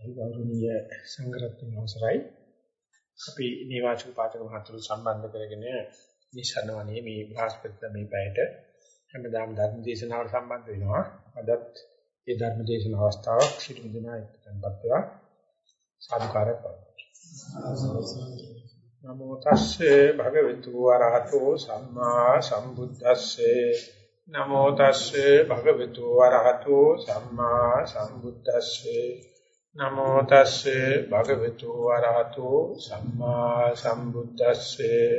ගෞරවනීය සංඝරත්න අවසරයි. අපි නිවාසික පාතක මහතුරු සම්බන්ධ කරගෙන නිසනවනේ මේ බ්‍රහස්පති මේ පැයට හැමදාම ධර්ම දේශනාවට සම්බන්ධ වෙනවා. අදත් ඒ ධර්ම දේශන අවස්ථාවක් සිටු දිනා එක්කන්පත් වෙලා සාදුකාරයක් පවතුන නමෝ තස්සේ භගවතු වරහතෝ සම්මා සම්බුද්දස්සේ. නමෝ තස්සේ භගවතු වරහතෝ සම්මා සම්බුද්දස්සේ. නමෝ තස්සේ භගවතු වරහතෝ සම්මා සම්බුද්දස්සේ.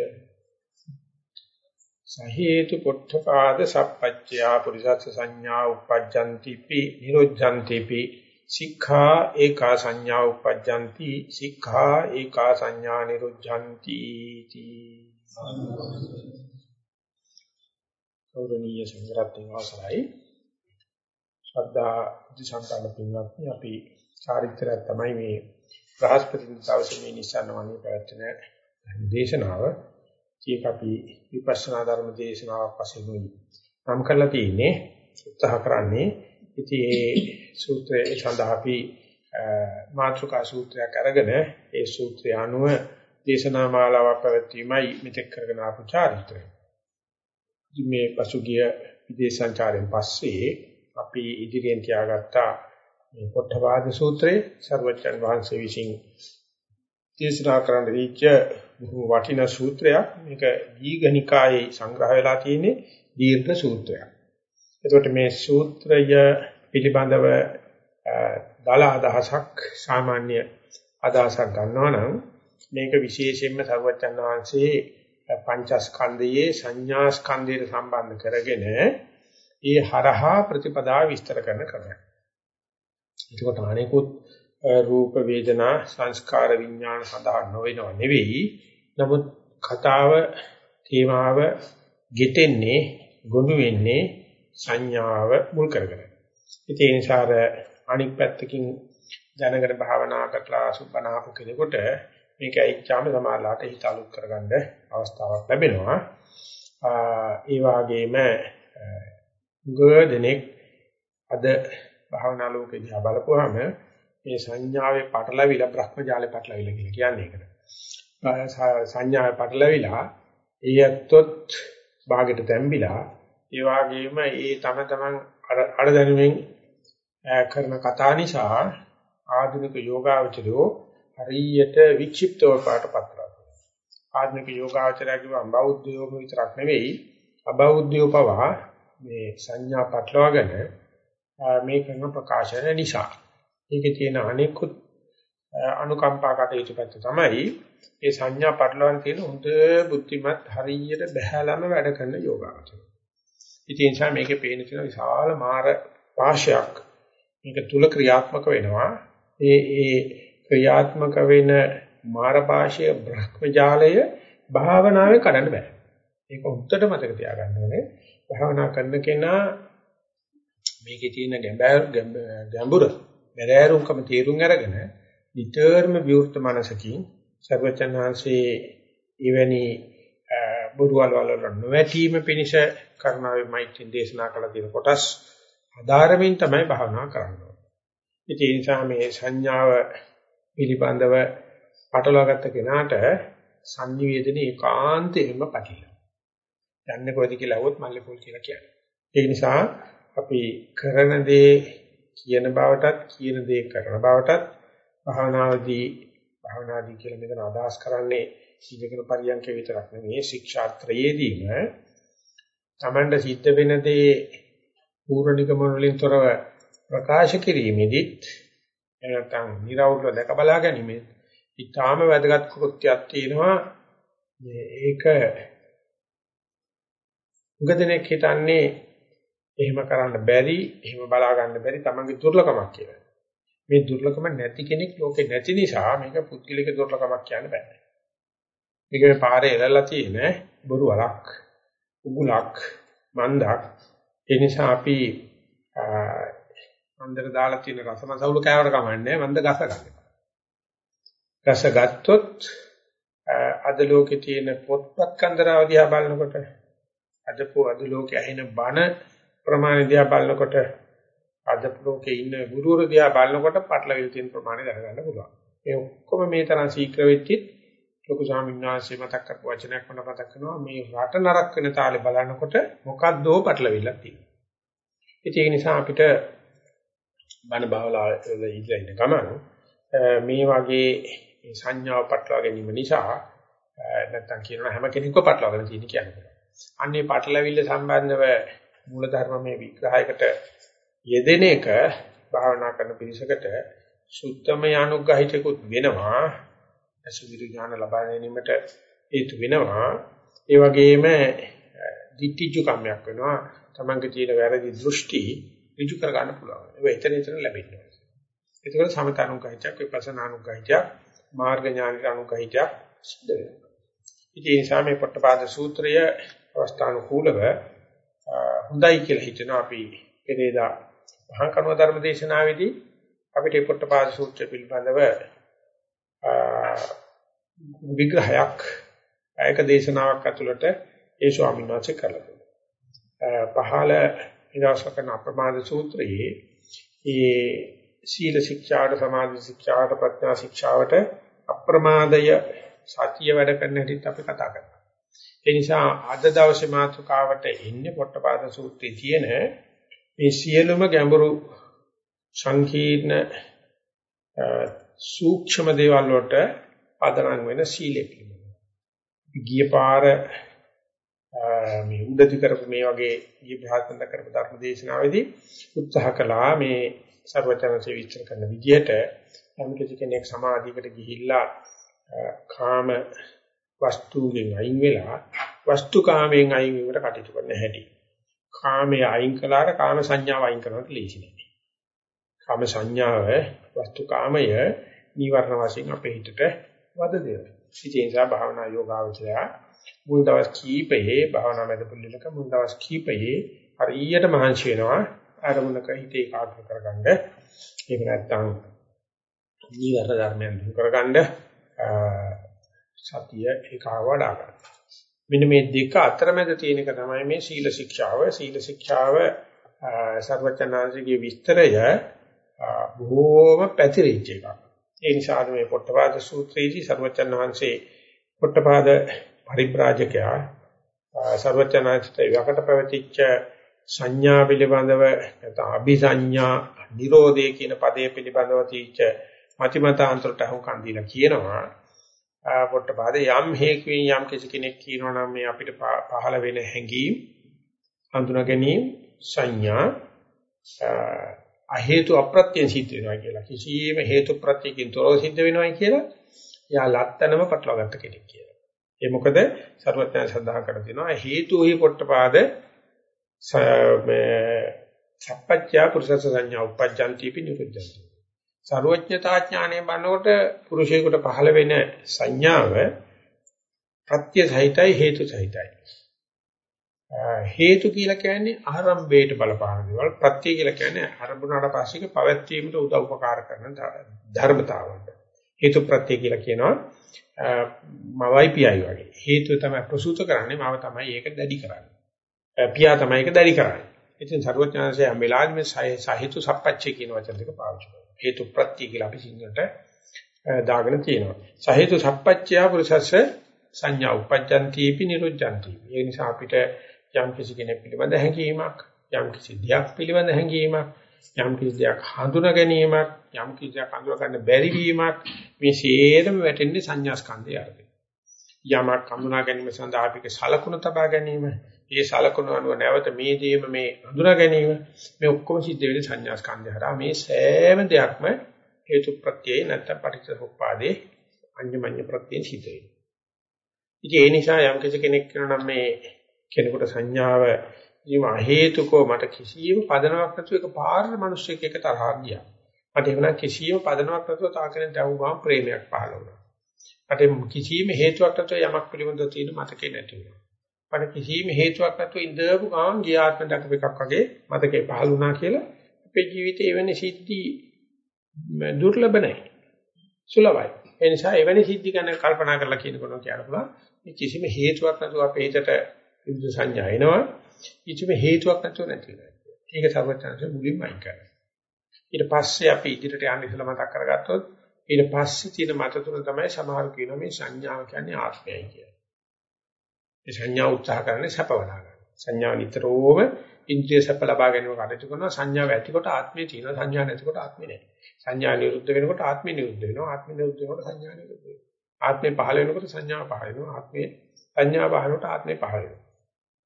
සහේතු පොට්ඨපාද සප්පච්චයා පුරිසස්ස සංඥා උපජ්ජಂತಿ පි නිරොජ්ජಂತಿ පි සික්ඛා ඒකා සංඥා උපජ්ජಂತಿ සික්ඛා ඒකා සංඥා නිරුද්ධಂತಿ තී කෞරණීය සංග්‍රහයෙන් අවසරයි. ශ්‍රද්ධා දිසංකාල පින්වත්නි අපි චාරිත්‍රය තමයි මේ බ්‍රහස්පති දවසේ මේ නිසනවනේ පැවැත්වෙන දේශනාව. ඒක අපි විපස්සනා ධර්ම දේශනාවක් වශයෙන් නම් කරලා තියෙන්නේ උත්සාහ කරන්නේ ඉතින් ඒ සූත්‍රයේ සඳහා අපි මාත්‍රිකා සූත්‍රයක් අරගෙන ඒ සූත්‍රය අනුව දේශනා මාලාවක් පැවැත්වීමයි මෙතෙක් කරගෙන ආපු චාරිත්‍රය. මේ පසුගිය විදේශ සංචාරයෙන් පස්සේ අපි ඉදිරියෙන් තියාගත්තා මේ පොට්ටපාද සූත්‍රයේ සර්වචන් වහන්සේ විසින් දේශනා කරන්න දීච්ච බොහෝ වටිනා සූත්‍රයක්. මේක දීඝනිකායේ සංග්‍රහ වෙලා තියෙන්නේ දීර්ඝ සූත්‍රයක්. එතකොට මේ සූත්‍රය පිළිබඳව දල අදහසක් සාමාන්‍ය අදහසක් ගන්නවා නම් මේක විශේෂයෙන්ම සර්වචන් වහන්සේ පංචස්කන්ධයේ සංඥා ස්කන්ධයට සම්බන්ධ කරගෙන ඒ හරහා ප්‍රතිපදා විස්තර කරන ක්‍රමයක්. එතකොට අනේකුත් රූප වේදනා සංස්කාර විඥාන සඳහන් නොවෙනව නෙවෙයි. නමුත් කතාව තේමාව ගෙතෙන්නේ ගොනු වෙන්නේ සංඥාව මුල් කරගෙන. ඒ නිසා අනික් පැත්තකින් දැනගෙන භාවනා කරලා සුබනාපු කෙනෙකුට මේක ඇයිච්චාම සමාලාට හිත අලුත් කරගන්න අවස්ථාවක් ලැබෙනවා. ඒ වගේම ගොඩනෙක් අද භාවනා ලෝකේ දිහා බලපුවාම මේ සංඥාවේ පටලවිලා බ්‍රහ්මජාලේ පටලවිලා කියලා කියන්නේ ඒකට. සංඥාවේ පටලවිලා ඊයත්ොත් භාගයට තැම්බිලා ඒ වගේම ඒ තම තමන් අඩදැනුමින් කරන කතා නිසා ආධුනික යෝගාවචරයෝ හරියට වික්ෂිප්තව පාටපත් කරනවා. ආධුනික යෝගාවචරය කියවම් බෞද්ධයෝම විතරක් නෙවෙයි අබෞද්ධයෝ පවා මේ සංඥා පටලවාගෙන මේ කරන ප්‍රකාශන නිසා. ඒකේ තියෙන අනෙකුත් අනුකම්පා කටයුතු පැත්ත තමයි ඒ සංඥා පටලවන් තියෙන හොඳ බුද්ධිමත් හරියට බහැලම වැඩ කරන යෝගාවචරය. ඉතින් ඒ නිසා මේකේ පේන තියෙන විශාල මාර පාශයක් මේක තුල ක්‍රියාත්මක වෙනවා. ඒ ඒ ක්‍රියාත්මක වෙන මාර පාශය බ්‍රහ්මජාලය භාවනාවේ කඩන්න බෑ. ඒක උත්තර මතක තියාගන්න ඕනේ. භාවනා කරන කෙනා මේකේ තියෙන ගැඹුර බැරෑරුම්කම තේරුම් අරගෙන නිතරම විවෘත මනසකින් සර්වචන් වහන්සේ එවැනි බුරුවල් වල නොවැටීම පිණිස කරුණාවේ මෛත්‍රී දේශනා කළ දින කොටස් ආධාරමින් තමයි භාවනා කරන්නේ. ඉතින් ඒ නිසා මේ සංඥාව පිළිබඳව පටලවාගත්ත කෙනාට සංනිවේදනයේ ඒකාන්තයෙන්ම පැකිලෙනවා. යන්නේ කොයිද කියලා අහුවොත් මල්ලේ පොල් කියලා කියන්නේ. ඒ නිසා අපි කරන දේ කියන බවටත් කියන දේ කරන බවටත් භාවනාවේදී භාවනාදී කියලා මෙතන අදහස් කරන්නේ සීලකන පරියන්ක විතරක් නෙමෙයි ශික්ෂාත්‍රයේදීම. තමන්ට සිද්ධ වෙන දේ පූර්ණිකම වලින් තොරව ප්‍රකාශ කිරීමේදීත් එනතන් නිරවුල්ව දැක බලා ගැනීමේ ඊටාම වැදගත් කෘත්‍යයක් තියෙනවා. මේක උගදෙනෙක් හිතන්නේ එහෙම කරන්න බැරි, එහෙම බලා ගන්න බැරි තමන්ගේ දුර්ලභමක් කියලා. මේ දුර්ලභම නැති කෙනෙක් ලෝකේ නැති නිසා මේක පුද්ගලික දුර්ලභමක් කියන්න බෑ. මේක පාරේ එළලා තියෙන බොරු වලක්, උගුලක්, මන්දක්. ඒ නිසා අපි මන්දර දාලා තියෙන රසමසවුල කෑවට කමන්නේ මන්ද ගස ගන්න. ගස ගත්තොත් අද ලෝකේ තියෙන පොත්පත් කන්දරාව දිහා බලනකොට අද පො අද ලෝකේ ඇහෙන බණ ප්‍රමාණය දිහා බලනකොට අද අද ලෝකේ ඉන්න ගුරුවරු දිහා බලනකොට පටලවිල් තියෙන ප්‍රමාණය දැනගන්න පුළුවන්. ඒ ඔක්කොම මේ තරම් ශීක්‍ර වෙච්චි ලොකු ස්වාමීන් වහන්සේ මතක් කරපු වචනයක් මට මතක් කරනවා මේ රට නරක වෙන තාලේ බලනකොට මොකද්දෝ පටලවිල්ලක් තියෙනවා. ඒක නිසා අපිට බණ බහලා ඉඳලා ඉන්න ගමන මේ වගේ සංඥාව පටලවා ගැනීම නිසා නැත්තම් කියනවා හැම කෙනෙක්ව පටලවාගෙන තියෙන කියන්නේ. අන්නේ පටලවිල්ල සම්බන්ධව මූලධර්මයේ විග්‍රහයකට යෙදෙන එක භාවනා කරන පිරිසකට සුත්තම යනුග්‍රහිතකුත් වෙනවා. අසුවිරු ඥාන ලබා ගැනීමට හේතු වෙනවා. ඒ වගේම දිට්ඨිජු කම්යක් වෙනවා. තමන්ගේ තියෙන වැරදි දෘෂ්ටි ඍජු කර ගන්න පුළුවන්. ඒක එතන එතන ලැබෙනවා. ඒකවල සමතනුග්‍රහිතයක් විපස්සනානුග්‍රහිතයක් මාර්ග ඥානිකානුග්‍රහිතයක් සිද්ධ වෙනවා. ඉතින් ඒ නිසා මේ පොට්ටපාද සූත්‍රය අවස්ථානුකූලව හොඳයි කියලා හිතනවා අපි පෙරේදා මහා කරුණ ධර්ම දේශනාවේදී අපිට මේ පොට්ටපාද සූත්‍රය පිළිබඳව විග්‍රහයක් ඒක දේශනාවක් ඇතුළත ඒ ස්වාමීන් වහන්සේ කළා. පහළ විනාශකන අප්‍රමාද සූත්‍රයේ ඒ සීල ශික්ෂාට සමාධි ශික්ෂාට ප්‍රඥා ශික්ෂාවට අප්‍රමාදය සතිය වැඩ කරන හැටිත් අපි කතා කරනවා. ඒ නිසා අද දවසේ මාතෘකාවට එන්නේ පොට්ටපාද සූත්‍රයේ තියෙන මේ සියලුම ගැඹුරු සංකීර්ණ සූක්ෂම දේවල් වලට පදනම් වෙන සීලය පිළිබඳව. ගිය පාර මේ උඩති කරපු මේ වගේ ගිය භාගතන කරපු ධර්ම දේශනාවේදී උත්සාහ කළා මේ ਸਰවචනසේ විස්තර කරන විදිහට යම් කෙනෙක් සමාධියකට ගිහිල්ලා කාම වස්තුගෙන් අයින් වෙලා වස්තුකාමයෙන් අයින් වීමට කටයුතු කරන්න හැටි. කාමයේ අයින් කළාට කාම සංඥාව අයින් කරනට ලේසි නෑ. කාම සංඥාව වස්තුකාමය නිවර්ණ වශයෙන් අපේ හිතට වද දෙනවා. ඉතින් ඒ නිසා භාවනා යෝගාවචරය මුල් දවස් කීපයේ භාවනා මැදපොල්ලක මුල් දවස් කීපයේ හරියට මහන්සි වෙනවා අරමුණක හිත ඒකාග්‍ර කරගන්න. ඒක නැත්තම් නීවර ධර්මයන් දුරු කරගන්න සතිය ඒකාව වඩා ගන්න. මෙන්න මේ දෙක අතරමැද තියෙන එක තමයි මේ සීල ශික්ෂාව. සීල ශික්ෂාව සර්වචනාංශිකයේ විස්තරය බොහෝම පැතිරිච්ච එකක්. ඒ නිසා මේ පොට්ටපාද සූත්‍රයේදී සර්වචන් වහන්සේ පොට්ටපාද පරිබ්‍රාජකයා සර්වචනාංශිත යකට පැවතිච්ච සංඥා පිළිබඳව නැත්නම් අபிසඤ්ඤා නිරෝධය කියන පදයේ පිළිබඳව තීච්ච මතිමතාන්තරට අහුම්කන් දීලා කියනවා පොට්ටපාද යම් හේකුවෙන් යම් කිසි කෙනෙක් කියනවා නම් මේ අපිට පහළ වෙන හැඟීම් හඳුනා ගැනීම සංඥා අහේතු අප්‍රත්‍යයෙන් සිද්ධ වෙනවා කියලා කිසියම් හේතු ප්‍රත්‍යකින් තොරව සිද්ධ වෙනවායි කියලා යා ලත්තනම පටලවාගත්ත කෙනෙක් කියලා. ඒ මොකද සර්වඥයන් සඳහන් කර දෙනවා හේතු හි පොට්ටපාද සප්පච්චා පුරුෂස සංඥා උපජ්ජන්ති පිනිරුද්ධන්ති. සර්වඥතා ඥාණය බලනකොට පුරුෂයෙකුට පහළ වෙන සංඥාව ප්‍රත්‍ය සහිතයි හේතු සහිතයි. හේතු කියලා කියන්නේ ආරම්භයට බලපාන දේවල් ප්‍රත්‍ය කියලා කියන්නේ ආරම්භුණාට පස්සේ පවත්වීමට උදව් උපකාර කරන ධර්මතාවයන්ට. හේතු ප්‍රත්‍ය කියලා කියනවා මවයි පියයි වගේ. හේතුව තමයි ප්‍රසූත කරන්නේ මව තමයි ඒක දැඩි කරන්නේ. පියා තමයි ඒක දැඩි කරන්නේ. ඉතින් සර්වඥාන්සේ හැම වෙලාවෙම සහිතු සප්පච්චේ කියන වචන දෙක පාවිච්චි කරනවා. හේතු ප්‍රත්‍ය කියලා අපි සිංහලට දාගෙන තියෙනවා. සහේතු සප්පච්චය පුරුෂස්ස සංඥා උපජ්ජන්තිපි නිරුද්ධಂತಿ. ඒ නිසා අපිට යම් කිසි කෙනෙක් පිළිබඳ හැඟීමක්, යම් කිසි දෙයක් පිළිබඳ හැඟීමක්, යම් කිසි දෙයක් හඳුනා ගැනීමක්, යම් කිසි දෙයක් හඳුනා ගන්න බැරි වීමක් මේ සියරම වැටෙන්නේ සංඥා ස්කන්ධය අරගෙන. යමක් හඳුනා ගැනීම සඳහා අපිට සලකුණු තබා ගැනීම, ඒ සලකුණු අනුව නැවත මේ දේම මේ හඳුනා ගැනීම මේ ඔක්කොම සිද්ධ වෙන්නේ සංඥා ස්කන්ධය හරහා මේ සෑම දෙයක්ම හේතු ප්‍රත්‍යය නැත්නම් පටිච්චසමුප්පාදේ අඤ්ඤමඤ්ඤ ප්‍රත්‍යයෙන් සිද්ධ වෙනවා. ඉතින් ඒ නිසා යම් කෙනෙක් කියනවා නම් මේ කෙනෙකුට සංඥාව ජීව හේතුකෝ මට කිසියම් පදනමක් නැතුව එක පාරට මිනිස්සෙක් එක තරහක් ගියා. මට එහෙම කිසියම් පදනමක් නැතුව තාකෙන දැවුවාම ප්‍රේමයක් පහළ වුණා. මට කිසියම් හේතුවක් නැතුව යමක් පිළිබඳව තියෙන මතකේ නැති වුණා. මට කිසිම හේතුවක් නැතුව ඉඳපු ගමන් ගියාත්ම දක්ව එකක් වගේ මතකේ පහළ වුණා කියලා අපේ ජීවිතේ එවැනි සිද්ධි දුර්ලභ නැහැ. සුලභයි. ඒ නිසා එවැනි සිද්ධි ගැන කල්පනා කරලා කියනකොට කියන්න පුළුවන් මේ කිසිම හේතුවක් නැතුව අපේ හිතට විවිධ සංඥා එනවා. කිසිම හේතුවක් නැතුව නැති වෙනවා. ඒක සර්වඥාන්සේ මුලින්ම අයින් කරනවා. ඊට පස්සේ අපි ඉදිරියට යන්න ඉස්සලා මතක් කරගත්තොත් ඊට පස්සේ තියෙන මත තුන තමයි සමහර කියනවා මේ සංඥාව කියන්නේ ආත්මයයි කියලා. මේ සංඥා උත්සාහ කරන්නේ සැප වඩා ගන්න. සංඥාව නිතරම ඉන්ද්‍රිය සැප ලබා ගැනීම කටයුතු කරනවා සංඥාව ඇතිකොට ආත්මය තියෙනවා සංඥා නැතිකොට ආත්මය නැහැ. සංඥා නිරුද්ධ වෙනකොට ආත්මය නිරුද්ධ වෙනවා ආත්මය නිරුද්ධ වෙනකොට සංඥා නිරුද්ධ වෙනවා. ආත්මය පහළ වෙනකොට සංඥාව පහළ වෙනවා ආත්මය සංඥා පහළ වෙනකොට ආත්මය පහළ වෙනවා.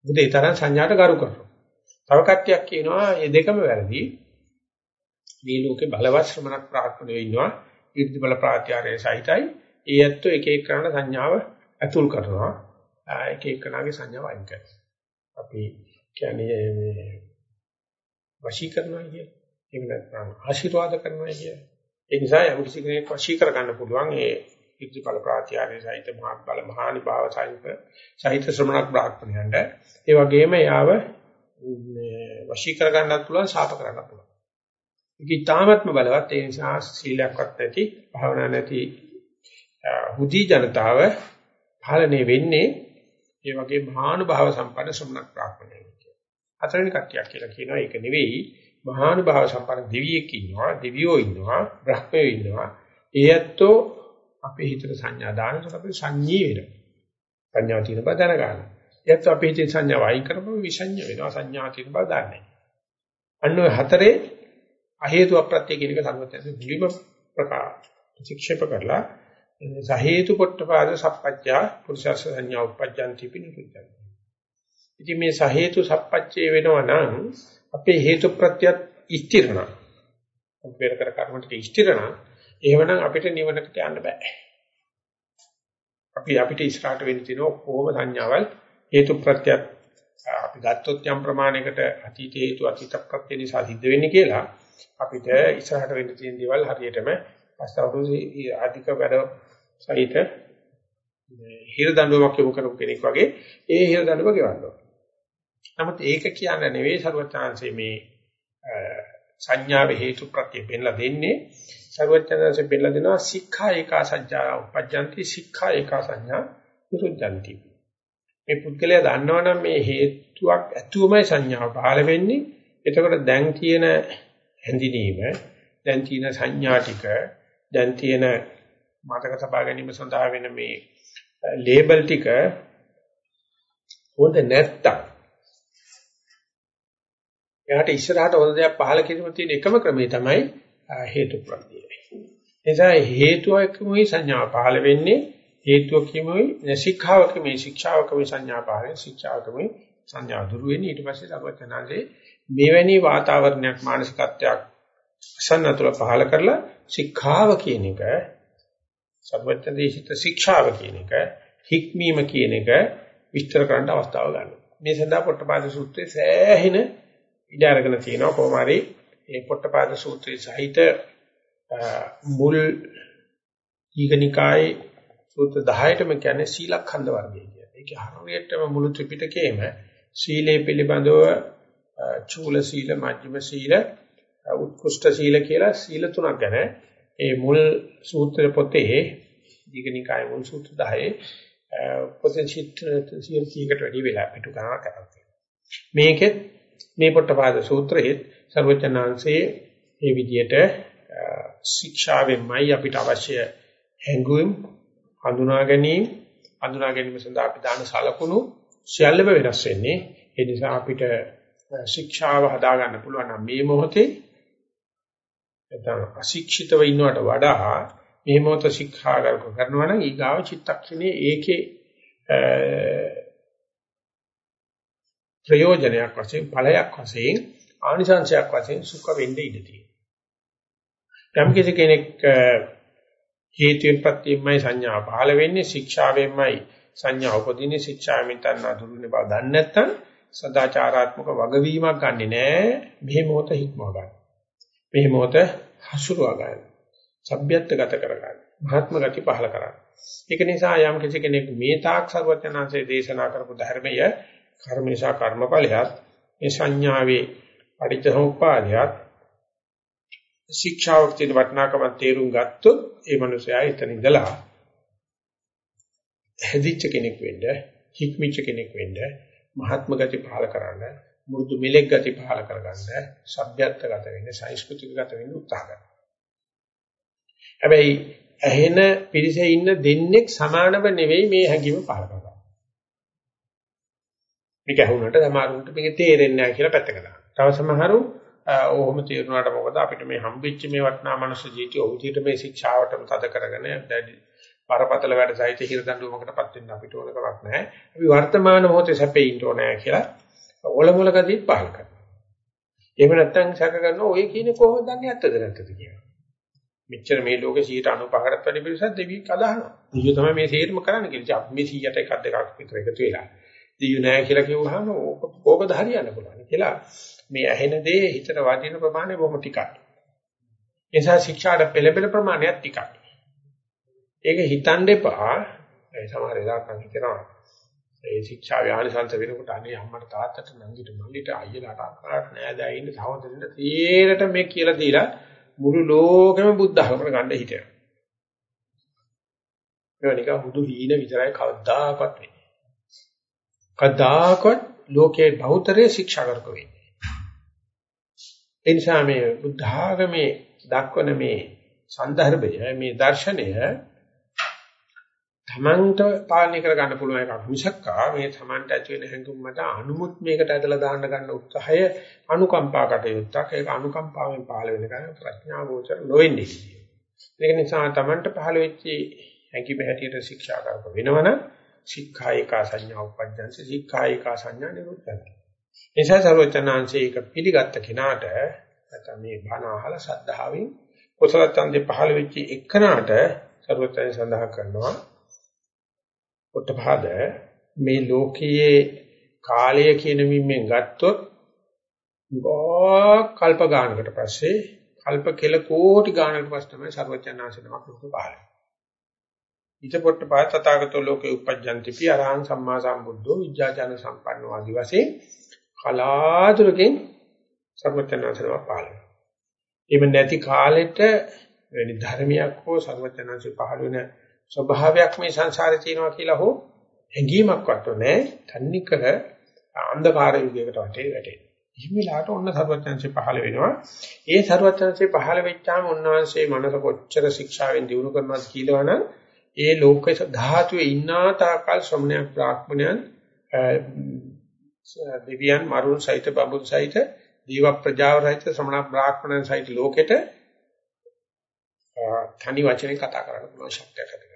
මොකද ඒ තරම් සංඥාට ගරු කරනවා. තව කට්ටියක් කියනවා මේ දෙකම වැරදි. මේ ලෝකේ බලවත් ශ්‍රමණක් ප්‍රාර්ථනා ඉන්නවා. ඉර්ධි බල ප්‍රාත්‍යාරයේ සහිතයි. ඒ ඇත්තෝ එක එක කරන සංඥාව ඇතුල් කරනවා. එක එක කනාගේ සංඥාව අයින් කරනවා. අපි කියන්නේ මේ වශී කරනවා කිය. එහෙම නැත්නම් ආශිර්වාද කරනවා කිය. ඒ නිසා යම් කිසි කෙනෙක් වශී කර ගන්න පුළුවන් ඒ ඉර්ධි බල ප්‍රාත්‍යාරයේ සහිත මහත් බල මහානි භාව සහිත සහිත ශ්‍රමණක් ප්‍රාර්ථනයන්ට ඒ වගේම යාව මේ වශී කර ගන්නත් පුළුවන් ශාප කරන්නත් පුළුවන්. ඒක ඊටාත්ම බලවත් ඒ නිසා සීලයක්වත් නැති භාවනා නැති හුදි ජනතාව පාලනය වෙන්නේ ඒ වගේ මහානුභාව සම්පන්න ශ්‍රමණක් ප්‍රාප්තණය කියලා. හතරවෙනි කට්ටියක් කියලා කියනවා ඒක නෙවෙයි මහානුභාව සම්පන්න දෙවියෙක් ඉන්නවා දෙවියෝ ඉන්නවා බ්‍රහ්මයෝ ඉන්නවා ඒ ඇත්තෝ අපේ හිතට සංඥා දානකොට අපේ සංඤී වෙනවා. සංඥා තියෙන බව දැනගන්න. ඒත් අපේ හිතේ සංඥා වයින් කරපුව විසඤ්ඤ වෙනවා සංඥා තියෙන බව දන්නේ. අන්න ඔය හතරේ අහේතු අප්‍රත්‍ය කියන එක සම්මතයෙන් මුලින්ම ප්‍රකාශ ප්‍රතික්ෂේප කරලා සහේතු පොට්ටපාද සප්පච්චා පුරුෂස සංඥා උපජ්ජන්ති පිනිකුච්චන්. ඉතින් මේ සහේතු සප්පච්චේ වෙනවා නම් අපේ හේතු ප්‍රත්‍යත් ඉස්තිරණ. පෙර කර කර්මට ඉස්තිරණ. එහෙමනම් අපිට නිවනකට යන්න බෑ. අපි අපිට ඉස්සරහට වෙන්න තියෙන ඔක්කොම සංඥාවල් හේතු ප්‍රත්‍යත් අපි ගත්තොත් යම් ප්‍රමාණයකට අතීත හේතු අතීත ප්‍රත්‍ය නිසා සිද්ධ වෙන්නේ කියලා අපිට ඉස්සරහට වෙන්න තියෙන දේවල් හරියටම පස්වරුදු ආධික වැඩ සහිත හිර දඬුවමක් යොමු කරපු කෙනෙක් වගේ ඒ හිර දඬුවම ගෙවන්න ඕන. නමුත් ඒක කියන්නේ නෙවෙයි සරුවචාන්සේ මේ සංඥාවේ හේතු ප්‍රත්‍ය පෙන්ලා දෙන්නේ සරුවචාන්සේ පෙන්ලා දෙනවා සික්ඛා ඒකා සත්‍යා උපජ්ජන්ති සික්ඛා ඒකා සංඥා විරුද්ධಂತಿ. මේ පුද්ගලයා දන්නවනම් මේ හේතුවක් ඇතුවමයි සංඥාව පහළ වෙන්නේ. එතකොට දැන් කියන හැඳිනීම දැන් තියෙන සංඥා ටික දැන් තියෙන මතක තබා ගැනීම සඳහා වෙන මේ ලේබල් ටික හොඳ නැත්තම් එයාට ඉස්සරහට හොඳ දෙයක් පහල කිරීම තියෙන එකම ක්‍රමය තමයි හේතු ප්‍රත්‍යය. එසා හේතුවකමයි සංඥා පහල වෙන්නේ හේතුවකමයි ශික්ෂාවකමයි ශික්ෂාවකමයි සංඥා පහල ශික්ෂාවකමයි සංඥා දුරු වෙන්නේ ඊට පස්සේ සර්වඥාන්සේ මෙවැනි වාතාවරණයක් මානසිකත්වයක් අසන්නතුල පහල කරලා ශික්ෂාව කියන එක සර්වඥදේශිත ශික්ෂාව කියන එක හික්මීම කියන එක විස්තර කරන්න අවස්ථාව ගන්නවා. මේ සඳහා පොට්ටපාද සූත්‍රයේ සෑහෙන ඉඩ අරගෙන තියෙනවා කොහොම හරි මේ පොට්ටපාද සූත්‍රයේ සහිත මුල් ඊගනිකායේ සූත්‍ර 10ටම කියන්නේ සීලඛණ්ඩ වර්ගය කියලා. ඒකේ හරියටම මුළු ත්‍රිපිටකයේම සීලේ පිළිබඳව චූල සීල, මජ්ක්‍ධිම සීල, උත්කෘෂ්ඨ සීල කියලා සීල තුනක් ගැන ඒ මුල් සූත්‍ර පොතේ දීඝනිකායේ මුල් සූත්‍ර 10 පොතේ චිත්‍ර 100කට වැඩි වෙලා පිටු ගණනක් කරනවා. මේකෙත් මේ පොට්ටපාද සූත්‍රයේ සර්වචනාංශයේ මේ විදිහට ශික්ෂාවෙන්මයි අපිට අවශ්‍ය හැඟුම් හඳුනා ගැනීම හඳුනා ගැනීම සඳහා අපි දාන සලකුණු සියල්ලම වෙනස් වෙන්නේ ඒ නිසා අපිට ශික්ෂාව හදා ගන්න පුළුවන් නම් මේ මොහොතේ නැත්නම් අශික්ෂිතව ඉන්නවට වඩා මේ මොහොත ශික්ෂා කරනවා නම් ඊගාව චිත්තක්ෂණයේ ඒකේ ප්‍රයෝජනයක් වශයෙන් ඵලයක් වශයෙන් ආනිසංශයක් වශයෙන් සුඛ වෙන්න ඉඩ තියෙනවා. යම් කෙනෙක් හේතුන් ප්‍රත්‍යයමයි සංඥා පහළ වෙන්නේ ශික්ෂාවෙන්මයි සංඥා උපදින්නේ ශික්ෂාවෙන් තන්නා දුරුනේ බව දන්නේ නැත්නම් සදාචාරාත්මක වගවීමක් ගන්නෙ නෑ මේ මොහොත හික්මව ගන්න. මේ මොහොත හසුරුවා ගන්න. සભ્યත්වගත කර ගන්න. මහත්ම ගති පහල කරන්න. ඒක නිසා යම් කිසි කෙනෙක් මේ තාක් සර්වඥාන්සේ දේශනා කරපු ධර්මය කර්මේශා කර්මඵලයක් මේ සංඥාවේ පටිච්චසමුප්පාදයක් ශික්ෂාවක් තියෙන වටිනාකම තේරුම් ගත්තොත් ඒ මනුස්සයා එතන ඉඳලා හැදිච්ච කෙනෙක් වෙන්න, හික්මිච්ච කෙනෙක් වෙන්න, මහත්ම ගති පහල කරන්න, මුරුදු මිලෙක් ගති පහල කරගන්න, සભ્યත්වගත වෙන්න, සංස්කෘතිකගත වෙන්න උත්සාහ කරනවා. හැබැයි ඇහෙන පිරිසේ ඉන්න දෙන්නෙක් සමානව නෙවෙයි මේ හැඟීම පහල කරගන්නේ. මේක ඇහුනට සමහරුන්ට මේක තේරෙන්නේ නැහැ කියලා පැත්තක දානවා. තව සමහරු ඕහොම තේරුණාට මොකද අපිට මේ හම්බෙච්ච මේ වටිනා මනස ජීවිතය ඔහුදිට මේ ශික්ෂාවටම තද කරගෙන දැඩි බරපතල වැඩ සහිත හිර දඬුවමකටපත් වෙන්න අපිට ඕන කමක් නැහැ. අපි වර්තමාන මොහොතේ සැපේ ඉන්න ඕනෑ කියලා ඔලමුල ගතිය පහල කරනවා. එහෙම නැත්නම් සැක කරනවා ඔය කියන්නේ කොහොමද දන්නේ ඇත්තද නැත්තද කියලා. මෙච්චර මේ ලෝකේ 95%කට වැඩි පිරිසක් දෙවියෙක් අදහනවා. ඊයෝ තමයි මේ සේරම කරන්න කියලා. අපි මේ 100ට එකක් දෙකක් විතර එකතු වෙලා. දියු නෑ කියලා කිව්වහම ඕක ඕකද හරියන්න පුළුවන් කියලා. මේ ඇහෙන දේ හිතට වදින ප්‍රමාණය බොහොම ටිකයි. ඒ නිසා ශික්ෂාට පෙළඹෙන ප්‍රමාණයක් ටිකයි. ඒක හිතන්න එපා. ඒ සමහර වෙලාවට නම් හිතනවා. ඒ ශික්ෂා ව්‍යානිසංස වෙනකොට අනේ අම්මට තාත්තට නංගිට මල්ලිට අයියලාට අක්කාට නෑදෑයින්න සහෝදරින්ට තීරට මේ කියලා දීලා මුළු ලෝකෙම බුද්ධ ධර්මකට ගන්න හිටියා. ඒක නිකන් හුදු හීන විතරයි කවදාකවත් වෙන්නේ. කවදාකවත් ලෝකයේ බෞතරේ ශික්ෂා කරක වෙන්නේ. ඒ නිසා මේ බුද්ධ ආගමේ දක්වන මේ සන්දර්භය මේ දර්ශනය තමන්ට පාලනය කර ගන්න පුළුවන් එකක්. මිසක්කා මේ තමන්ට ඇති වෙන හැඟුම් මත අනුමුත් මේකට ඇදලා දාන්න ගන්න උත්සාහය අනුකම්පා කටයුත්තක්. ඒක අනුකම්පාවෙන් පහළ වෙන කරන ප්‍රඥා ගෝචර නොවෙන්නේ. ඒක නිසා තමන්ට පහළ වෙච්ච හැඟීම හැටියට ශික්ෂා කරප වෙනවනම් ශික්ඛායිකා සංඥා උපජ්ජන්ති ශික්ඛායිකා සංඥා නිරුද්ධಂತಿ එසා සර්වචනාංශේ ඒක පිළිගත්ත කෙනාට නැත්නම් මේ බණ අහලා සද්ධාවෙන් කුසල ඡන්දේ පහළ වෙච්ච එකනට සර්වචන සඳහන් කරනවා පොට්ටපාද මේ ලෝකයේ කාලය කියන මිම්මෙන් ගත්තොත් ගෝ කල්ප ගානකට පස්සේ කල්ප කෙල කෝටි ගානකට පස්සේ තමයි සර්වඥාන්සනමක් ලෝක පහළ. ඊට පොට්ටපාද තථාගතෝ ලෝකේ උපජ්ජන්ති පි අරහං සම්මා සම්බුද්ධෝ විජ්ජාචන සම්පන්නෝ ආදි වශයෙන් කලාතුරකින් සර්වඥාන්සනමක් පහළ. එහෙම නැති කාලෙට වෙනි ධර්මයක් හෝ සර්වඥාන්සේ පහළ වෙන ස්වභාවයක් මේ සංසාරේ තියෙනවා කියලා හෝ හැඟීමක්වත් නැහැ. තන්නේ කර අන්ධකාර යුගයකට වටේ වැටේ. එහෙම වෙලාවට ඔන්න සර්වඥාන්සේ පහළ වෙනවා. ඒ සර්වඥාන්සේ පහළ වෙච්චාම උන්වහන්සේ මනස කොච්චර ශික්ෂාවෙන් දිනු කරනවද කියලානම් ඒ ලෝකයේ ධාතුවේ ඉන්නා තාකල් ශ්‍රමණයක් බ්‍රාහ්මණයන් දෙවියන් මරුන් සහිත බඹුන් සහිත දීව ප්‍රජාව සහිත ශ්‍රමණ බ්‍රාහ්මණයන් සහිත ලෝකෙට තනි වචනෙන් කතා කරන්න පුළුවන් ශක්තියක් ඇති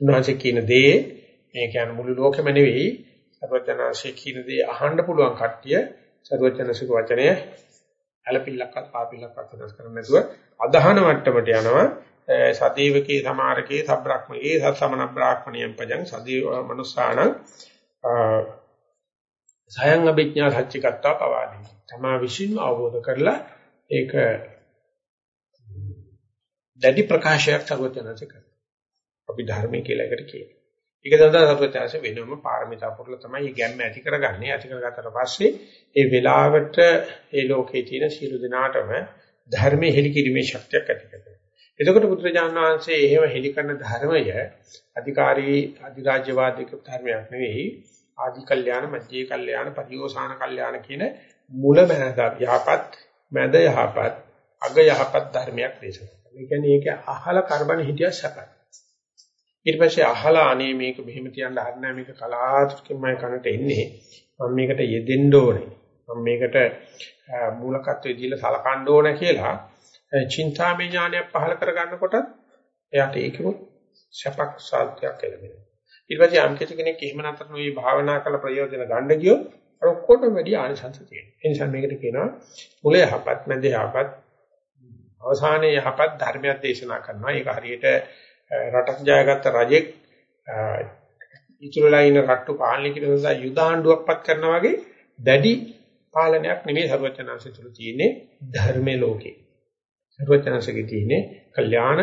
උන්වහන්සේ කියන දේ මේ කියන්නේ මුළු ලෝකෙම නෙවෙයි. සර්වඥාන්සේ කියන දේ අහන්න පුළුවන් කට්ටිය සර්වඥාන්සේක වචනය ඇලපිල්ලක්වත් පාපිල්ලක්වත් වෙනස් කරන්නේ නැතුව අදහන මට්ටමට යනවා. සදීවකේ සමාරකේ සබ්‍රක්‍මයේ සත්සමන බ්‍රාහ්මණියම් පජං සදීව මනුස්සාණ සයං අභිඥා සච්චිකත්තා පවාදී. තමා විශ්ින්ම අවබෝධ කරලා ඒක දැඩි ප්‍රකාශයක් සර්වඥාන්සේ කරනවා. අපි ධර්මයේ කියලා එකට කියනවා. ඒක සඳහා සත්‍යත්‍යස වෙනම පාරමිතා පුරලා තමයි මේ ගැම්ම ඇති කරගන්නේ. ඇති කරගත්තට පස්සේ ඒ වෙලාවට ඒ ලෝකේ තියෙන සියලු දෙනාටම ධර්මයේ හෙලිකිරීමේ ශක්තියක් ඇති කරගන්නවා. එතකොට බුදුරජාණන් වහන්සේ එහෙම හෙලි කරන ධර්මය අධිකාරී අධිරාජ්‍යවාදික ධර්මයක් නෙවෙයි. ආදි කල්යාණ, මධ්‍ය කල්යාණ, පරිෝසాన කල්යාණ කියන මුල මැද යහපත්, මැද යහපත්, අග යහපත් ධර්මයක් දේශනා කරනවා. ඒ කියන්නේ ඒක අහල කරබන හිටියා සැපයි. ඊට පස්සේ අහලා අනේ මේක මෙහෙම තියන්න හරිනෑ මේක කලාතුරකින්මයි කනට එන්නේ. මම මේකට යෙදෙන්න ඕනේ. මම මේකට මූලකත්වයේ දීලා සලකන්න ඕනේ කියලා චින්තාමය ඥානය පහල කර ගන්නකොට එයාට ඒකම සපක් සාධ්‍යයක් ලැබෙනවා. ඊට පස්සේ යම් කෙනෙක් එහෙම නැත්නම් මේ භාවනා කළ ප්‍රයෝජන ගන්න ගියොත් අර ඔක්කොටම වැඩි ආනිසංස තියෙනවා. ඒ නිසා මේකට කියනවා මුල යහපත් මැද යහපත් අවසානයේ යහපත් ධර්මයක් දේශනා කරනවා. ඒක හරියට රටක් ජයගත්ත රජෙක් ඉතුරුලා ඉන්න රට්ටු පාලනය කිරීම සඳහා යුද ආණ්ඩුවක්පත් කරනවා වගේ දැඩි පාලනයක් නෙමෙයි සර්වචනංශය තුල තියෙන්නේ ධර්මයේ ලෝකේ. සර්වචනංශයේ තියෙන්නේ කල්යාණ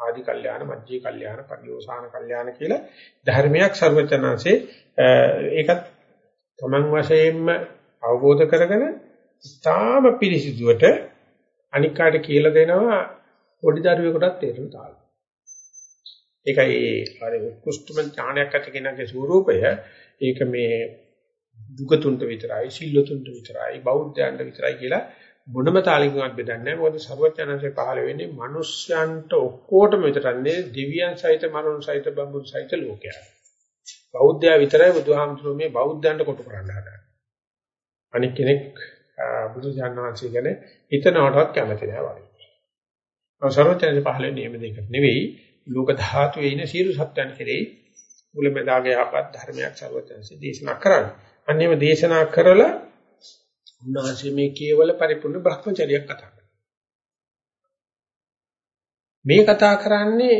ආදි කල්යාණ මජ්ජේ කල්යාණ පරිෝසాన කල්යාණ කියලා ධර්මයක් සර්වචනංශේ ඒකත් තමන් වශයෙන්ම අවබෝධ කරගෙන ඉතාම පිළිසිදුවට අනික් කාට කියලා දෙනවා පොඩි දරුවෙකුටත් තේරෙන තාලෙ. ඒකයි අර උත්කෘෂ්ඨම ඥානයක් ඇති කෙනාගේ ස්වરૂපය ඒක මේ දුගතුන්ට විතරයි සිල්ලතුන්ට විතරයි බෞද්ධයන්ට විතරයි කියලා මොනම තාලිකමක් බෙදන්නේ මොකද ਸਰවඥාන්සේ පහළ වෙන්නේ මිනිස්යන්ට ඔක්කොටම විතරන්නේ දිව්‍යයන් සහිත මනුන් සහිත බඹුන් සහිත ලෝකයා බෞද්ධයා විතරයි බුදුහාමුදුරුවෝ මේ බෞද්ධයන්ට කොටු කරන්න හදන්නේ. අනික කෙනෙක් බුදුජානනාංශය ගැන හිතනවටවත් කැමති නෑ වගේ. සර්වඥාන්සේ පහළ වෙන්නේ මේ දෙක නෙවෙයි. ලෝක ධාතුවේ ඉන සියලු සත්‍යයන් කෙරෙහි මුලමදාගේ ආපත් ධර්මයක් සර්වඥයන්සේ දේශනා කරන්නේ. අන්නේම දේශනා කරලා උන්වහන්සේ මේ කේවල පරිපූර්ණ භ්‍රමචර්යයක් කතා කරනවා. මේ කතා කරන්නේ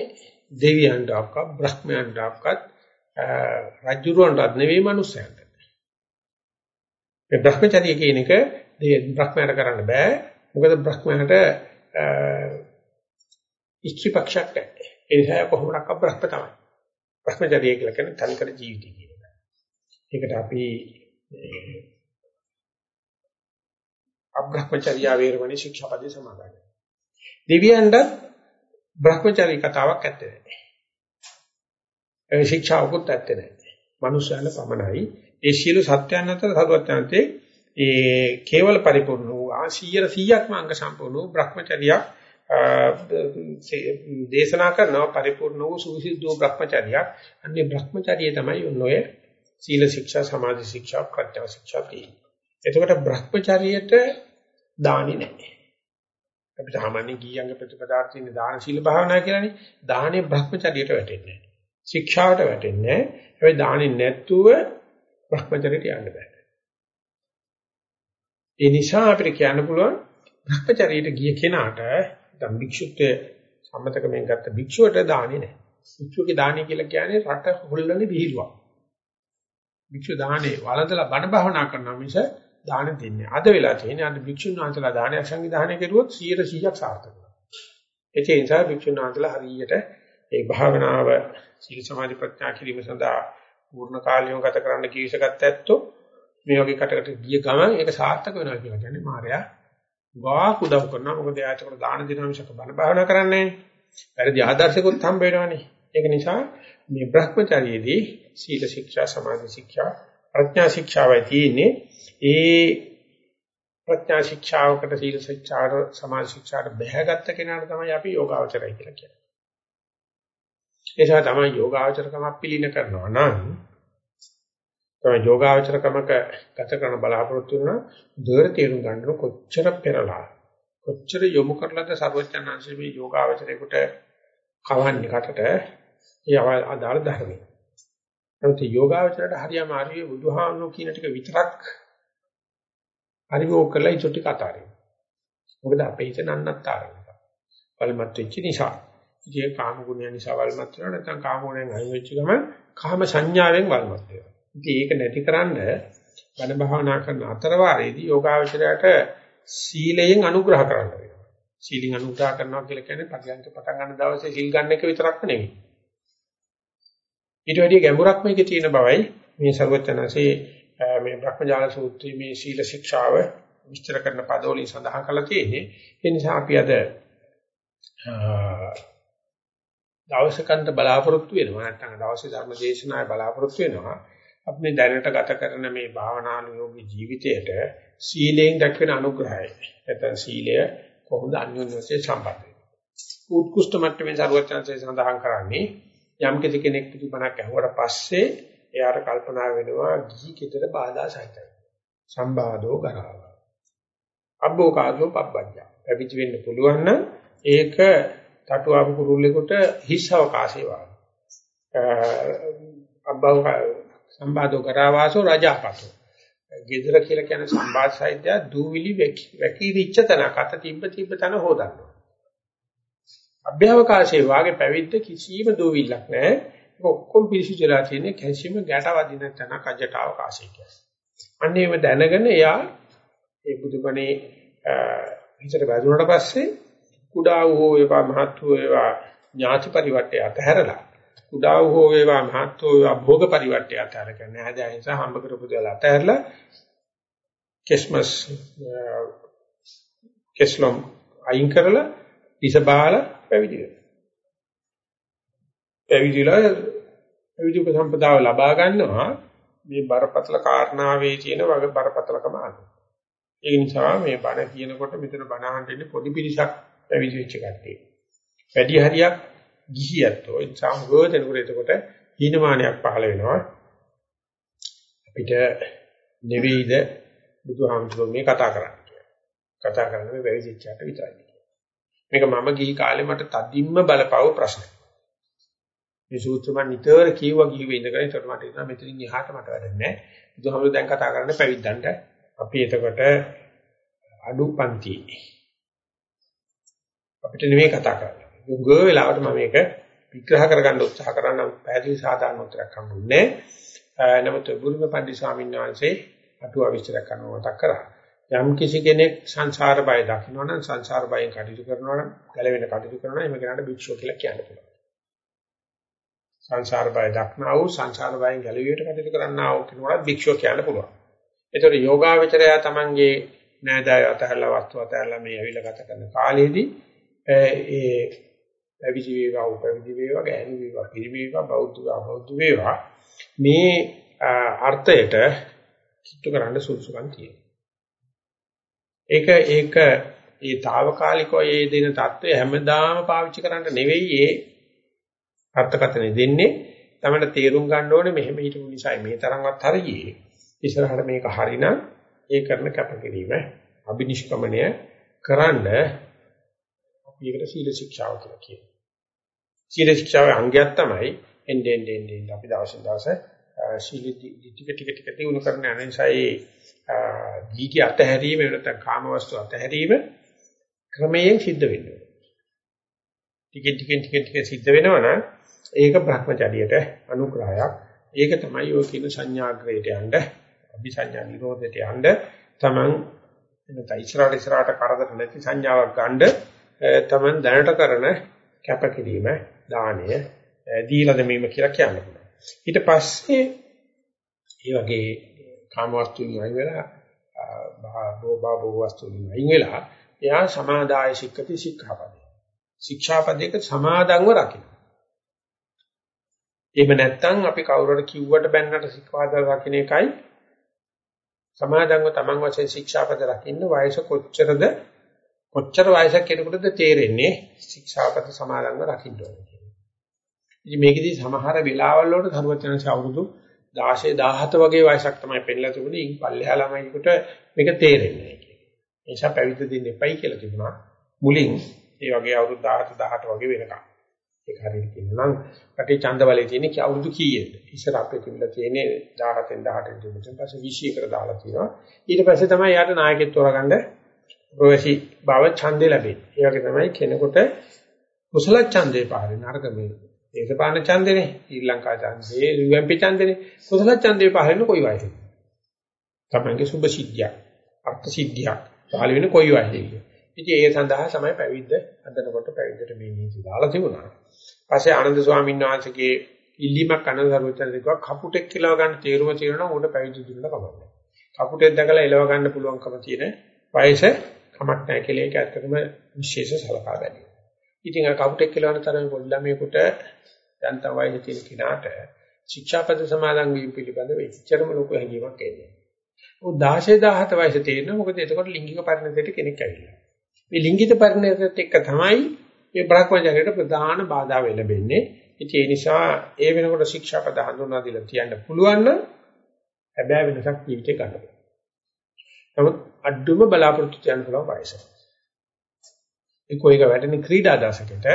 දෙවියන්ට අක්ක බ්‍රහ්මයන්ට අක්කත් රජුරවන්ටත් නෙවෙයි මනුස්සයන්ට. මේ භ්‍රමචර්ය කියන එක බ්‍රහ්මයට කරන්න බෑ. මොකද බ්‍රහ්මයට ඉච්ඡි පක්ෂයක් නැහැ. ඒ නිසා කොහොමඩක් අබ්‍රහ්ම තමයි. භ්‍රමචර්ය කියලා කියන්නේ තනිකර ජීවිතය කියන එක. ඒකට අපි අබ්‍රහ්මචර්ය වේරමණී ශික්ෂාපදේ සමාදන්. දෙවියන්ට භ්‍රමචර්ය කතාවක් ඇත්තේ නැහැ. ඒ ශික්ෂාවකුත් ඇත්තේ නැහැ. මනුෂ්‍යයන් පමණයි. ඒ සියලු සත්‍යයන් අතර සරුවත්යන්තේ ඒ කේවල පරිපූර්ණ වූ ආශීර 100ක්ම අංග සම්පූර්ණ වූ භ්‍රමචර්යයක් දේශනා කරනවා පරිපූර්ණ වූ සුවිසුද්ධ වූ භ්‍රමචර්යයක්. අන්නේ භ්‍රමචර්යය තමයි ඔය සීල ශික්ෂා සමාධි ශික්ෂා ප්‍රඥා ශික්ෂා තියෙන්නේ. එතකොට භ්‍රමචර්යයට දානි නැහැ. අපිට සාමාන්‍ය ගියංග ප්‍රතිපදාවට තියෙන දාන සීල භාවනා කියලානේ. දානේ භ්‍රමචර්යයට වැටෙන්නේ නැහැ. ශික්ෂාවට වැටෙන්නේ නැහැ. හැබැයි දානේ නැත්තුව භ්‍රමචර්යයට යන්න බෑ. ඒ නිසා අපිට කියන්න පුළුවන් භ්‍රමචර්යයට ගිය කෙනාට දැන් භික්ෂුත්වයේ සම්මතකමෙන් ගත්ත භික්ෂුවට දානේ නැහැ. භික්ෂුවගේ දානේ කියලා කියන්නේ රට හොල්ලන්නේ විහිළුවක්. භික්ෂු දානේ වළඳලා බණ භාවනා කරනවා මිස දාන දෙන්නේ. අද වෙලා තියෙන්නේ අද භික්ෂුන් වහන්සේලා දානයක් සංවිධානය කරුවොත් 100%ක් සාර්ථක වෙනවා. ඒ නිසා භික්ෂුන් වහන්සේලා හරියට ඒ භාවනාව සීල සමාධි ප්‍රඥා කිරීම සඳහා පූර්ණ කාලයම ගත කරන්න කීසගත් ඇත්තෝ මේ වගේ කටකට ගිය ගමන් ඒක සාර්ථක වෙනවා කියලා කියන්නේ මායя වා කුදම් කරනවා මොකද එයාට දාන දෙනවා මිසක බණ භාවනා කරන්නේ නැහැ. වැරදි ආදර්ශකුත් හම්බ වෙනවනේ. ඒක නිසා මේ Brahmacharyaදී සීල ශික්ෂා සමාධි ශික්ෂා ප්‍රඥා ශික්ෂාවයි තියෙන්නේ ඒ ප්‍රඥා ශික්ෂාවකට සීල ශික්ෂාට සමාධි ශික්ෂාට බැහැගත්ත කෙනාට තමයි අපි යෝගාවචරය කියලා කියන්නේ. ඒ නිසා තමයි යෝගාවචරකමක් පිළින කරනවා නම් තමයි යෝගාවචරකමක ගත කරන බලාපොරොත්තු වෙන දොර තේරුම් ගන්න කොච්චර පෙරලා කොච්චර යොමු කරලාද සර්වඥාන්සේ මේ යෝගාවචරයකට කවන්නේ කටට ඒ අදාළ ධර්මයි. නමුත් යෝගාවචරයට හරියම ආරියේ බුදුහාමුදුරු කියන ටික විතරක් හරිවෝ කරලා ඉතුරු ටික අතාරින්න. මොකද අපේ හිත නන්නත්තර නිසා. වල්මත් වෙච්ච නිසා. ඉතින් කාම ගුණය නිසා වල්මත් වෙනවා නැත්නම් කාම ගුණයෙන් අයින් වෙච්ච ගම කාම සංඥාවෙන් වල්මත් වෙනවා. ඉතින් ඒක නැතිකරන්න බණ භාවනා කරන අතර වාරයේදී යෝගාවචරයට සීලයෙන් අනුග්‍රහ කරන්න වෙනවා. සීලින් අනුග්‍රහ කරනවා කියලා කියන්නේ පරියන්ක පටන් ගන්න දවසේ සීල් ගන්න එක විතරක් නෙවෙයි. ඊට වැඩිය ගැඹුරක් මේකේ තියෙන බවයි මේ ਸਰවචනසේ මේ බ්‍රහ්මජාල සූත්‍රයේ මේ සීල ශික්ෂාව විස්තර කරන පදවලින් සඳහන් කරලා තියෙන්නේ. ඒ නිසා අපි අද දවසකට බලාපොරොත්තු වෙනවා නැත්නම් දවසේ ධර්ම දේශනාවේ බලාපොරොත්තු වෙනවා. අපි මේ දැනට ගත කරන මේ භාවනානුයෝගී ජීවිතයට සීලයෙන් දක්වන අනුග්‍රහය. නැත්නම් සීලය කොහොමද අන්‍යෝන්‍ය වශයෙන් සම්බන්ධ වෙන්නේ? උත්කෘෂ්ඨ මට්ටමේ සරුවචනසේ සඳහන් කරන්නේ යම් කෙනෙක් පිටිපණක් ඇහුවට පස්සේ එයාට කල්පනා වෙනවා ගිහි කෙතර බාධා සහිතයි. සම්බාධෝ කරාව. අබ්බෝකාදෝ පබ්බජ්ජා. පැවිදි වෙන්න පුළුවන් නම් ඒක තටුවාපු කුරුල්ලෙකුට හිස් අවකාශය වගේ. අබ්බව සම්බාධෝ කරාවාසෝ රජාපතෝ. ගෙදර කියලා කියන සම්බාධ සාහිත්‍ය දූවිලි වැකි විච්ච තන කත තිබ්බ තිබ්බ තන හොදන්න. අභ්‍යවකාශයේ වාගේ පැවිද්ද කිසිම දූවිල්ලක් නැහැ. ඔක්කොම පිරිසිදුලා තියෙන්නේ කැසිම ගැට වදින තැන කජට අවකාශය කියන්නේ. අන්නේම දැනගෙන එයා ඒ බුදුබණේ හිතට වැදුනට පස්සේ කුඩා වූ වේවා මහත් වූ වේවා ඥාති පරිවර්තය අතහැරලා කුඩා වූ වේවා මහත් වූ වේවා භෝග පරිවර්තය අතහැරගෙන නැහැ නිසා හම්බ කරපු දේවල් අතහැරලා කිස්මස් කෙස්ලොම් uh, අයින් කරලා ඉසබාල පැවිදි වෙනවා. පැවිදිලා පැවිදි උපසම්පදාව ලබා ගන්නවා මේ බරපතල කාරණාවේ තියෙන වග බරපතලකම අනුව. ඒ නිසා මේ බණ කියනකොට මෙතන බණ අහන්න ඉන්නේ පොඩි පිරිසක් පැවිදි වෙච්ච කට්ටිය. වැඩි හරියක් ගිහියත්ෝ ඒ නිසා මොකදනකොට එතකොට හීනමානයක් පහළ වෙනවා. අපිට නෙවෙයිද බුදුහාමුදුරුවෝ මේ කතා කරන්නේ කියලා. කතා කරන්නේ මේ පැවිදිච්චාට විතරයි. මේක මම ගිහි කාලේ මට තදින්ම බලපව ප්‍රශ්නයක්. මේ සූත්‍ර මම නිතර කියවා කිව්වේ ඉඳගෙන ඒකට මට ඉතින් මෙතනින් එහාට මට වැඩක් නැහැ. බුදුහාමුදුරුවෝ දැන් කතා කරන්නේ පැවිද්දන්ට. අපි එතකොට අඩු පන්ති. අපිට නෙමෙයි කතා කරන්නේ. ගොග වෙලාවට මම මේක විග්‍රහ කරගන්න උත්සාහ කරනවා පැහැදිලි සාධාරණ උත්තරයක් හම්බුන්නේ. නමුත් බුදුම පන්දි ස්වාමීන් වහන්සේ අටුවා විස්තර කරනවා මතක් කරා. යම් කිසි කෙනෙක් සංසාර බය දකිනවා නම් සංසාර බයෙන් කටයුතු කරනවා නම් ගැලවෙන කටයුතු කරනවා නම් එමෙ කෙනාට භික්ෂුව කියලා කියන්න පුළුවන්. සංසාර බය දක්නා වූ සංසාර බයෙන් ගැලවියට කටයුතු කරන්නා වූ කෙනෙකුට භික්ෂුව කියන්න පුළුවන්. ඒතකොට යෝගාවචරය තමන්ගේ නෑදෑය අතහැරලා වස්තු අතහැරලා මේ ඇවිල්ලා ගත කරන කාලයේදී ඒ පැවිදි වේවා උපවිදි වේවා ගැහැණු වේවා කිරි වේවා බෞද්ධ බෞද්ධ වේවා මේ අර්ථයට කිට්ටු කරන්න සුදුසුකම් තියෙනවා. ඒක ඒක ඒ తాවකාලිකව ඒ දෙන தত্ত্বය හැමදාම පාවිච්චි කරන්න නෙවෙයි ඒ අර්ථකථනය දෙන්නේ. තමන්න තේරුම් ගන්න ඕනේ මෙහෙම හිටු නිසා මේ තරම්වත් හරියේ. ඉස්සරහට මේක හරිනම් ඒ කරන කැපකිරීම අබිනිෂ්ක්‍මණය කරන්න අපි ඒකට සීල ශික්ෂාව කියලා කියනවා. සීල ශික්ෂාවේ අංගයක් තමයි එන්නේ එන්නේ එන්නේ අපි දවසින් දවස සීල ටික ටික ටික දිනු කරන අනන්සයි දීටි අතහැරීම නැත්නම් කාමවස්තු අතහැරීම ක්‍රමයෙන් සිද්ධ වෙනවා. ටික ටික ටික ටික සිද්ධ වෙනවනම් ඒක භ්‍රමචරියට අනුග්‍රහයක්. ඒක තමයි ඔය කියන සංඥාග්‍රේට යන්න, අபிසඤ්ඤා නිරෝධයට යන්න තමන් එනත ඉස්සරහට ඉස්සරහට කරදර නැති සංඥාවක් ගන්න තමන් දැනට කරන කැපකිරීම, දාණය, දීලා දෙමීම කියලා කියන්න පුළුවන්. ඊට පස්සේ ඒ වගේ කාමවස්තුන් අයින් වෙලා භෝභා භෝවස්තුන් අයින් වෙලා එයා සමාදාය සික්කති සික්ඛාපදේ. ශික්ෂාපදයක සමාදන්ව රකින්න. එහෙම නැත්නම් අපි කවුරුහරි කිව්වට බැන්නට සික්ඛාපද රකින්න එකයි සමාදන්ව තමන් වශයෙන් ශික්ෂාපද රකින්න වයස කොච්චරද කොච්චර වයසක් කෙනෙකුටද තේරෙන්නේ ශික්ෂාපද සමාදන්ව රකින්න ඕනේ කියලා. ඉතින් මේකෙදි සමහර වෙලාවල් වලට සරුවචනංශ අවුරුදු 16 17 වගේ වයසක් තමයි පෙන්ලා තිබුණේ. ඉන් පල්ලෙහා ළමයිකට මේක තේරෙන්නේ නැහැ කියන්නේ. ඒ නිසා පැවිදි දෙන්න එපයි කියලා තිබුණා. මුලින් ඒ වගේ අවුරුදු 17 18 වගේ වෙනකම්. ඒක හරියට කියනවා නම් රටේ ඡන්දවලේ තියෙන කී අවුරුදු කීයද? ඉස්සර අපේ තිබිලා තියෙන්නේ 17න් 18න් තිබුණා. ඊට පස්සේ 20 කට දාලා තියෙනවා. ඊට පස්සේ තමයි යාට නායකත්ව තෝරගන්න ප්‍රවේශී බව ඡන්දේ ලැබෙන්නේ. ඒ වගේ තමයි කෙනෙකුට කුසල ඡන්දේ පාරේ නරක මේ දේශපාලන ඡන්දනේ ශ්‍රී ලංකා ඡන්දේ යුඑම්පි ඡන්දනේ. කුසල ඡන්දේ පහලෙන්න කොයි වයසෙද? තමන්ගේ සුභ සිද්ධියක් අර්ථ සිද්ධියක් පහල වෙන කොයි වයසෙද? ඉතින් ඒ සඳහා තමයි පැවිද්ද හදනකොට පැවිද්දට මේ නීති දාලා තිබුණා. පස්සේ ආනන්ද ස්වාමීන් වහන්සේගේ ඉල්ලීමක් අනන්ත සර්වචන දෙකක් කපුටෙක් කියලා ගන්න තේරුම තියෙනවා උඩ පැවිදි දුන්න කමන්නේ කපුටෙක් දැකලා එලව ගන්න පුළුවන්කම තියෙන වයස කමක් නැහැ කියලා ඒක ඇත්තටම විශේෂ සලකා බැලීම. ඉතින් අර කවුටෙක් කියලා වන තරම් පොඩි ළමයෙකුට යන්තම් වයසේ තියෙන කිනාට ශික්ෂාපද සමාදන් වීම පිළිබඳව එච්චරම ලොකු හැඟීමක් එන්නේ. ਉਹ 16 17 වයසේ තේරෙනවා මොකද එතකොට ලිංගික පරිණතයට කෙනෙක් ඇවිල්ලා. මේ ලිංගික පරිණතයට එක්ක තමයි මේ බ්‍රහ්මචර්යයට ප්‍රධාන බාධා වෙලෙන්නේ. ඉතින් ඒ නිසා ඒ වෙනකොට ශික්ෂාපද හඳුන්වා දීලා තියන්න පුළුවන් නම් හැබැයි වෙනසක් ජීවිතේ ගන්න. නමුත් අඩුම බලාපොරොත්තු තියන්න පුළුවන් වයස. ඒ කොයික වැටෙන ක්‍රීඩා දශකයට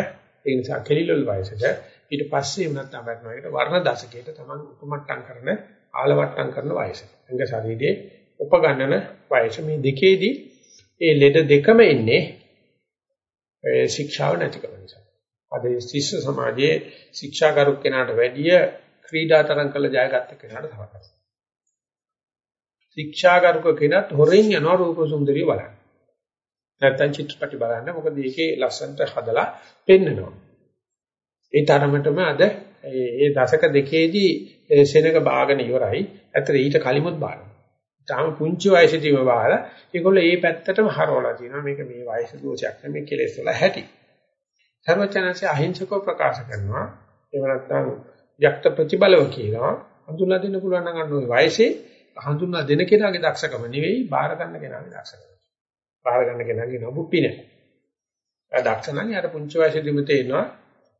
ඒ නිසා කෙලිලොල් වයසට ඊට පස්සේ වුණත් අපරණයකට වර්ණ දශකයට තමන් උපමට්ටම් කරන ආලවට්ටම් කරන වයස. අංග ශරීරයේ උපගන්නන වයස මේ දෙකේදී ඒ ලෙඩ දෙකම එන්නේ ඒ ශික්ෂාව නැතිකම නිසා. අද ශිෂ්‍ය සමාජයේ ශික්ෂාගරුක කෙනාට වැඩිය ක්‍රීඩා තරම් කළ ජයගත්ත කෙනාට තමයි. ශික්ෂාගරුක කෙනාට හොරෙන් යනවා රූප සුන්දරිය බලන්න. නැත්තම් චිත්‍රපටි බලන්න මොකද ඒකේ ලස්සනට හදලා පෙන්නනවා. ඒ තරමටම අද ඒ දශක දෙකේදී සෙනඟ බාගෙන ඉවරයි. ඇත්තට ඊට කලිමුත් බානවා. තාම පුංචි වයසේදීම බාලා ඒගොල්ලෝ ඒ පැත්තටම හරවලා තියෙනවා. මේක මේ වයස දෝෂයක් නෙමෙයි කෙලෙස් වල හැටි. සර්වචනanse අහිංසකව ප්‍රකාශ කරනවා. එහෙම නැත්නම් යක්ත ප්‍රතිබලව කියනවා. හඳුන්ලා දෙන්න පුළුවන් නම් අන්න ওই වයසේ හඳුන්ලා දෙන කෙනාගේ දක්ෂකම නෙවෙයි බාර ගන්න කෙනාගේ දක්ෂකම. බාර ගන්න කෙනාගේ නබුප්පි නෑ. ඒ දක්ෂ නම් යාට පුංචි වයසේදීම තේනවා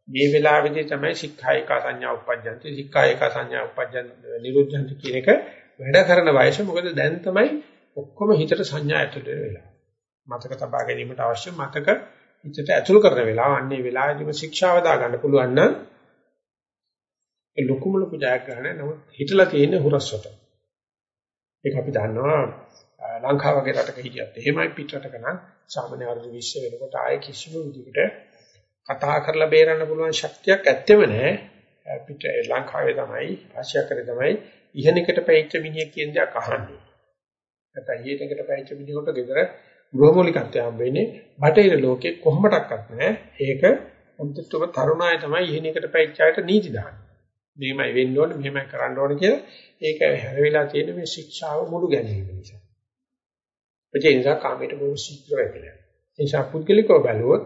මේ වෙලාවේදී තමයි සික්ඛායිකා සංඥා උපජ්ජන්ති සික්ඛායිකා සංඥා උපජ්ජන් නිරුද්ධන්ති කියන එක වැඩ කරන වයස මොකද දැන් තමයි ඔක්කොම හිතට සංඥා ඇතුළට වෙලා. මතක තබා ගැනීමට අවශ්‍ය මතක හිතට ඇතුළු කරන වෙලාව අන්නේ වෙලාවේදීම ශික්ෂාව දා ගන්න පුළුවන් නම් ඒ ලොකුම ලොකු ජයග්‍රහණය නමුත් හිතලා තියෙන හුරස්වට. ඒක අපි දන්නවා ලංකාව වගේ රටක හිටියත් එහෙමයි පිටරටක නම් සාමාන්‍ය වර්ග විශ්ව වෙනකොට ආයේ කිසිම විදිහකට කතා කරලා බේරන්න පුළුවන් ශක්තියක් ඇත්තෙම නැහැ. පිට ලංකාවේ තමයි ආසියාකරේ තමයි ඉහණකට පැවිච්ච මිනිහෙක් කියන දේ අහන්නේ. නැත්නම් ඊටකට පැවිච්ච මිනිහෙකුට ගෙදර ගෘහමූලිකත්වය හම්බ වෙන්නේ බටහිර ලෝකේ කොහොමඩක්වත් නැහැ. ඒක උන්ටම තරුණාය තමයි ඉහණකට පැවිච්ච අයට නීති දාන්නේ. මෙහෙමයි වෙන්න ඕනේ මෙහෙමයි කරන්න ඕනේ කියලා ඒක හැරවිලා තියෙන මේ ශික්ෂාව මුළු ගැනීම නිසා. ඒ නිසා කාමයට බොහෝ ශීඝ්‍ර වෙනවා. ඒ නිසා පුද්ගලිකව බැලුවොත්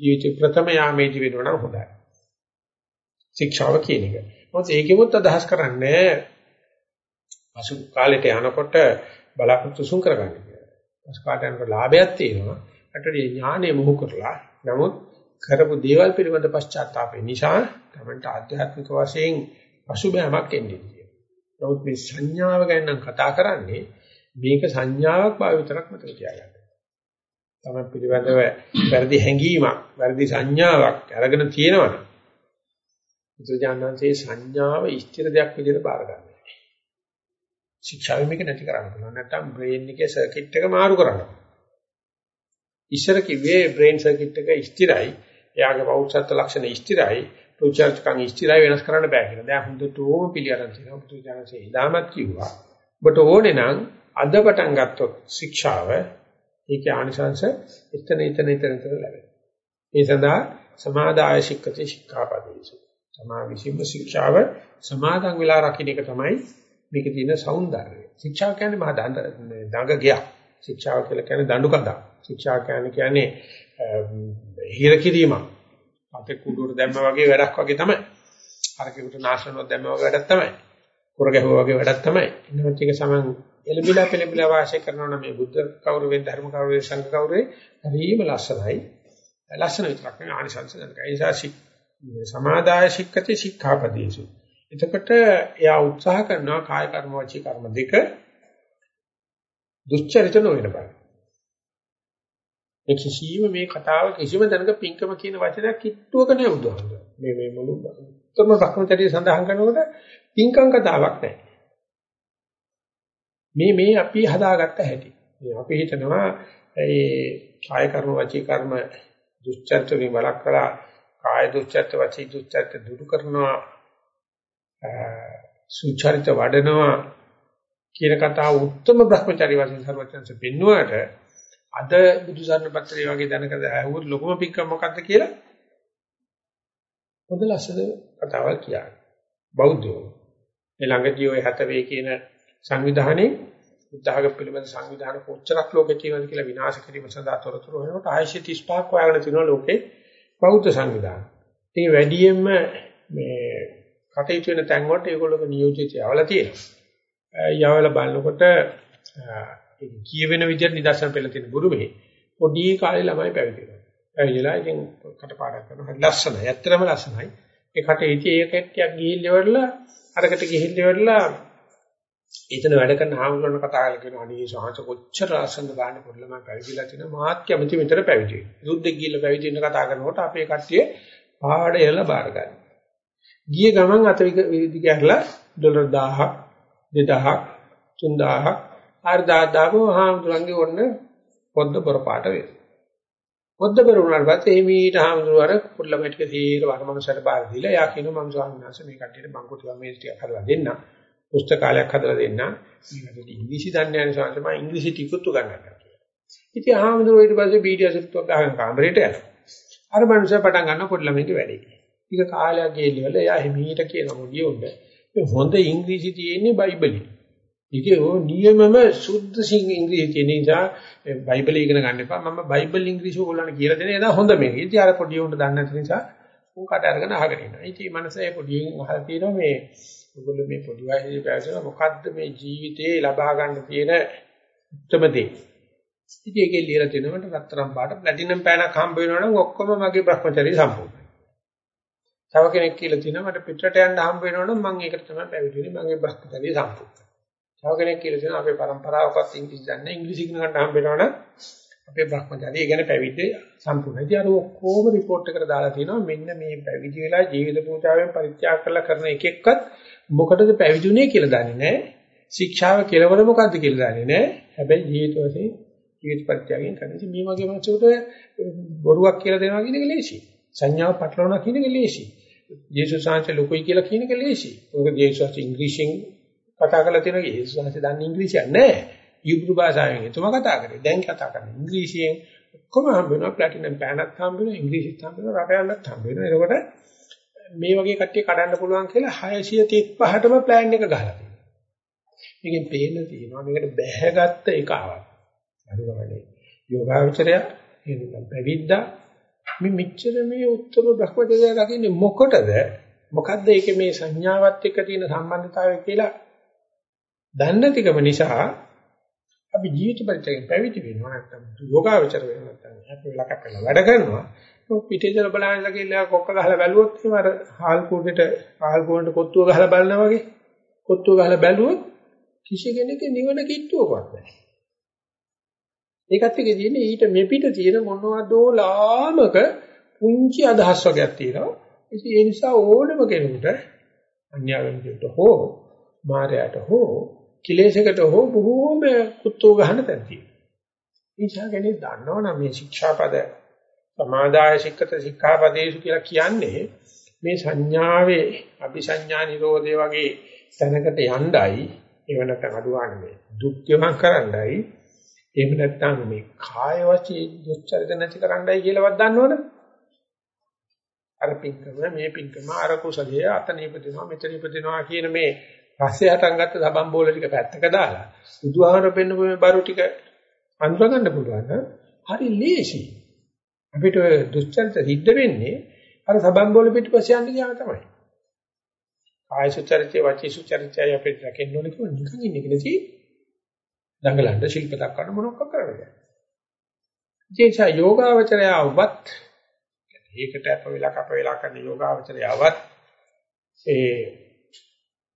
ජීවිත ප්‍රථම යාමේදී වෙනවා නම් හොඳයි. ශික්ෂාව කියන එක. මොකද ඒකෙමුත් අදහස් කරන්නේ පසු කාලෙට යනකොට බලාපොරොත්තු සුන් කරගන්න කියලා. පසු කාලයට යනකොට ලාභයක් තියෙනවා. අටදී ඥානෙ මොහු කරලා නමුත් කරපු දේවල් පිළිබඳ පශ්චාත්තාපය නිසා තමන්ට ආධ්‍යාත්මික වශයෙන් පසුබෑමක් එන්නේ කියලා. නමුත් මේ සංඥාව ගැන නම් කතා කරන්නේ මේක සංඥාවක් බව විතරක් මතක තියාගන්න. තමයි පිළිබඳව වැරදි හැඟීමක්, වැරදි සංඥාවක් අරගෙන තියෙනවනේ. බුදුජානන්සේ සංඥාව ස්ථිර දෙයක් විදිහට බාර ගන්නවා. ශික්ෂාවෙ මේක නැති කරන්න පුළුවන්. නැත්නම් බ්‍රේන් එකේ සර්කිට් එක මාරු කරනවා. ඉස්සර කිව්වේ බ්‍රේන් සර්කිට් එක ස්ථිරයි. එයාගේ පෞෂත්ව ලක්ෂණ ස්ථිරයි. රුචර්ජකම් ස්ථිරයි වෙනස් කරන්න බෑ කියලා. දැන් හොඳටම පිළිඅරන් තියෙනවා. බුදුජානන්සේ ඉදාමත් කිව්වා. ඔබට ඕනේ නම් අද පටන් ගත්තොත් ශික්ෂාව ඒකේ ආනිසංශ එතන එතන එතන එතන ලැබෙනවා. ඒ සඳහා සමාදාය ශික්කති ශික්ඛාපදේශු. සමා විසින්ම ශික්ෂාව සමාදන් වෙලා රකින්න එක තමයි මේකේ තියෙන సౌందර්යය. ශික්ෂාව කියන්නේ මහා දඟ ගියක්. ශික්ෂාව කියලා කියන්නේ දඬු කඳක්. ශික්ෂාව කියන්නේ කියන්නේ හිර කිරීමක්. අපේ කුඩුවට දැම්ම වගේ වැඩක් වගේ තමයි. අරකෙකුට නාශනවත් දැම්ම වගේ වැඩක් තමයි. කුර ගැහුවා වගේ වැඩක් තමයි. ඊට පස්සේ සමන් එළඹිලා පෙළඹිලා වාසය කරනවා නම් මේ බුද්ධ කෞරවෙන් ධර්ම කෞරවෙන් සංඝ කෞරවේ හරිම ලස්සනයි. ලස්සන විතරක් නෙවෙයි ආනිසංස දැනගයි. ඒ නිසා සමාදාය ශික්කති ශික්ඛාපදේසු. එතකොට එයා උත්සාහ කරනවා කාය කර්ම වචී කර්ම දෙක දුස්චරිත නොවන බව. ඒ කිසිම මේ කතාව කිසිම දැනක පිංකම කියන වචනයක් කිට්ටුවක නෑ බුදුහාමුදුරුවෝ. මේ මේ මුළු උත්තම භක්මචර්ය සඳහන් කරනකොට පිංකම් කතාවක් නෑ. මේ මේ අපි හදාගත්ත හැටි. මේ අපි හිතනවා ඒ කාය කර්ම වචී කර්ම දුස්චර්ත වලින් වළක් කළා කාය දුස්චර්ත වචී දුස්චර්ත දුරු කරනවා සුචරිත වඩනවා කියන කතාව උත්තම භ්‍රමචාරී වශයෙන් සර්වඥන්ස පෙන්වුවාට අද බුදුසරණ පත්‍රය වගේ දැනක ඇහුවොත් ලොකුම පික්කම මොකද්ද කියලා? හොඳ ලස්සන කතාවක් කියන්නේ. බෞද්ධයෝ. මේ ළඟදී ওই හතවේ කියන සංවිධානයේ බුද්ධඝම පිළිබඳ සංවිධාන කොච්චරක් ලෝකේ තියෙනවද කියලා විනාශ කිරීම සඳහා තොරතුරු වෙනකොට 635ක් හොයාගෙන තිනවා ලෝකේ බෞද්ධ සංවිධාන. ඒ වැඩියෙන්ම මේ කටයුතු වෙන තැන් වලට ඒගොල්ලෝ නියෝජිත යවලා තියෙනවා. යවලා බලනකොට කියවෙන විදිහට නිදර්ශන පෙළ තියෙන බුරුමේ පොඩි කාලේ ළමයි පැවිදි වෙනවා. පැවිදිලා ඉතින් කටපාඩම් කරනවා. ලස්සනයි. ඇත්තටම ලස්සනයි. ඒ කටේටි ඒකෙට්ටියක් ගිහිල්ලා ඉවරලා අරකට ගිහිල්ලා ඉවරලා එතන වැඩ කරන හාමුදුරන කතා කරලා කියනවා අනේ සහස කොච්චර ලස්සනද ගන්න පොඩ්ඩම පැවිදිලා තිනවා මාත් කැමති මෙතන පැවිදි වෙන්න. සුද්දෙක් ගිහිල්ලා පැවිදි වෙන්න කතා කරනකොට අපේ කට්ටිය පහාඩ එලා බාර ගන්න. ගිය ගමන් අත විදි ගැහලා ඩොලර් 1000ක් 2000ක් 3000ක් 4000 දාපුව හාමුදුරන්ගේ ඔන්න පොද්ද පොරපාට වෙනවා. පොද්ද පෙරුණාට පස්සේ එමීට හාමුදුරුවර පොඩ්ඩම ටික සීර වරමනසට බාර දීලා යා කියනවා මම ස්වාමීන් වහන්සේ මේ කට්ටියට මං කොට මේ ටික හදලා දෙන්නම්. පුස්තකාලයක් හදලා දෙන්න. මේකට ඉංග්‍රීසි දන්නේ නැහැ සංසම ඉංග්‍රීසි ටිකුත් උගන්වන්න කියලා. ඉතින් ආහමඳුරෝ ඊට පස්සේ බීඩියසෙත් ගහන කාමරේට යනවා. අර මනුස්සයා පටන් ගන්න පොඩි ළමයින්ගේ වැඩේ. ටික කාලයක් ගෙලිවල එයා හිමීට කියන මොඩිය උඩ. මේ හොඳ ඉංග්‍රීසි තියෙන්නේ බයිබලේ. ඒකේ ඕ නියමම සුද්ධ සිං ඉංග්‍රීසි තියෙන නිසා බයිබලේ ඉගෙන ගන්න එපා. මම බයිබල් ඉංග්‍රීසි ඕගොල්ලන්ට කියලා දෙන එදා හොඳ මේක. ඉතින් අර පොඩි උන්ට දන්නේ නැති නිසා උන් කට අරගෙන අහගෙන ඉන්නවා. ඉතින් මේ මනසේ පොඩියෙන් අහලා තියෙනවා මේ ඔයගොල්ලෝ මේ පොඩි වයසේ පැවසන මොකද්ද මේ ජීවිතේ ලබා ගන්න තියෙන උත්තරම දේ. ඉතින් ඒකේ ලියලා තියෙනවා මට රත්තරන් පාට ප්ලැටිනම් පෑනක් හම්බ වෙනවා නම් ඔක්කොම මගේ Brahmacharya සම්පූර්ණයි. තව කෙනෙක් කියලා තියෙනවා මට පිටරට යන්න හම්බ වෙනවා නම් මම ඒකට තමයි පැවිදි වෙන්නේ මගේ Brahmacharya සම්පූර්ණයි. තව කෙනෙක් කියලා තියෙනවා අපේ પરම්පරාවකත් ඉංග්‍රීසි දන්නේ ඉංග්‍රීසි ඉගෙන ගන්න හම්බ වෙනවා නම් අපේ Brahmacharya ගැන පැවිද්ද සම්පූර්ණයි. ඉතින් අර ඔක්කොම report එකට දාලා තියෙනවා මෙන්න මේ පැවිදි වෙලා ජීවිත පූජාවෙන් පරිත්‍යාග කරලා කරන එක එක්කත් මොකටද පැවිදුනේ කියලා දන්නේ නැහැ. ශික්ෂාව කෙලවර මොකද්ද කියලා දන්නේ නැහැ. හැබැයි ජීවිත වශයෙන් ජීවිත පරිත්‍යාගයෙන් කරන ඉතින් මේ වගේ මනසකට බොරුවක් කියලා දෙනවා කියන එක ලේසි. සංඥාව පටලවනවා කියන එක ලේසි. ජේසුස් වහන්සේ ලොකුයි කියලා කියන එක ලේසි. මොකද ජේසුස් වහන්සේ ඉංග්‍රීසියෙන් කතා කරලා තියෙනවා. ජේසුස් වහන්සේ දන්නේ ඉංග්‍රීසියක් නැහැ. යුබ්රු භාෂාවෙන් එතුමා කතා කරේ. දැන් කතා කරන්නේ ඉංග්‍රීසියෙන්. ඔක්කොම හම්බ වෙනවා. ප්ලැටිනම් පෑනක් හම්බ වෙනවා. ඉංග්‍රීසිත් හම්බ වෙනවා. රට යන්නත් හම්බ වෙනවා. එතකොට මේ වගේ කට්ටිය කඩන්න පුළුවන් කියලා 635ටම ප්ලෑන් එක ගහලා තියෙනවා. මේකෙන් පේන තියෙනවා මේකට බැහැගත්ත එක ආවක්. අනිවාර්යයෙන් යෝගාචරය එනම් පැවිද්දා මේ මෙච්චර මේ උත්තර බ්‍රහ්මචර්යය රකින්නේ මොකටද? මොකද්ද ඒකේ මේ සංඥාවත් එක්ක තියෙන සම්බන්ධතාවය කියලා දන්නේ නැතිකම නිසා අපි ජීවිත පරිත්‍යාගයෙන් පැවිදි වෙනවා නැත්නම් යෝගාචර වෙනවා නැත්නම් අපි ලකප්පල වැඩ කරනවා පිටේතර බලන්න කියලා කොක්ක ගහලා බැලුවොත් එහෙම අර හාල් කුඩේට හාල් කුඩේට කොත්තුව ගහලා බලනවා වගේ කොත්තුව ගහලා බැලුවොත් කිසි කෙනෙක් නිවන කිට්ටුවක්වත් නැහැ. ඒකත් එකේ තියෙන්නේ ඊට මෙපිට තියෙන මොනවදෝ ලාමක පුංචි අදහස් වර්ගයක් තියෙනවා. ඉතින් ඒ නිසා ඕනම කෙනෙකුට අන්‍යවෙන්ට හෝ මායයට හෝ කිලේශයකට හෝ බොහෝම කුත්තු ගහන තැන් තියෙනවා. නිසා කෙනෙක් දන්නවනම් මේ ශික්ෂාපද සමාදාය සික්කත සික්ඛාපදේශු කියලා කියන්නේ මේ සංඥාවේ අபிසඤ්ඤා නිරෝධය වගේ තැනකට යණ්ඩයි එව නැත්නම් අඩුවාන මේ දුක් යමක් කරන්නයි එහෙම නැත්නම් මේ කාය වචී දුච්චරිත නැති කරන්නයි කියලාවත් දන්නවනේ. අර පින්කම මේ පින්කම අර කුසලයේ අතන ඉපදිනවා මෙතන ඉපදිනවා කියන මේ පස්සේ හටන් ගත්ත සබම් බෝල ටික පැත්තක දාලා බුදුහාමර පෙන්නපු මේ බරු ටික අඳුර ගන්න පුළුවන් හරි ලේසි අපිට දුස්චරිත සිද්ධ වෙන්නේ අර සබම් බෝල පිටිපස්සේ යන්න ගියාම තමයි. කාය සුචරිතය වචී සුචරිතය අපිට රැකෙන්න ඕනේ කිව්ව නිකන් ඉන්නේ කියලා දඟලන්න ශිල්ප දක්වන්න මොනවක් කරන්නද ජීචා යෝගාවචරය වවත් ඒකට අප වෙලා කප වෙලා කරන යෝගාවචරය වවත් ඒ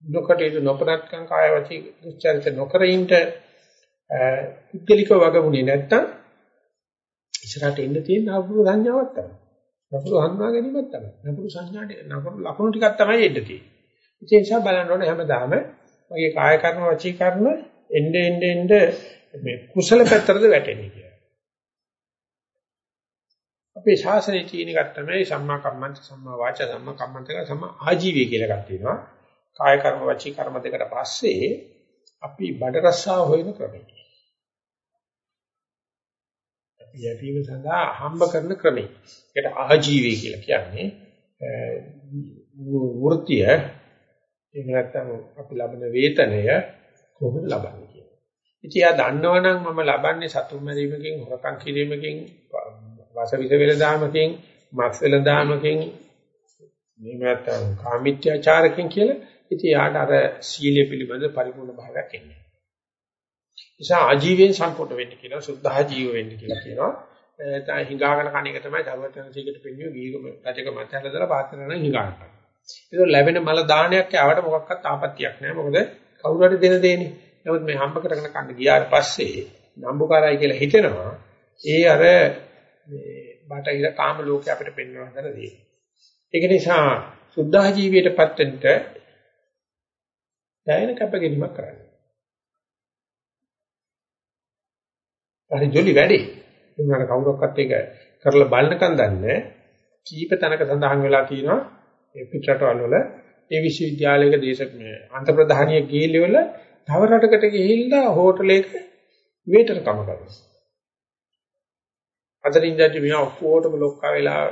නොකටයුතු නොපනත්කම් කාය වචී දුස්චරිත නොකරින්ට පුද්ගලිකව වගමුනේ නැත්තම් ඉස්සරහට එන්න තියෙන අපුරු සංඥාවක් තමයි. අපුරු හඳුනා ගැනීමක් තමයි. අපුරු සංඥාට නපුරු ලකුණු ටිකක් තමයි එන්න තියෙන්නේ. ඒ නිසා බලන්න ඕනේ හැමදාම මගේ කාය කර්ම වචී කර්ම එnde ende ende මේ කුසල පැත්තටද වැටෙන්නේ කියලා. අපේ ශාසනයේ තියෙන එකක් තමයි සම්මා කම්මන්ත සම්මා වාචා සම්මා කම්මන්ත සම්මා ආජීවය කියලා එකක් තියෙනවා. කාය කර්ම වචී කර්ම දෙකට පස්සේ අපි බඩ රස්සා හොයන ක්‍රමය. අපි යැපීම සඳහා හම්බ කරන ක්‍රමය. ඒකට ආජීවය කියලා කියන්නේ වෘත්තිය එහෙම නැත්නම් අපි ලබන වේතනය කොහොමද ලබන්නේ කියලා. ඉතින් එයා දන්නවනම් මම ලබන්නේ සතුන් මරීමකින්, හොරකම් කිරීමකින්, වාසවිස වෙලදාමකින්, මස් වෙලදාමකින්, මේ නැත්නම් කාමීත්‍යාචාරකින් කියලා ඉතින් යාට අර සීලය පිළිබඳ පරිපූර්ණ භාවයක් එන්නේ. නිසා ආජීවයෙන් සම්පූර්ණ වෙන්න කියලා සුද්ධා ජීව වෙන්න කියලා කියනවා. ඒ හිඟාගෙන කණ එක තමයි ධර්මතන සීකට පෙන්වන්නේ ගීගම රජක මතහැල දාලා පාත්‍රන හිඟාගෙන. ඒක ලැබෙන මල දානයක් යාවට මොකක්වත් ආපත්‍යක් නැහැ. මොකද කවුරු හරි දෙන දෙන්නේ. නමුත් මේ හම්බ කරගෙන කන්න ගියාට පස්සේ නම්බුකාරයි කියලා හිතෙනවා. ඒ අර මේ බටහිර කාම ලෝකේ අපිට පෙන්වන හදන දේ. ඒක නිසා සුද්ධා ජීවිතයටපත් වෙන්න දැයින කැපකිරීමක් කරන්න. හරි ජොලි වැඩි. උනාට කවුරක්වත් ඒක කරලා බලනකම් දන්නේ කීප තැනක සඳහන් වෙලා තියෙනවා ඒ පිටරටවල වල ඒ විශ්වවිද්‍යාලයක දේශක අන්ත ප්‍රධානිය ගිහිල්ල තව රටකට ගිහිල්ලා හෝටලයක වේටර් කම කරනවා. අතරින් දැටි මියා ඔක්කොටම ලොක්කා වෙලා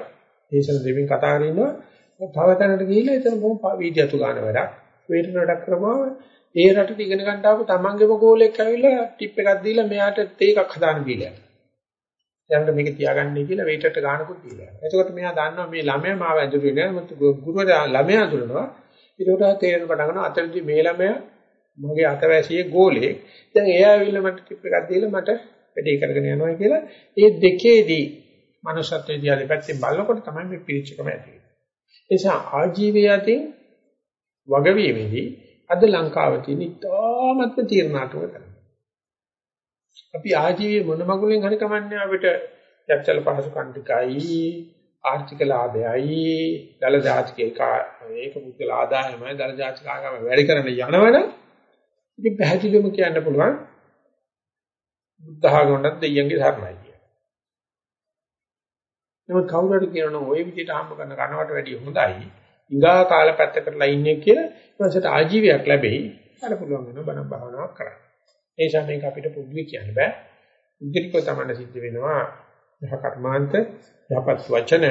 දේශන දෙමින් කතා කරගෙන ඉන්නවා. තව තැනකට ගිහිල්ලා එතන බොහොම වීදියතු ගන්න වැඩක්. වේටර් වැඩක් කරපුවාම ඒ රටට ඉගෙන ගන්න ආපු තමන්ගේම ගෝලෙක් ඇවිල්ලා ටිප් එකක් දීලා මෙයාට තේ එකක් හදාන්න දීලා. දැන් මේක තියාගන්නයි කියලා වෙයිටර්ට ගානකුත් දීලා. එතකොට මෙයා දන්නවා මේ ළමයා මාව ඇඳුරුවේ නෑ මත ගුරුවරයා ළමයා අඳුරනවා. ඒකට තේරෙන පටන් ගන්නවා අතරදී මේ ළමයා මගේ අතවැසියේ ගෝලේ. දැන් එයා ඇවිල්ලා මට ටිප් එකක් දීලා මට වැඩේ කරගෙන යනවා කියලා. ඒ දෙකේදී මනුෂ්‍යත්වයේ දිහා පැත්තෙන් බලනකොට තමයි මේ පිරිච්චකම ඇති වෙන්නේ. ඒ නිසා ආජීවයකින් වගවීමේදී අද ලංකාවේ තියෙන ඉතාමත්ම තීරණාත්මක තැන. අපි ආජීවයේ මොන මගුලෙන් හරි කමන්නේ අපිට යක්ෂල පහසුකම් ටිකයි ආර්ථික ලාභයයි දල ජාතික ඒක ඒක මුදල් ආදායමයි දල ජාතික ආගම වැඩි කරන්න යනවනම් ඉතින් පැහැදිලිවම කියන්න පුළුවන් බුද්ධ ආගමකට දෙයියන්ගේ ධර්මයි කියලා. නමුත් කවුරු හරි කියනවා ওই විදිහට හම්බ කරන කනවට වැඩිය හොඳයි. ඉඟා කාල පැත්ත කරලා ඉන්නේ කියලා ඊපස්සට ආජීවයක් ලැබෙයි. අර පුළුවන් වෙනවා බණ භාවනාවක් කරන්න. ඒ නිසා මේක අපිට පුදුලි කියන්න බෑ. උද්දේශක තමයි සිද්ධ වෙනවා. යහ කර්මාන්ත යහපත් වචන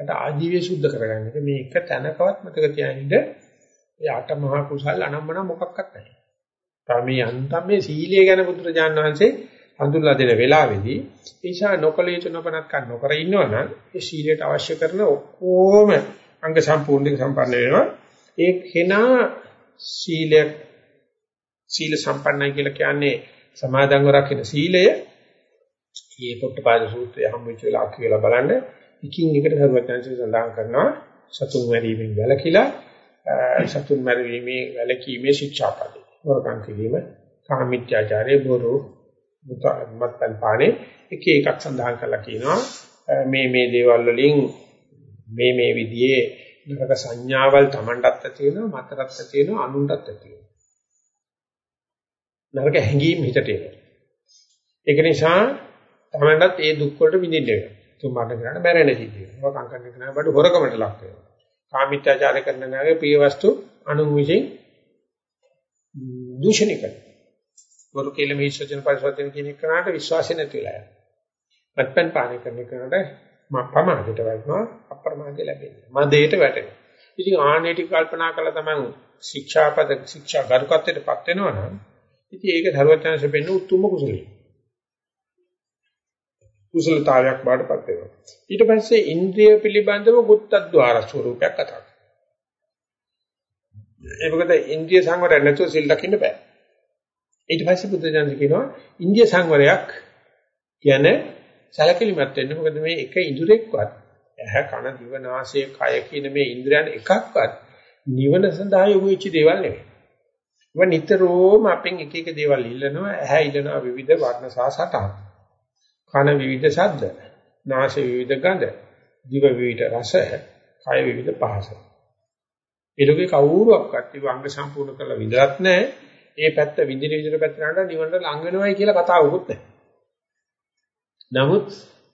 අට ආජීවය සුද්ධ කරගන්න. මේක තැනකවත් මතක තියාගන්න. ඒ අට මහා කුසල් අනම්මන මොකක්වත් නැහැ. තමයි අන්තම් මේ සීලය ගැන බුදුරජාණන් වහන්සේ හඳුන්ලා දෙන වෙලාවේදී ඊශා නොකල යුතු නොපනත්කම් නොකර ඉන්නවනම් ඒ සීලයට අවශ්‍ය කරන ඔක්කොම අංග සම්පූර්ණයෙන් සම්පන්න වෙනවා. ඒ කෙනා සීලය සීල සම්පන්නයි කියලා කියන්නේ සමාදන්ව රකින්න සීලය. මේ පොට්ටපාද සූත්‍රය හම් වෙච්ච වෙලාව කියලා බලන්න. එකින් එකට සර්වඥාන්සේ සඳහන් කරනවා සතුන් මැරීමෙන් වැළකීලා සතුන් මැරීමේ වැළකීමේ ශික්ෂාපදේ වරකම් කිරීම කාමීත්‍යාචාරය බොරු මත්පැන් පානේ එක එකක් සඳහන් කරලා කියනවා. මේ මේ දේවල් වලින් මේ මේ විදිහේ නරක සංඥාවල් Tamanටත් ඇති වෙනවා මතරත් ඇති වෙනවා අනුන්ටත් ඇති වෙනවා. නරක හැඟීම් හිතට එනවා. ඒක නිසා Tamanටත් ඒ දුක් වලට විඳින්න වෙනවා. තුමාට කරන්න බැරෙන සිද්ධ වෙනවා කංකන් එක නෑ බඩ හොරකමට ලක් වෙනවා. කාමීත්‍යාචාර කරන නාගේ ප්‍රිය වස්තු අනුන් විසින් දූෂණය කරනවා. වරු කියලා මේ සත්‍යන පරිසවතන කියන එකට විශ්වාසය නැති වෙලා යනවා. මත්පැන් පානය කරන එකට මම පමාදයට වැටෙනවා අප්‍රමාදය ලැබෙන්නේ. මදේට වැටෙනවා. ඉතින් ආනේටි කල්පනා කළා තමයි ශික්ෂාපද ශික්ෂා ගරුකත්වයටපත් වෙනවා නම් ඉතින් ඒක ධර්මචාන්ස වෙන්න උතුම්ම කුසලයි. කුසලතාවයක් බාටපත් වෙනවා. ඊට පස්සේ ඉන්ද්‍රිය පිළිබඳව ගුත්තද්්වාර ස්වරූපයක් කතා කරනවා. ඒ මොකද ඉන්ද්‍රිය සංවරය නැතුව සිල් දකින්න බෑ. ඊට පස්සේ බුද්ධ ඥාන කියනවා ඉන්දිය සංවරයක් කියන්නේ සැලකිලිමත් වෙන්න මොකද මේ එක ඉඳුරෙක්වත් ඇහ කන දිව නාසය කය කියන මේ ඉන්ද්‍රයන් එකක්වත් නිවන සඳහා යොමු වෙච්ච දේවල් නෙවෙයි. ඒවා නිතරම අපෙන් එක එක දේවල් ඉල්ලනවා ඇහැ ඉල්ලනවා විවිධ වර්ණ සහ සටහන්. කන විවිධ ශබ්ද, නාසය විවිධ ගඳ, දිව විවිධ රස, කය විවිධ පහස. ඒ ලෝකේ කවුරුවක්වත් ඒ අංග සම්පූර්ණ කරලා විඳලත් නැහැ. ඒ පැත්ත විඳින විදිහට පැත්තට නිවනට ලං වෙනවයි කියලා කතාවකුත් නැහැ. නමුත්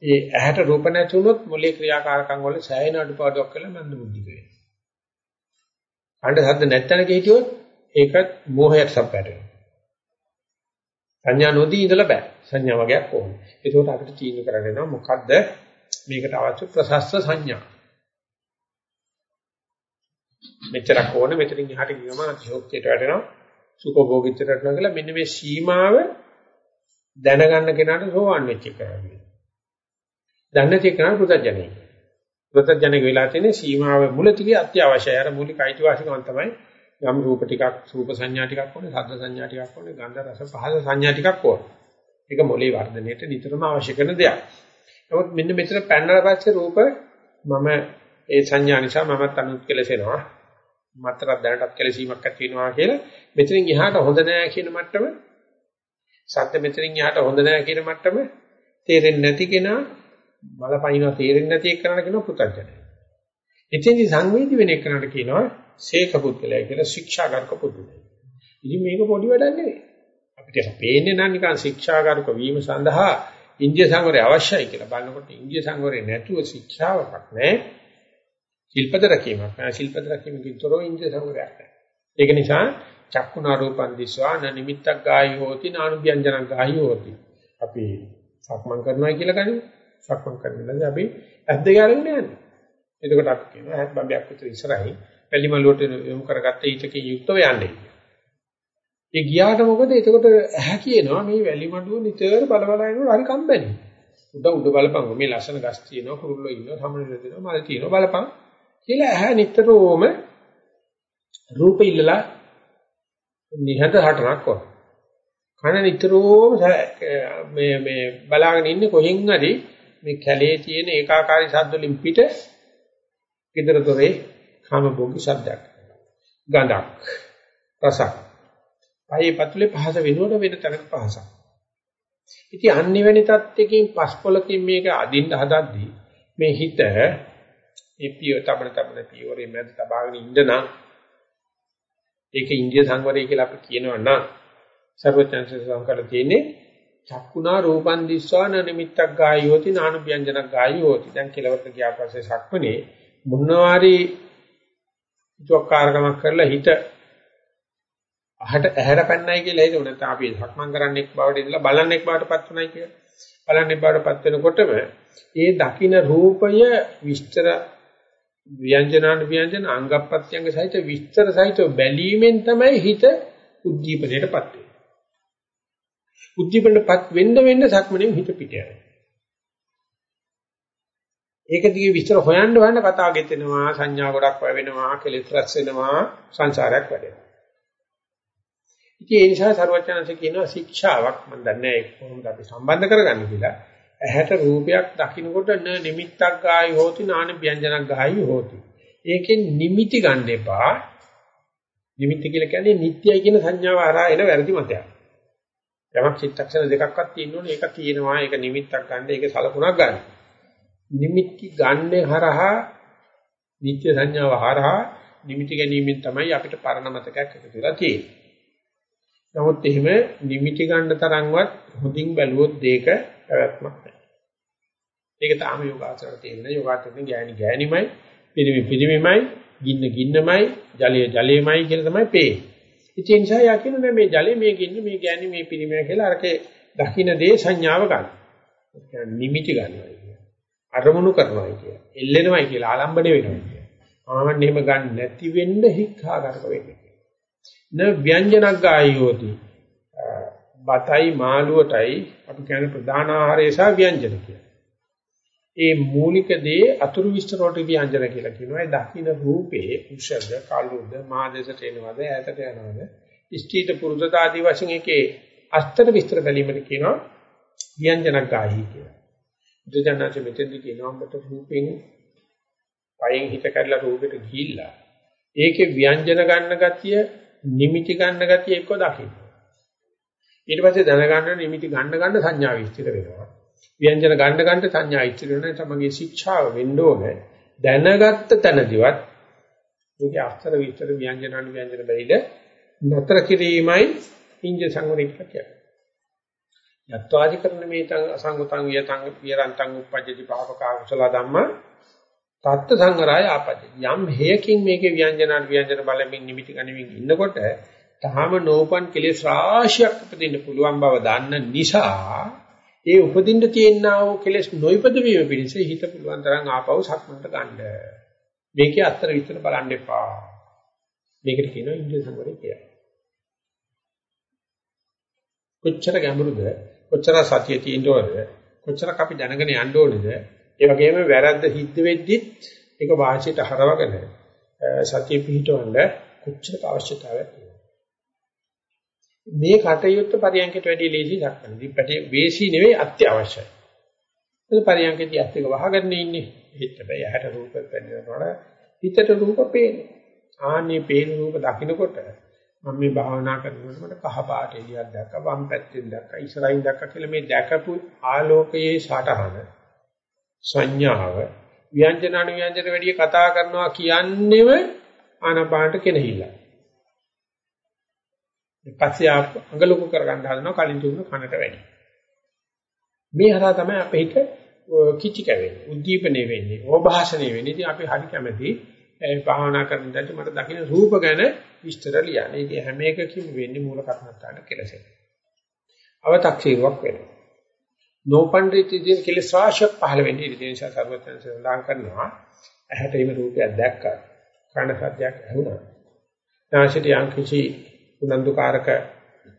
ඒ ඇහැට රූප නැති වුණොත් මොලේ ක්‍රියාකාරකම් වල සෑහෙන අඩුපාඩුවක් කළා මන්ද බුද්ධික වෙනවා. අඬ හද්ද නැත්තනක හිටියොත් ඒකත් මෝහයට සම්පැට වෙනවා. සංඥා නොදී ඉඳලා බෑ. සංඥා වගේක් ඕනේ. ඒකෝට අපිට තීන්දුව කරන්න වෙනවා මොකද්ද මේකට අවශ්‍ය ප්‍රසස්ත සංඥා. මෙච්චරක් ඕනේ මෙතනින් එහාට ගියම අතිශෝක්තියට වැටෙනවා. සුඛභෝගීත්වයට යනවා කියලා මෙන්න මේ සීමාව දැනගන්න කෙනාට සෝවන් වෙච්ච කරන්නේ. දන්නේ කෙනා පුතඥයි. පුතඥයෙක් වෙලා තියෙන සීමාව මුලතිගේ අත්‍යවශ්‍යයි. අර මූලික අයිතිවාසිකම් තමයි යම් රූප ටිකක්, රූප සංඥා ටිකක් ඕනේ, ශබ්ද සංඥා ටිකක් ඕනේ, ගන්ධ රස පහස සංඥා ටිකක් ඕනේ. ඒක මොලේ වර්ධනයට නිතරම අවශ්‍ය කරන දෙයක්. නමුත් මෙන්න මෙතන පැනලා පස්සේ රූප මම ඒ සංඥා නිසා මමත් අනුත් කෙලසෙනවා. මතරක් දැනටත් කැලසීමක් ඇති වෙනවා කියලා මෙතනින් එහාට හොඳ නෑ කියන මට්ටම සත්‍ය මෙතනින් එහාට හොඳ නෑ කියන මට්ටම තේරෙන්නේ නැති කෙනා බලපයින්ව තේරෙන්නේ නැති එකනට කියනවා පුතඥය. එතෙන්දි සංවේදී වෙන එකනට කියනවා සීක පුද්ගලයා කියලා ශික්ෂාගාරක පුද්ගලයා. ඉතින් මේක පොඩි වැඩක් නෙවෙයි. අපිට පේන්නේ නම් නිකන් ශික්ෂාගාරක වීම සඳහා ඉන්දිය සංවරය අවශ්‍යයි කියලා බලනකොට ඉන්දිය සංවරය නැතුව ශික්ෂාවක් නැහැ. ශිල්පද රැකීමක් නෑ ශිල්පද රැකීමකින් තොරව ඉන්ද්‍රිය සංවරයක් නෑ ඒක නිසා චක්කුණා රූපං දිස්වා න නිමිත්තක් ගායි හෝති නානුභ්‍යංජනක් ගායි හෝති. අපි සක්මන් කරනවා කියලා ගනිමු සක්මන් කරනකොට අපි ඇස් දෙක අරගෙන යන්නේ. එතකොට අපි කියනවා ඇස් බම්බයක් විතර ඉස්සරහින් පැලි මලුවට යොමු කරගත්ත ඊටකේ යුක්තව යන්නේ. ඒ ගියාට මොකද? එතකොට ඇහැ කියනවා මේ වැලි මඩුව නිතර බල බල යනකොට හරි කම්බැලි. උඩ උඩ බලපං මේ ලස්සන ගස් තියෙනවා කුරුල්ලෝ ඉන්නවා සමනල තියෙනවා මල් තියෙනවා බලපං කියලා ඇහැ නිතරම රූප ඉල්ලලා නිහත හටනක් වගේ. කන නිතරම මේ මේ බලාගෙන ඉන්නේ කොහෙන් හරි මේ කැලේ තියෙන ඒකාකාරී ශබ්ද වලින් පිට gedara dore කාම භෝගී ශබ්දයක් ගඳක් රසක්. පහේ පතුලේ පහස වෙනුවට වෙන තැනක පහසක්. ඉතින් අනිවෙනි තත්ත්වකින් පස්පොලකින් මේක අදින්න හදද්දී මේ හිත මේ පිය තමන තමන පියවරේ මැද තබාගෙන ඉන්න නම් ඒක ඉන්දිය සංවරය කියලා අපි කියනවා නම් සර්වඥාන්සේ සංකල්ප තියෙන්නේ චක්කුණා රූපන් දිස්වාන නිමිත්තක් ගායෝති නානු ව්‍යංජනක් ගායෝති දැන් කෙලවරට ගියා පස්සේ සක්මනේ මොනවාරි චොක්කාරකමක් කරලා හිත අහට ඇහැර පැන්නයි කියලා හිතුව නැත්නම් අපි සක්මන් කරන්නෙක් බවට ඉඳලා බලන්නෙක් බවටපත් උනායි කියලා. බලන්නෙක් බවටපත් වෙනකොටම ඒ දකින රූපය විස්තර ව්‍යංජනාන ව්‍යංජන අංගප්‍රත්‍යංග සහිත විස්තර සහිත බැලීමෙන් තමයි හිත උද්දීපනයටපත් වෙන්නේ. උද්දීපනටපත් වෙන්න වෙන්න සක්මනේ හිත පිට යනවා. ඒක දිගේ විස්තර හොයන්න හොයන්න කතා ගෙතෙනවා සංඥා ගොඩක් වෙනවා කෙලෙස් රැස් වෙනවා සංසාරයක් වැඩෙනවා. ඉතින් ඒ නිසා සර්වඥාන්සේ කියනවා ශික්ෂාවක් මම දන්නේ කොහොමද අපි සම්බන්ධ කරගන්නේ කියලා. ඇහැට රූපයක් දකින්නකොට න නිමිත්තක් ගායි හෝති නාන ව්‍යංජනක් ගායි හෝති. ඒකෙන් නිමිති ගන්න එපා. නිමිති කියලා කියන්නේ නිට්ටයයි කියන සංඥාව හරහා එන වැරදි මතයක්. යමක් චිත්තක්ෂණ දෙකක්වත් තියෙනෝනේ ඒක තියෙනවා ඒක නිමිත්තක් ගන්න ඒක සලකුණක් ගන්න. නිමිති ගන්න හරහා නිත්‍ය සංඥාව හරහා නිමිති ගැනීමෙන් තමයි අපිට පරණ මතකයක් එකතු වෙලා තියෙන්නේ. නමුත් එහෙම නිමිති ගන්න තරම්වත් හොඳින් බැලුවොත් දෙක පැවැත්මක් නැහැ. ඒක තාම යෝගාචර තියෙන යෝගාචරයෙන් ගෑණි ගෑණිමයි, පිරිමි පිරිමිමයි, ගින්න ගින්නමයි, ජලය ජලයමයි කියලා තමයි පේන්නේ. ඉතින් ඒ නිසා යා කියන්නේ මේ ජලය මේ ගින්න මේ ගෑණි මේ පිරිමිය කියලා අරකේ දකින්න දේ සංඥාව ගන්න. ඒ කියන්නේ නිමිති ගන්නවා කියන්නේ. අරමුණු කරනවා කියන්නේ. එල්ලෙනවයි කියලා ආලම්බණය වෙනවා කියන්නේ. ආවන්න එහෙම ගන්න නැති වෙන්න හික්ඛාගතක වෙන්නේ. න ව්‍යංජනක් ගායෝති බතයි මාළුවටයි අපි කියන්නේ ප්‍රධාන ආහාරය සහ ව්‍යංජන කියලා. ඒ මූලික දේ අතුරු විස්තර වලට ව්‍යංජන කියලා කියනවා. ඒ දකින්න රූපේ උෂද කළුද මාදේශට එනවද ඈතට යනවද ඉෂ්ඨීත පුරුෂත ආදී වශයෙන් එකේ අස්තර විස්තර බැලීමට කියනවා ව්‍යංජනක් ගාහි කියලා. බුදුජානක මෙතෙන්දි කියනවා ඔබට රූපෙන් පයෙන් හිත කඩලා රූපෙට ගිහිල්ලා ඒකේ ව්‍යංජන ගන්න ගතිය නිමිති ගන්න ගතිය එක්ක දකින්න. ඊට පස්සේ දැනගන්න නිමිති ගන්න ගන්න සංඥා විස්තර වෙනවා. ව්‍යංජන ගන්න ගන්න සංඥා ඉස්තර වෙනවා. තමගේ ශික්ෂාව වෙන්න ඕනේ. දැනගත්ත තැනදිවත් මේකේ අක්ෂර විස්තර ව්‍යංජන අනු ව්‍යංජන බැරිද නතර කිරීමයි ඉන්ජ සංවරික කියන්නේ. යත්වාදි කරන මේ තං අසංගතං යතං පියරන්තං උපජ්ජති පාපක කුසල ධම්ම තත්ත්ව සංගරාය ආපජ්ජති. යම් හේයකින් මේකේ ව්‍යංජන ව්‍යංජන බලමින් නිමිති ගනිමින් ඉන්නකොට තාම නෝපන් කෙලෙස් රාශියක් උපදින්න පුළුවන් බව දන්න නිසා ඒ උපදින්න තියෙනා වූ කෙලෙස් නොයිපද වීම පිණිස හිත පුළුවන් තරම් ආපහු සක්මන්ට ගන්න. මේකේ අත්තර විතර බලන්න එපා. මේකට කියනවා ඉන්ද්‍රිය සංවරය කියලා. කොච්චර ගැඹුරුද? කොච්චර සතිය තියෙන්න ඕනද? කොච්චරක් අපි දැනගෙන යන්න ඕනද? ඒ වගේම වැරද්ද සිද්ධ වෙද්දිත් ඒක වාසියට හරවගෙන සතිය පිහිටවන්න කොච්චර අවශ්‍යතාවයක් මේ කටයුත්ත පරියන්කයට වැඩි ලේසි දක්වන්නේ. පැටි වේසි නෙවෙයි අත්‍යවශ්‍යයි. ඒ පරියන්කේදී ඇස් දෙක වහගෙන ඉන්නේ. හිත බෑ ඇහැට රූප පෙන්වනකොට හිතට රූප පේන්නේ. ආන්නේ පේන රූප දකින්නකොට මම මේ භාවනා කරනකොට මට කහ පාට එළියක් දැක්කා වම් පැත්තෙන් දැක්කා ඉස්සරහින් දැක්කා කියලා මේ දැකපු ආලෝකයේ සාටහන සංඥාව ව්‍යංජනාන ව්‍යංජන වැඩි කතා කරනවා කියන්නේම ආනපානට කෙනහිල්ලයි. පස්සේ අඟලුකු කරගන්න හදනවා කලින් තිබුණ කනට වැඩි. මේ හරහා තමයි අපේ හිත කිචි කැවෙන්නේ, උද්දීපනය වෙන්නේ, ඕභාෂණය වෙන්නේ. ඉතින් අපි හරි කැමති භාවනා කරන ඉඳන් මට දකින්න රූප ගැන විස්තර ලියන්න. ඉතින් හැම එකකින්ම වෙන්නේ මූල කර්මස්ථාන කෙලසෙ. අව탁සීරුවක් වෙනවා. නෝපණ්ඩිතදී කෙලස් රාශියක් පහළ වෙන්නේ ඉතින් ඒ නිසා සර්වඥයන් සඳහන් කරනවා ඇහැට එimhe රූපයක් දැක්කා. කන සද්දයක් ඇහුණා. නාසයට යම් කිසි උනන්දුකාරක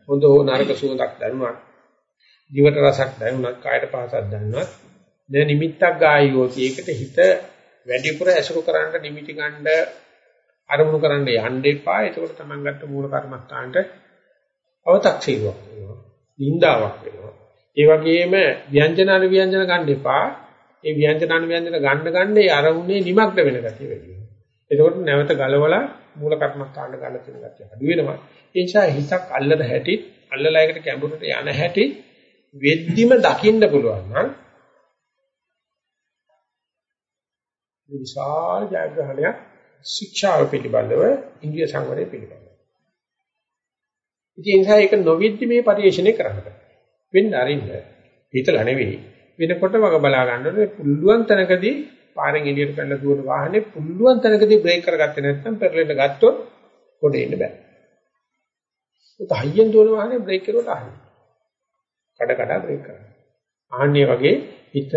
හොඳ හෝ නරක සුවඳක් දැනුණා. දිවට රසක් දැනුණා, කායට පහසක් දැනුණා. න නිමිත්තක් ගායෝති. ඒකට හිත වැඩිපුර ඇසුරු කරන්න නිමිති ගන්න අරමුණු කරන්න යන්න එපා. ඒකෝට තමන් ගත්ත මූල කර්මස්ථානට අව탁සීරුවක් වෙනවා. නින්දාවක් වෙනවා. ඒ වගේම ව්‍යංජන අනුව්‍යංජන ගන්න එපා. ඒ ව්‍යංජන අනුව්‍යංජන ගන්න ගන්න ඒ අරමුණේ නිමග්න වෙන ගතිය වැඩි වෙනවා. එතකොට නැවත ගලවලා මූල කර්මස්ථානට ගන්න තියෙන ගතිය අඩු වෙනවා. ඒ නිසා හිතක් අල්ලන හැටි, අල්ලලා එකට කැඹුරට යන හැටි වෙද්දිම දකින්න පුළුවන් නම් විශාල ජයග්‍රහණයක් ශික්ෂාව පිළිබඳව ඉන්ද්‍රිය සංවරය පිළිබඳව. ඉතින් ඒ නිසා ඒක නොවිද්දි මේ පරිශ්‍රණය කරන්න බෑ. වෙන්න අරින්න හිතලා නෙවෙයි වෙනකොට වග බලා ගන්නකොට පුළුවන් තැනකදී පාරෙන් එළියට පැනලා දුවන වාහනේ පුළුවන් තැනකදී බ්‍රේක් කරගත්තේ නැත්නම් පෙරලෙන්න ගත්තොත් කොට එන්න බෑ. උත හයියෙන් දුවන වාහනේ බ්‍රේක් කරුවට අහන්නේ. කඩ කඩ බ්‍රේක් කරනවා. ආන්නේ වගේ හිත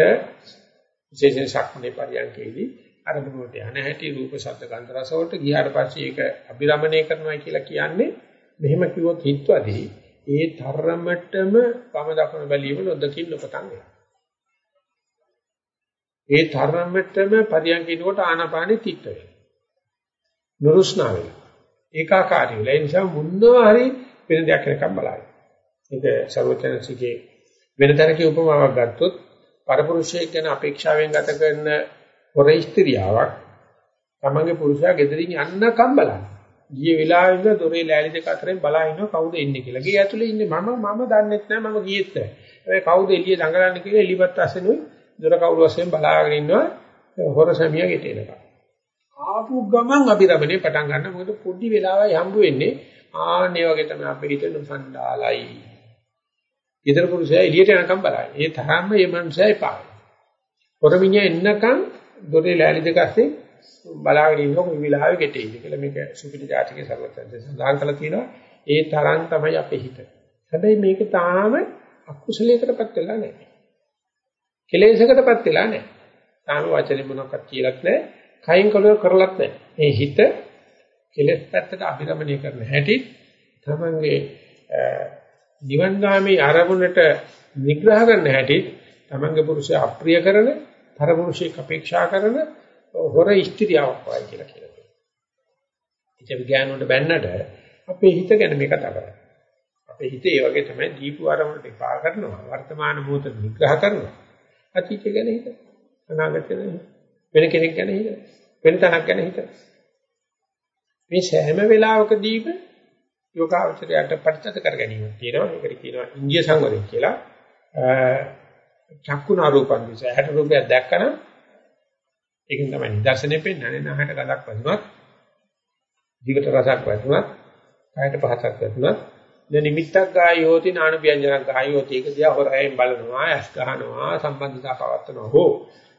විශේෂයෙන් ශක්මනේ පරියන්කේදී අරමුණට යන හැටි රූප ශබ්ද ගන්ධ රස වලට ගියාට පස්සේ ඒක අභිරමණය කරනවා කියලා කියන්නේ මෙහෙම කිව්වොත් හිතවදී ඒ තරමටම වම දකුණ බැලීම නොදකින් නොපතන් වෙනවා. ඒ තරමටම පරියන්කිනකොට ආනාපානෙ තිත්ත වෙනවා. නුරුස්නා වෙනවා. ඒකාකාරී වෙලා ඒ නිසා මුන්නවා හරි වෙන දෙයක් වෙනකම් බලائیں۔ ඒක ਸਰවචනසිකේ වෙන තැනක උපමාවක් ගත්තොත් පරපුරුෂයෙක් ගැන අපේක්ෂාවෙන් ගත කරන හොරේ ස්ත්‍රියාවක් තමගේ පුරුෂයා ගෙදරින් යන්නකම් බලන. ගිය වෙලාවෙ ඉඳලා දොරේ ලෑලි දෙක අතරින් බලා ඉන්නවා කවුද එන්නේ කියලා. ගේ ඇතුලේ ඉන්නේ මම මම දන්නෙත් නෑ මම ගියෙත් නෑ. හැබැයි කවුද එළිය දඟලන්නේ කියලා එළිපත් අසෙනුයි දොර කවුරු වශයෙන් බලාගෙන ඉන්නවා හොර සැමියා ගෙටේනකම්. ආපු ගමන් අභිරමණය පටන් ගන්න මොකද පොඩි වෙලාවයි හම්බ වෙන්නේ ආන්නේ වගේ තමයි අපේ හිත නුසන්ඩාලයි. ඊතර පුරුෂයා එළියට යනකම් බලයි. ඒ තරම්ම මේ මනුස්සයා එපා. හොරමිනිය එන්නකම් දොරේ ලෑලි දෙක අස්සේ බලාගෙන ඉන්නකො මේ විලාවේ ගෙටෙයිද කියලා මේක සුපිරි ජාතිකේ සර්වත්‍ංශ සඳහන් කරලා තියෙනවා. ඒ තරම් තමයි අපේ හිත. හැබැයි මේක තාම අකුසලයකටපත් වෙලා නැහැ. කෙලෙසකටපත් වෙලා නැහැ. තාම වචනේ මොනක්වත් කියලත් නැහැ. කයින් කලව කරලත් නැහැ. මේ හිත කෙලෙස් පැත්තට අභිරමණය කරන හැටි තමන්ගේ නිවන්ගාමී ආරමුණට නිග්‍රහ කරන හැටි තමන්ගේ පුරුෂය අප්‍රිය කරන පරපුරුෂයෙක් අපේක්ෂා කරන හොර ස්ත්‍රියාවක් වයි කියලා කියලා කියනවා. ඉතින් විඥාන වලට බැන්නට අපේ හිත ගැන මේක තමයි. අපේ හිත ඒ වගේ තමයි දීපු ආරමුණට ඉපා කරනවා. වර්තමාන මොහොත නිග්‍රහ කරනවා. අතීතය ගැන හිත. අනාගතය ගැන වෙන කෙනෙක් ගැන හිත. වෙන තැනක් ගැන හිත. මේ සෑම වෙලාවකදීම යෝගාවචරයට පරිත්‍ත කර ගැනීම තියෙනවා. ඒකට කියනවා ඉන්දිය සංවරය කියලා. චක්කුණ රූපං විස ඇහැට රූපයක් දැක්කම ඒකෙන් තමයි නිදර්ශනේ පෙන්වන්නේ නහයට ගඳක් වැදුනත් දිවට රසක් වැදුනත් කායට පහසක් වැදුනත් ද නිමිත්තක් ගායෝති නාන ව්‍යංජනක් ගායෝති ඒක දිහා හොරයෙන් බලනවා ඇස් ගහනවා සම්බන්ධතා පවත්නවා හෝ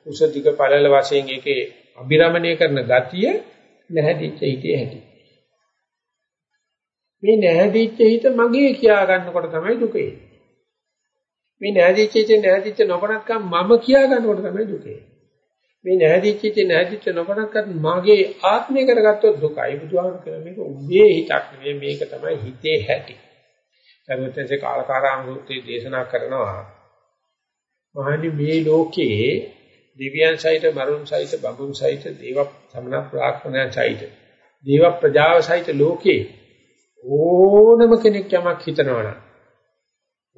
උස දිග පළල වශයෙන් ඒකේ අභිරමණය කරන ගතිය නැහැදිච්ච හිතේ හැටි මේ නැහැදිච්ච හිත මගේ කියා ගන්නකොට තමයි දුක. එන්නේ මේ නැහැදිච්ච හිතේ නැහැදිච්ච නොපනත්කම් මම කියා ගන්නකොට තමයි දුක. එන්නේ මේ නැහැදිච්ච හිතේ නැහැදිච්ච නොපනත්කම් මගේ ආත්මය කරගත්තොත් දුකයි. බුදුහාම කියන මේක උඹේ හිතක් නෙවෙයි මේක තමයි හිතේ හැටි. සර්වත්‍සේ කාලකාරාම සූත්‍රයේ දේශනා කරනවා. මහනි මේ ලෝකයේ දිව්‍යයන් සහිත මරුන් සහිත බඹුන් සහිත දේව සමන ප්‍රාක්‍මණයන් සහිත දේව ප්‍රජාව සහිත ලෝකේ ඕනම කෙනෙක් යමක් හිතනවනම්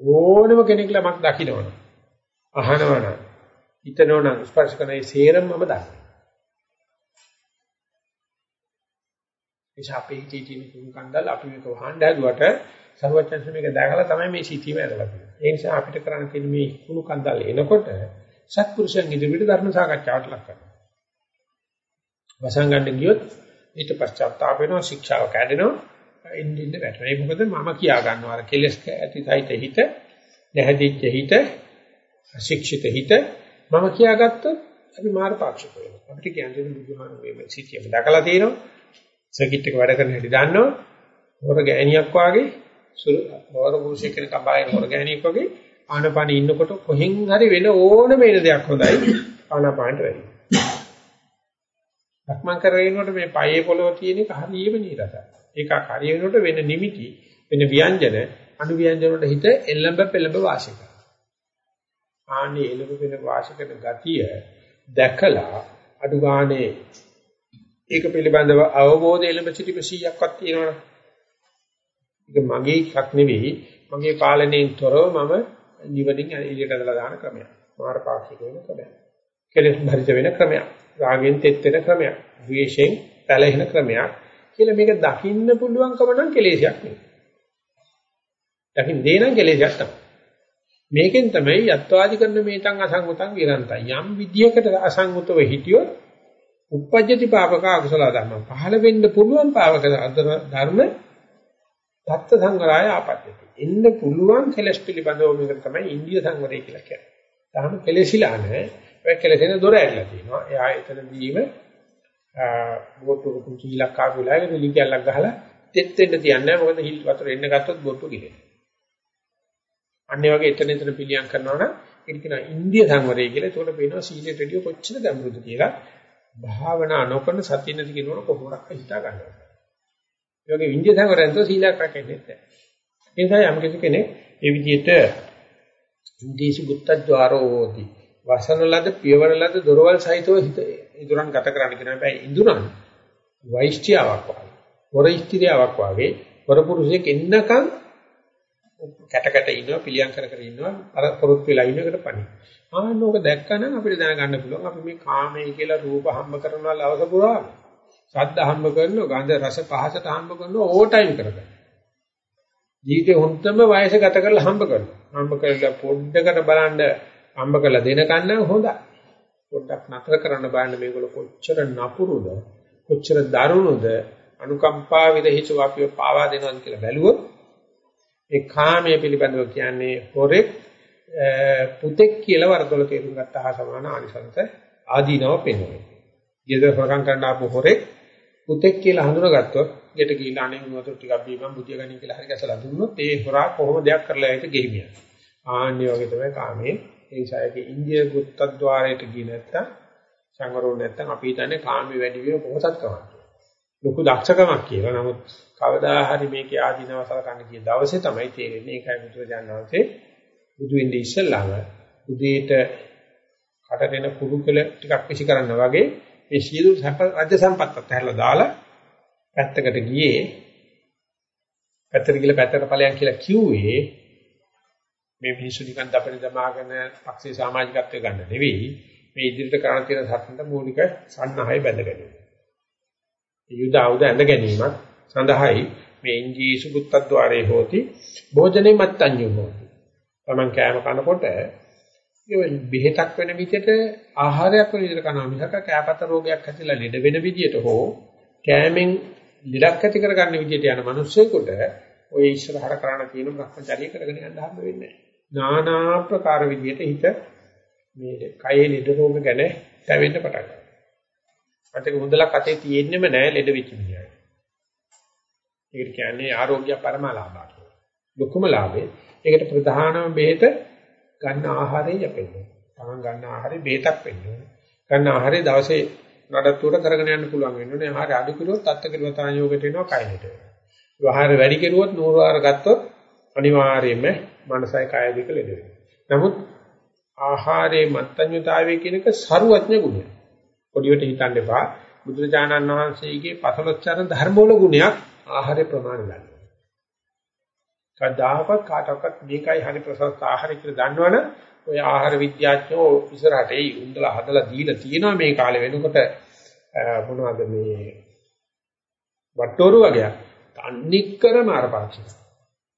ඕනම කෙනෙක් ළමක් දකින්නවනම් අහනවනම් හිතනවනම් ස්පර්ශ කරන ඒ සේරම මම දන්නවා. ඒ ශාපේ තියෙන කුණු කන්දල් අපි මේක වහන්න හැදුවට සර්වඥන්ස මේක දැකලා තමයි මේ සිටීම ඇරලා තියෙන්නේ. ඒ නිසා අපිට කරන්න තියෙන මේ කුණු කන්දල් එනකොට සත්පුරුෂයන් ඉදිරියට ධර්ම සාකච්ඡාවට ලක් කරනවා. වසංගන්න ගියොත් ඊට පශ්චාත්තාප වෙනවා ශික්ෂාව කැඩෙනවා ඉන්න ඉන්න වැටෙනවා. ඒ මොකද මම කියා ගන්නවා අර කෙලස් ඇති සහිත හිත නැහැදිච්ච හිත අශික්ෂිත හිත මම කියාගත්තොත් අපි මාර පාක්ෂික වෙනවා. අපිට කියන්නේ බුදුහාමුදුරුවෝ මේ සිටියම දැකලා තියෙනවා. සර්කිට් එක වැඩ කරන හැටි දන්නවා. හොර ගෑණියක් වාගේ හොර පුරුෂයෙක් කෙනෙක් අපායන හොර ගෑණියෙක් වගේ ආනපාන ඉන්නකොට කොහෙන් හරි වෙන ඕනම වෙන දෙයක් හොඳයි ආනපානට වැඩි. ලක්මන් කරගෙනනකොට මේ පයේ පොළව තියෙන එක හරියම නීරසයි. ඒක හරිය වෙනකොට වෙන නිමිටි වෙන ව්‍යංජන අනු ව්‍යංජන වලට හිත එල්ලඹ පෙළඹ වාසය කරනවා. ආන්නේ එළඹ වෙන වාසිකන ගතිය දැකලා අඩු ගානේ ඒක පිළිබඳව අවබෝධය එළඹ සිටීම 100ක්වත් තියෙනවනේ. ඒක මගේ එකක් නෙවෙයි මගේ පාලනයෙන් තොරව මම නිවනින් එළියට ඇදලා දාන ක්‍රමයක්. මාර පාක්ෂික වෙන ක්‍රමයක්. කෙලෙස් භරිත වෙන ක්‍රමයක්. රාගෙන් තෙත් වෙන ක්‍රමයක්. ද්වේෂයෙන් පැලහෙන ක්‍රමයක්. කියලා මේක දකින්න පුළුවන්කම නම් කෙලෙසයක් නෙවෙයි. දකින් දේනම් කෙලෙසයක් තමයි. මේකෙන් තමයි යත්වාදි කරන මේතන් අසංගතං විරන්තයි. යම් විදියකට අසංගතව හිටියොත් උපජ්ජති පාපක අකුසල ධර්ම පහළ වෙන්න පුළුවන් පාවක ධර්ම තත්ත සංගරාය ආපත්‍යති. එන්න පුළුවන් කෙලස් පිළිබඳව මේකට තමයි ඉන්දිය සංවරය කියලා කියන්නේ. තාම කෙලෙසිලා නැහැ. ඔය කෙලෙසෙන දොර ඇරලා තියෙනවා. එයා එතනදීම බෝට්ටු කුංචි ඉලක්ක ආපු වෙලාවෙ ලිගැල්ලක් ගහලා තෙත් වෙන්න තියන්නේ මොකද හිල් වතුර එන්න ගත්තොත් බෝට්ටු ගිලෙනවා. අන්නේ වගේ එතන එතන පිළියම් කරනවා නම් ඒක කියනවා ඉන්දිය සංවරය කියලා. ඒකට පේනවා සීලෙට රෙඩිය කොච්චර ගැඹුරුද කියලා. භාවනා නොකරන සතිය නැති කෙනෙකුට කොහොමද හිතා ගන්නවා. ඒ වගේ ඉන්දිය සංවරයෙන් තෝ සීලයක් රැකෙන්නේ නැහැ. ඒ නිසා යම් කෙනෙක් මේ විදිහට ඉන්දීසු බුත්තද්්වාරෝ හෝති. වසන ලද පියවර ලද දොරවල් සහිතව හිත ඉදurang ගත කරන්න කියන හැබැයි ඉඳුරන් වෛශ්‍යාවක් වගේ. වර ස්ත්‍රියාවක් වගේ වරපුරුෂයෙක් එන්නකම් කැට කැට ඉන්නවා පිළියම් කර කර ඉන්නවා අර පොරොත් වෙලා ඉන්න එකට පණි. ආනෝක දැක්කනම් අපිට දැනගන්න පුළුවන් අපි මේ කාමයේ කියලා රූප හම්බ කරනවා ලවස පුරා. ශබ්ද හම්බ කරනවා ගන්ධ රස පහසට හම්බ කරනවා ඕ ටයිම් කරගන්න. ජීවිතේ හොන්තම වයස ගත කරලා හම්බ කරනවා. හම්බ කරලා පොඩ්ඩකට බලන්න හම්බ කරලා දෙනකන් නම් හොඳයි. පොඩ්ඩක් නතර කරන්න බලන්න මේගොල්ලෝ කොච්චර නපුරුද කොච්චර දරුණුද අනුකම්පා විරහිතව අපිව පාවා දෙනවද කියලා බැලුවොත් ඒ කාමයේ පිළිබඳව කියන්නේ හොරෙක් පුතෙක් කියලා වරදොල තේරුම් ගත්තා හා සමාන ආනිසංස ආදීනව පෙන්වනවා. ඊට හොරකම් කරන්න ආපු හොරෙක් පුතෙක් කියලා හඳුනාගත්තොත් ගෙට ගිහිල්ලා අනේ වතුර ටිකක් බීපන් බුදිය ගනින් කියලා හරි ගැසලා දුන්නොත් ඒ හොරා කොහොම දෙයක් කරලා ඇයිද ගෙහිමිය. ආන්නේ වගේ තමයි කාමයේ ඒ ඡායකේ ඉන්දිය ගුත්තද්්වාරයට ගියේ නැත්තම් සංවරෝ නැත්තම් අපි හිතන්නේ කාමයේ වැඩි වීම පොහසත්කමක්. ලොකු දක්ෂකමක් කියලා. නමුත් කවදා හරි මේකේ ආධිනව සලකන්න ගිය දවසේ තමයි තේරෙන්නේ ඒකයි බුදුරජාණන් වහන්සේ බුදු වෙන්නේ ඉස්සෙල්ලාම උදේට කටටෙන කුරුකල ටිකක් විසි කරන්න වගේ මේ සියලු රාජ්‍ය සම්පත්තත් හැරලා දාලා පැත්තකට ගියේ පැත්තට ගිහලා පැත්තට ඵලයන් කියලා කිව්වේ මේ මිනිස්සු නිකන් දපරි දමාගෙන පක්ෂේ සමාජිකත්වය ගන්න නෙවෙයි මේ ඉදිරියට කරණ තියෙන සත්‍යන්ට මූලික සන්නහය බැඳ ගැනීම. යුද ආයුධ ඇඳ ගැනීමත් සඳහායි මේ ඉන්ජීසු බුත්තද්්වාරේ හෝති භෝජනේ මත්තඤ්ඤු හෝති. Taman කෑම කනකොට ඒ බෙහෙතක් වෙන විදිහට ආහාරයක් වෙන විදිහට කනවා මිසක කෑපත රෝගයක් ඇතිලා ලෙඩ වෙන විදිහට හෝ කෑමෙන් ලෙඩක් ඇති කරගන්න විදිහට යන මිනිස්සෙකුට ඔය ඉස්සරහට කරණ තියෙන භ්‍රමචර්ය කරගෙන යන්න හම්බ වෙන්නේ නැහැ. নানা ප්‍රකාර විදිහට හිත මේ කයේ ලෙඩ රෝග ගැන තැවෙන්න පටන් ගන්නවා. අතක මුදලක් අතේ තියෙන්නෙම නැහැ ලෙඩ වෙච්ච මිනිහා. ඒකට කියන්නේ ආරෝග්‍ය පරමාලාභය කියලා. ලොකුම ලාභේ. ඒකට ප්‍රධානම බෙහෙත ගන්න ආහාරය යැපෙන්නේ. තමන් ගන්න ආහාරය බේතක් වෙන්නේ. ගන්න ආහාරය දවසේ නඩත්තුවට කරගෙන යන්න පුළුවන් වෙන්නේ. ආහාර අඩු කිරුවොත් අත්කලවතාන යෝගයට එනවා කයලට. ආහාර වැඩි කෙරුවොත් නూరుආහාර ගත්තොත් අනිවාර්යයෙන්ම මනසයි කය දෙක ලෙඩ නමුත් ආහාරයේ මත්ඤ්‍යතාවය කියන එක ਸਰුවඥ ගුණයක්. පොඩියට හිතන්න එපා. බුදුරජාණන් වහන්සේගේ පසලොස්චර ධර්මවල ගුණයක් ආහාරේ ප්‍රමාණ ගන්න. කවදාකවත් කාටවත් මේකයි හරි ප්‍රසස්ත ආහාරය කියලා දන්නවනම් ඔය ආහාර විද්‍යාඥයෝ ඉස්සරහට එයි උන්දලා හදලා දීලා තියෙනවා මේ කාලේ වෙනකොට. මොනවද මේ වට්ටෝරු වගේ. තන්නිකර මාරපාක්ෂික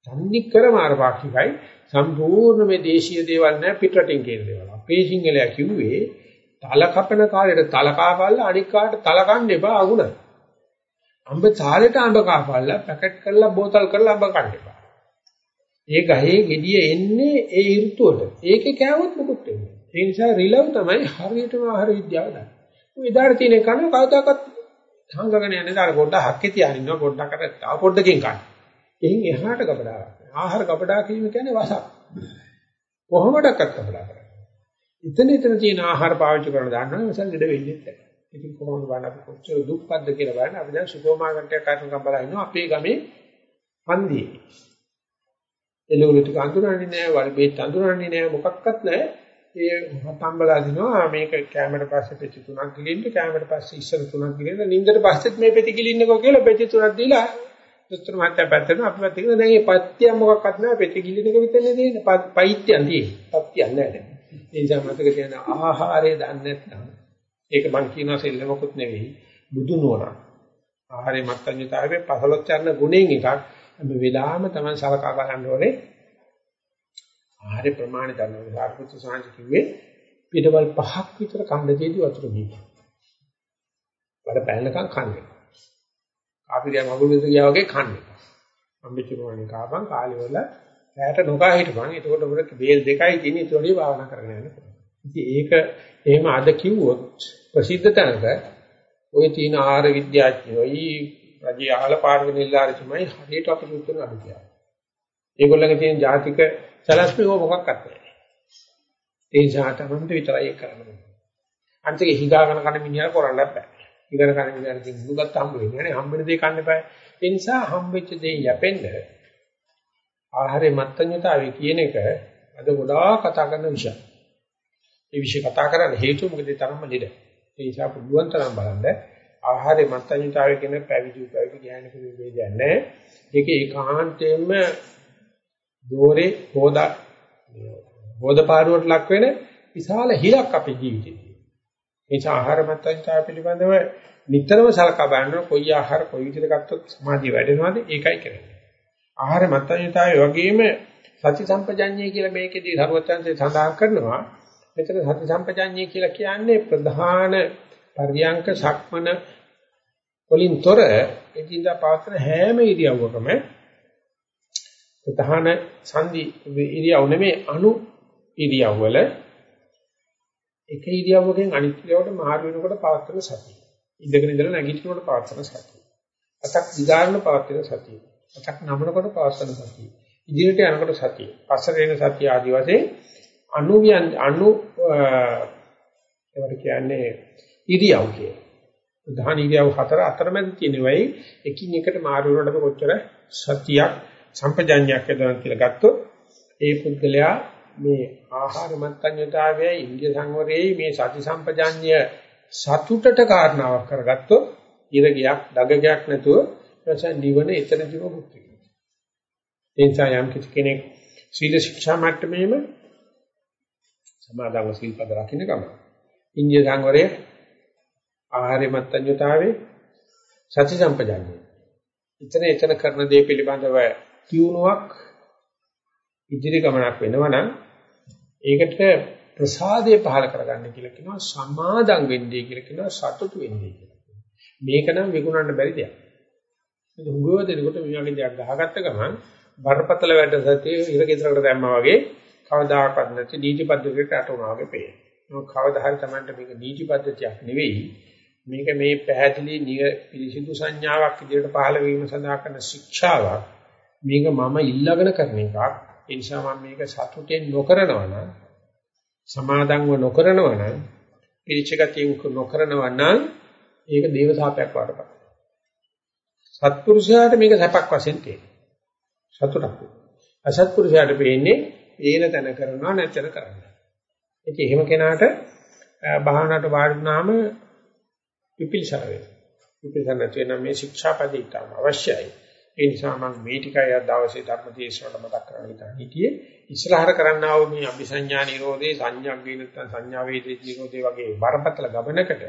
තන්නිකර මාරපාක්ෂිකයි සම්පූර්ණ මේ දේශීය දේවල් නෑ පිටරටින් කියන දේවල්. අපේ සිංහලයා කිව්වේ තල කපන කාලේට තල කාපල්ලා අනික් කාට තල කන්න එපා අගුණ. අඹ චාලෙට අඹ කාපල්ලා පැකට් කරලා බෝතල් කරලා අඹ කන්න එපා. ඒ ගහේ gediya එන්නේ ඒ ඍතුවට. ඒකේ කෑවොත් මොකුත් වෙන්නේ. ඒ නිසා රිලව් තමයි හරියටම ආහාර විද්‍යාව දන්නේ. ඔය ඉදාර තියෙන කන කවදාකවත් හංගගෙන යන්නේ දාර පොඩ්ඩක් හක්කේ තියාගෙන ඉන්නවා පොඩ්ඩකට තව පොඩ්ඩකින් කන්න. එහෙන් එහාට කපඩාවක්. ආහාර කපඩා කීම කියන්නේ වසක්. කොහොමඩක්වත් කපඩා කරන්නේ. ඉතින් ඉතින් තියෙන ආහාර පාවිච්චි කරන දාන්නවා මිසල් ලෙඩ වෙන්නේ නැහැ. ඉතින් කොහොමද බලන්න අපි කොච්චර දුක්පත්ද කියලා බලන්න අපි දැන් සුපර් මාකට් එකක් කරනකම් බලලා ඉන්නවා අපේ ගමේ හන්දියේ. එළවලු ටික අඳුරන්නේ නැහැ, වල් බේත් අඳුරන්නේ නැහැ, මොකක්වත් නැහැ. ඒ හතම්බලා දිනවා මේක කැමරට පස්සේ පෙති තුනක් ගිලින්න කැමරට පස්සේ ඉස්සර තුනක් ගිලින්න නින්දට පස්සෙත් මේ පෙති ගිලින්නකෝ කියලා පෙති තුනක් දීලා දොස්තර මහත්තයා පැත්තට අපි පැත්තට දැන් මේ පත්‍ය මොකක්වත් නැහැ පෙති ගිලිනක විතරනේ තියෙන්නේ. පයිත්‍යන් තියෙන්නේ. පත්‍යන් නැහැ ඒ නිසා මතක තියන ආහාරය දන්නේ නැත්නම්. ඒක මං කියනවා සෙල්ලමකුත් නෙවෙයි. බුදු නුවණ ආහාරය මත්ඤ්‍යතාවයේ පසලොත් චරණ ගුණෙන් එකක්. හැම වෙලාවෙම තමයි සලකා බලන්න ඕනේ ආහාර ප්‍රමාණය දන්නවා. සාර්පුත්‍ර සාංශ කිව්වේ පිටවල් පහක් විතර කණ්ඩේදී වතුර බීපා. වල පැනනකම් කන්නේ. කාපිරිය මගුල් විතර ගියා වගේ කන්නේ. අම්බිච්ච ප්‍රමාණය කාපන් කාලේ වල රැයට නොකා හිටපන්. එතකොට ඔබට බේල් දෙකයි තියෙන ඉතෝඩිය භාවනා කරගෙන යන්න පුළුවන්. ඉතින් ඒක එහෙම අද කිව්වොත් ප්‍රසිද්ධ තැනක ওই තියෙන ආහාර විද්‍යාඥයෝයි රජී අහල පාරක නිලධාරීතුමයි හරියට අපිට උත්තර අහු කියලා. ඒගොල්ලන්ගේ තියෙන ජාතික සලස්මි හෝ මොකක්වත් නැහැ. ඒ නිසා තමයි විතරයි ඒක කරන්නේ. අන්තික හිගාගෙන කන මිනිහා කරන්නත් බෑ. ඉගෙන ගන්න මිනිහාට තියෙන මුලගත් හම්බ වෙන්නේ නැහැ. හම්බෙන දේ කන්න එපා. ඒ නිසා හම්බෙච්ච දේ යැපෙන්න ආහාරේ මත්ඤ්‍යතාවය කියන එක අද ගොඩාක් කතා කරන විෂය. ඒ විෂය කතා කරන්න හේතුව මොකද ඒ තරම්ම ලෙඩ. ඒ නිසා පුළුවන් තරම් බලන්න ආහාරේ මත්ඤ්‍යතාවය කියන පැවිදි පැවිදි ඥානික විවේදයක් නැහැ. ඒක ඒකාන්තයෙන්ම දෝරේ හොදා හොදපාරුවට ලක් වෙන විශාල හිලක් අපේ ජීවිතේ. ඒ ආහාර මත්ඤ්‍යතාවය පිළිබඳව නිතරම සලකා බලනවා කොයි ආහාර කොයි විදිහට ගත්තොත් සමාධිය වැඩෙනවද ඒකයි කරන්නේ. ආහාර මත්ඤ්‍යතාවය වගේම සති සම්පජඤ්ඤය කියලා මේකෙදී සර්වත්‍යංශය සඳහන් කරනවා. මෙතන සති සම්පජඤ්ඤය කියලා කියන්නේ ප්‍රධාන පර්යංක සක්මන වලින් තොර එදින්දා පාත්‍ර හැම ඉරියව්වකම ප්‍රධාන සංදි ඉරියව් නෙමේ අනු ඉරියව් වල එක ඉරියව්වකින් අනිත් ඉරියව්වට මාරු වෙනකොට පවත්වන සතිය. ඉඳගෙන ඉඳලා නැගිටිනකොට පවත්වන සතිය. අතක් දිගාරන පවත්වන සතිය. අතක් නමනකොට පවත්වන සතිය. ඉදිරියට යනකොට සතිය. පස්සට එන සතිය ආදි වශයෙන් අනු අනු ඒවට කියන්නේ ඉරියව් කිය. ප්‍රධාන ඉරියව් හතර අතරමැද තියෙන වෙයි එකින් එකට මාරු වෙනකොට කොච්චර සතියක් සම්පජාඤ්ඤයක් යදවන කියලා ගත්තොත් ඒ පුද්ගලයා මේ ආහාර මත්ඤ්‍යතාවයයි ඉන්දිය සංවරයේ මේ සති සම්පජාඤ්ඤය සතුටට කාරණාවක් කරගත්තොත් ඉරගයක් දගගයක් නැතුව රස නිවන එතනදිම මුක්ති වෙනවා. ඒ නිසා යම් කිසි කෙනෙක් සීල ශික්ෂා මට්ටමේම සමාදන්ව සීල්පද රකින්න ගම. ඉන්දිය සංවරයේ ආහාර මත්ඤ්‍යතාවයේ සති සම්පජාඤ්ඤය. එතන එතන කරන දේ පිළිබඳව කියුණුවක් ඉදිරි ගමනක් වෙනවනම් ඒකට ප්‍රසාදය පහල කරගන්න කියලා කියනවා සමාදම් වෙන්නේ කියලා කියනවා සතුටු වෙන්නේ කියලා. මේක නම් විකුණන්න බැරි දෙයක්. ඒක හුඟව දෙනකොට මේ වගේ දෙයක් ගහගත්ත ගමන් බරපතල වැඩ සතිය ඉර ගෙදරකට දැම්මා වගේ කවදාකවත් නැති නීති පද්ධතියකට අට වුණා වගේ පේනවා. මොකද කවදා හරි Tamanට මේක නීති පද්ධතියක් නෙවෙයි. මේක මේ පැහැදිලි පිළිසිදු සංඥාවක් විදිහට පහළ වීම සඳහා කරන ශික්ෂාවක්. මේක මම ඉල්ලගෙන කරන එකක්. ඒ නිසා මම මේක සතුටෙන් නොකරනවා නම් සමාදන්ව නොකරනවා නම් පිළිචගතිය නොකරනවා නම් ඒක දේව සාපයක් වඩපත්. සත්පුරුෂයාට මේක සැපක් වශයෙන් තියෙනවා. සතුටක්. අසත්පුරුෂයාට වෙන්නේ ඒන තැන කරනවා නැතන කරනවා. ඉතින් එහෙම කෙනාට භාවනාවට වාඩිනාම විපිලිසර වෙනවා. විපිලිසර නැති වෙන මේ ශික්ෂාපදේ ඉතාම අවශ්‍යයි. ඒ නිසා මම මේ ටිකයි අද දවසේ ධර්ම දේශනාවට මතක් කරගන්න හිතන හිටියේ ඉස්සරහට කරන්නා වූ මේ අபிසඤ්ඤා නිරෝධේ සංඥාග්ගේ නැත්නම් සංඥා වේදේ නිරෝධේ වගේ බරපතල ගමනකට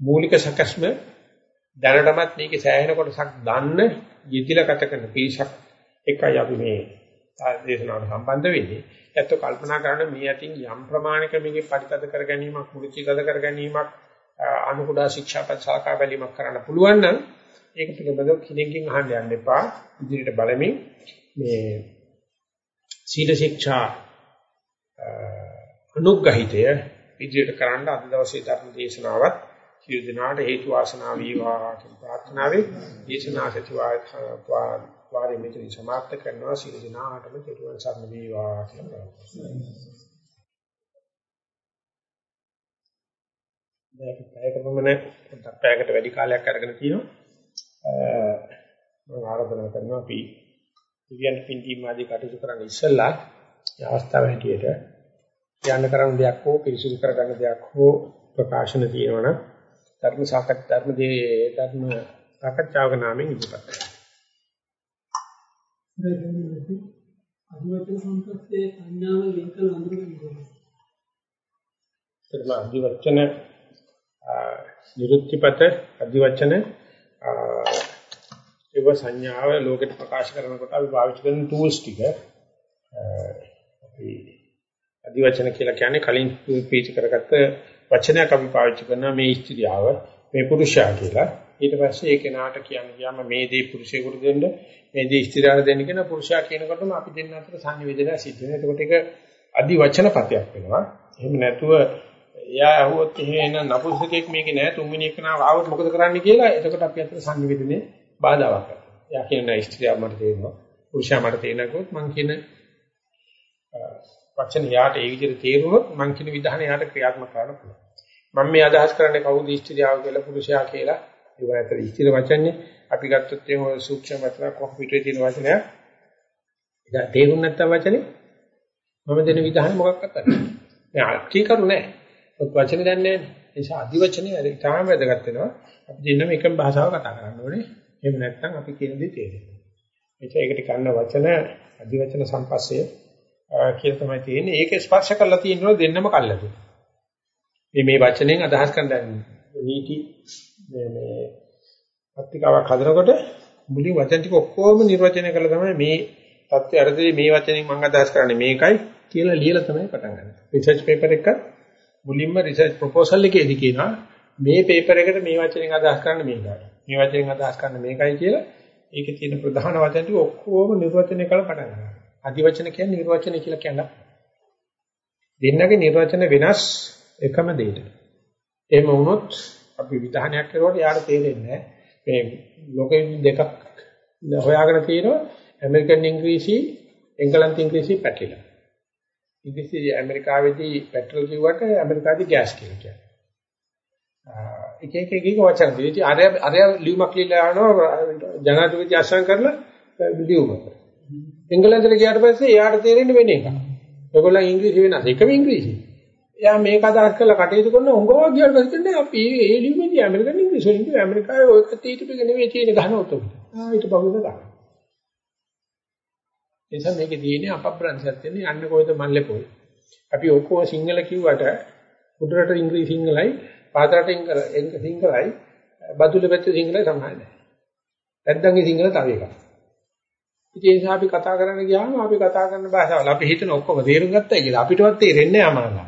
මූලික සකස්ම දැනටමත් මේකේ සෑහෙන කොටසක් දන්න යෙදිලා ගත කරන පිරිසක් එකයි අපි මේ දේශනාවට සම්බන්ධ වෙන්නේ. ඒත් කල්පනා කරන මේ අතින් යම් ප්‍රමාණයක මේකේ පරිතද කර ගැනීමක් මුලිචිතද කර ගැනීමක් අනුකුඩා ශික්ෂාපද සලකා බැලීමක් කරන්න පුළුවන් නම් ඒක පිළිබඳව කෙනෙක්ගෙන් අහන්න යන්න එපා. ඉදිරියට බලමින් මේ සීල ශික්ෂා අනුග්‍රහිතය ඉදිරියට කරන්න අද දවසේ ධර්ම දේශනාවත් සියලු දෙනාට හේතු වාසනා වේවා කියන ප්‍රාර්ථනාවෙන් දේශනා සතිවා වාරේ මෙතන සමාප්ත කරනවා සියලු දෙනාටම කෙරුවන් සරණ වේවා කියලා දැන් පැයක පමණ පොඩ්ඩක් පැයකට වැඩි කාලයක් අරගෙන තියෙනවා මම ආරාධනා කරනවා අපි ඉවියන් පින්ටීම් ආදී කටයුතු කරන්න ඉස්සෙල්ලා මේ අවස්ථාව හැටියට කියන්න කරන දෙයක් හෝ පිරිසිදු කරගන්න දෙයක් හෝ ප්‍රකාශන තියෙනවනම් ධර්ම සාකච්ඡා ධර්ම දේ ධර්ම සාකච්ඡාවක නාමයෙන් ඉදිරිපත් කරනවා. අදිවචන සම්පස්සේ සංඥාව වෙන් කළ අඳුරගෙන එතන අදිවචන නිරුක්තිපත අදිවචන ඒව සංඥාව ලෝකෙට ප්‍රකාශ කරනකොට අපි පාවිච්චි කරන ටූල්ස් ටික අපි අදිවචන කියලා කියන්නේ කලින් පීච කරගත්ත වචනයක් අපි පාවිච්චි කරනවා මේ ස්ත්‍රියව මේ පුරුෂයා කියලා. ඊට පස්සේ ඒ කෙනාට කියන්නේ ගියාම මේ දේ පුරුෂයෙකුට දෙන්න මේ දේ ස්ත්‍රියට දෙන්න කියන පුරුෂයා කියනකොටම අපි දෙන්න අතර සංනිවේදනය සිද්ධ වෙනවා. එතකොට ඒක අදිවචන පදයක් වෙනවා. එහෙම නැතුව එයා අහුවොත් එහෙනම් නපුසකෙක් මේකේ නෑ තුන්වෙනි එක නාව ආවොත් මොකද කරන්න කියලා එතකොට අපි අතර සංනිවේදනයේ බාධාවක් කරනවා. එයා කියන ස්ත්‍රිය මට තේරෙනවා. පුරුෂයා මට තේරෙනකොත් මං කියන වචන යාට ඒ විදිහට තේරුනොත් මං කියන විධානය යාට ක්‍රියාත්මක කරන්න පුළුවන්. මම මේ අදහස් කරන්නේ කවුද ස්ත්‍රියව කියලා පුරුෂයා කියලා. ඒ වගේ අතර ස්ත්‍රි වචනේ අපි ගත්තොත් එහෙම සූක්ෂම වචන කොම්පියුටරේ තියෙන වචනය. ඒක තේරුම් නැත්නම් වචනේ මම දෙන විධානය මොකක්වත් නැහැ. මේ කීකරු නැහැ. වචන දන්නේ නැහැ. ඒ නිසා අදි වචනේ අර ඉතාම වැදගත් වෙනවා. අපි දෙන්නම එකම භාෂාව කතා කරන්න ඕනේ. එහෙම නැත්නම් අපි කියන දේ තේරෙන්නේ. ඒකට ගන්න වචන අදි වචන සම්පස්සේ කියලා තමයි තියෙන්නේ. ඒක ස්පර්ශ කරලා තියෙනවා දෙන්නම කල්ලාතු. මේ මේ වචනෙන් අදහස් කරන්න නීති මේ මේ පත්‍රිකාවක් හදනකොට මුලින් වචන ටික ඔක්කොම නිර්වචනය කරලා තමයි මේ தත්ත්වය අරදී මේ වචනෙන් මම අදහස් කරන්නේ මේකයි කියලා ලියලා තමයි පටන් ගන්න. රිසර්ච් පේපර් එක මුලින්ම රිසර්ච් ප්‍රොපෝසල් එකේදී කියනවා මේ පේපර් එකට මේ වචනෙන් අදහස් කරන්නේ මේකයි. මේ වචනෙන් අදහස් කරන්නේ මේකයි කියලා ඒකේ තියෙන ප්‍රධාන වචන ටික ඔක්කොම නිර්වචනය කරලා පටන් ගන්නවා. අධිවචන කියන්නේ නිර්වචනය කියලා කියනවා. දෙන්නගේ නිර්වචන වෙනස් එකම දෙයට. එහෙම වුණොත් අපි විධානයක් කරුවට යාට තේරෙන්නේ මේ ලෝකෙ දෙකක් හොයාගෙන තියෙනවා ඇමරිකන් ඉංග්‍රීසි එංගලන්ත ඉංග්‍රීසි පැටලිලා. ඉංග්‍රීසි ඇමරිකාවේදී පෙට්‍රල් කිව්වට ඇමරිකාවේදී ගෑස් කියලා කියනවා. එක එක එක එක වචන දෙවිති අර අර ලියුමක් ලියලා යනවා ජනාධිපති අසං කරලා ලියුමක්. එංගලන්තෙට ගියාට පස්සේ එයාට තේරෙන්නේ වෙන එකක්. ඒගොල්ලන් ඉංග්‍රීසි වෙනස්. එකම ඉංග්‍රීසි. එයා මේක අදහස් කරලා කටයුතු කරන උංගව ගියාට පස්සේ අපි ඒ ලියුමේදී ඇමරිකන් ඉංග්‍රීසි වලින් කිව්ව ඇමරිකාවේ ඔය කටයුතු පිට නෙවෙයි තියෙන ගහනවත. ආ ඊට බහුව ගන්න. එනිසා මේකේ තියෙන්නේ අපබ්‍රංශයක් තියෙන්නේ යන්න කොයිද මල්ලේ පොයි. අපි ඔක්කොම සිංහල කිව්වට උඩරට ඉංග්‍රීසි සිංහලයි පාතරට සිංහලයි බදුලේ පැත්තේ සිංහලයි සමානයි නැහැ. නැද්දන්ගේ සිංහල තව එකක්. ඉතින් ඒ නිසා අපි කතා කරන්න ගියාම අපි කතා කරන භාෂාවල අපි හිතන ඔක්කොම තේරුම් ගත්තා කියලා අපිටවත් තේරෙන්නේ නැහැ අමාරුයි.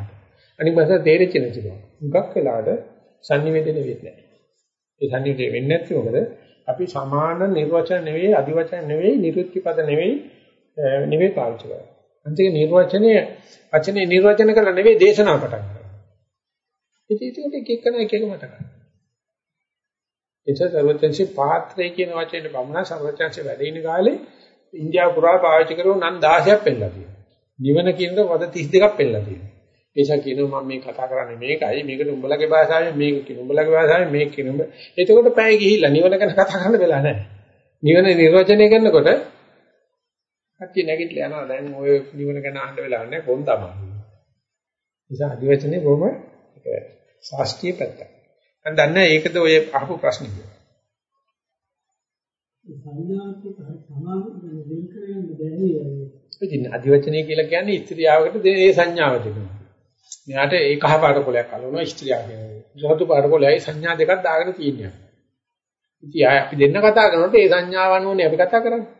අනිත් භාෂාව තේරෙච්ච නැති බව. මුගක් වෙලාවට sannivedana වෙන්නේ නැහැ. ඒ sannivedana වෙන්නේ නැති මොකද? අපි සමාන නිර්වචන නෙවෙයි, අදිවචන නෙවෙයි, නිරුක්ති පද නෙවෙයි නෙවෙයි පාවිච්චි කරන්නේ. අන්තිම නිර්වචනයේ වචනේ නිර්වචන කරලා නෙවෙයි දේශනාව පටන් ගන්නවා. ඉතින් ඒක එක එකන එක එක මතක ගන්න. එතකොට සර්වඥන්සේ පාත්‍රය කියන වචනේ බමුණා සර්වඥන්සේ වැඩ ඉන කාලේ ඉන්දියාව පුරා පාවිච්චි කරන නම් 16ක් පෙන්නලා තියෙනවා. නිවන කියන වද 32ක් පෙන්නලා තියෙනවා. ඒසක් කියනවා මම මේ කතා කරන්නේ මේකයි මේකට උඹලගේ භාෂාවෙන් මේක කියන උඹලගේ භාෂාවෙන් මේක කියන උඹ. එතකොට පැය ගිහිල්ලා නිවන ගැන කතා කරන්න වෙලා නැහැ. නිවන නිර්වචනය කරනකොට කට්ටිය නැගිටලා යනවා දැන් ඔය නිවන ගැන අහන්න වෙලා නැහැ කොන්දම. නිසා අධිවචනේ බොහොම ශාස්ත්‍රීය පැත්ත. මම දන්නේ ඒකද ඔය අහපු ප්‍රශ්නේ කියලා. සංඥාත් සමාන වෙන කරගෙන බැරි ඉතින් අධිවචනය කියලා කියන්නේ ස්ත්‍රියාවකට දෙන ඒ සංඥාව දෙනවා. මෙයාට ඒ කහ පාට කොලයක් අලවනවා ස්ත්‍රියා කියන්නේ. සතු පාට කොලයයි සංඥා දෙකක් දාගෙන තියෙනවා. ඉතින් අපි දෙන්න කතා කරනකොට ඒ සංඥාව අනුවනේ අපි කතා කරන්නේ.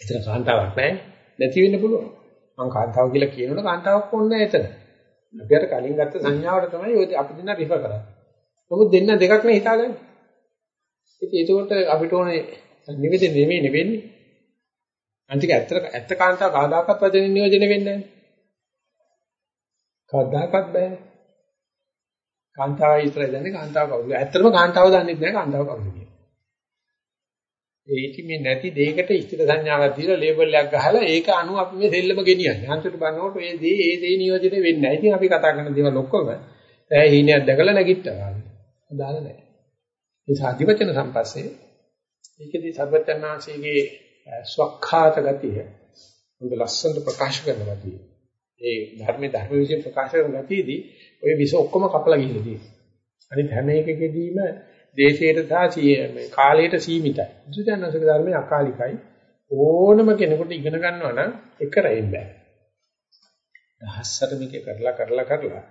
එතන කාන්තාවක් නැහැ. නැති වෙන්න පුළුවන්. මම කාන්තාව කියලා කියනකොට කාන්තාවක් ඕනේ නැහැ එතන. අපි අර කලින් ගත්ත සංඥාවට තමයි ඔය අපි දෙන්න රිෆර් කරන්නේ. නමුත් දෙන්න දෙකක් නේ හිතාගන්නේ. ඉතින් ඒකෝට අපිට ඕනේ නිවෙදෙ නෙමෙයි නෙවෙන්නේ. අන්තික ඇත්ත ඇත්ත කාන්තාව කවදාකවත් වචනින් නියෝජනය වෙන්නේ නැහැ. කවදාකවත් බෑනේ. කාන්තාව ඉස්සරහ දන්නේ කාන්තාව කවුද? ඇත්තටම කාන්තාව දන්නේ නැහැ කාන්තාව කවුද කියලා. ඒක මේ නැති දෙයකට ඉස්තිර සංඥාවක් දීලා ලේබල් එකක් ගහලා ඒක අනුව අපි මේ දෙල්ලම ගෙනියන්නේ. අන්තිමට බලනකොට මේ දේ ඒ දේ නියෝජනය වෙන්නේ නැහැ. ඉතින් අපි කතා කරන දේවල් ඔක්කොම ඈ හීනයක් දැකලා නැගිට්ටා. දාන නැහැ. ඒ සාධිවචන සම්පස්සේ ඒකදී සර්වඥාන්සේගේ ස්වකහාත ගතිය හොඳ ලස්සනට ප්‍රකාශ කරනවා ඒ ධර්මයේ ධර්ම විශ්ේ ප්‍රකාශ කරන ගතියේදී ওই විස ඔක්කොම කපලා ගිහිල්ලා තියෙනවා. අනිත් හැම එකකදීම දේශයට සහ මේ කාලයට සීමිතයි. බුදුදහමේ ධර්මයේ අකාලිකයි. ඕනම කෙනෙකුට ඉගෙන ගන්නවා නම් එක රැයින් බෑ. දහස්සට මේක කරලා කරලා කරලා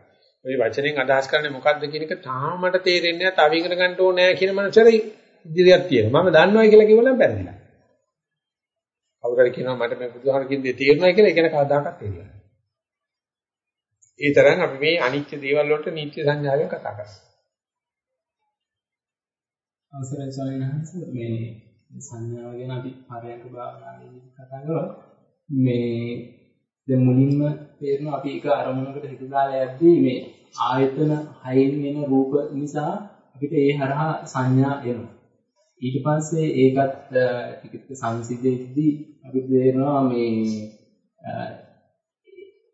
ওই වචනෙන් අදහස් කරන්නේ මොකද්ද කියන එක තාමට තේරෙන්නේ නැහැ. තව ඉගෙන ගන්න ඕනේ කියන මනසට ඉදිරියක් තියෙනවා. මම දන්නවයි කියලා කිව්වනම් බැරිලා. කවුරු හරි කියනවා මට මේ බුදුහාම කියන්නේ තේරෙනවා කියලා ඒක ගැන කවදාකවත් තේරෙන්නේ නැහැ. ඒ තරම් අපි මේ අනිත්‍ය දේවල් වලට නිත්‍ය සංඥාවෙන් කතා කරනවා. අවසරයි ස්වාමීන් වහන්සේ මේ සංඥාව ගැන අපි පරයන්ක භාවනාවේදී කතා කරා. මේ දැන් මුලින්ම තේරෙනවා අපි එක අරමුණකට හිත දාලා යද්දී මේ ආයතන හයෙන් වෙන රූප නිසා අපිට ඒ හරහා සංඥා එනවා. ඊට පස්සේ ඒකත් ටික සංසිද්ධෙද්දී අපිට තේරෙනවා මේ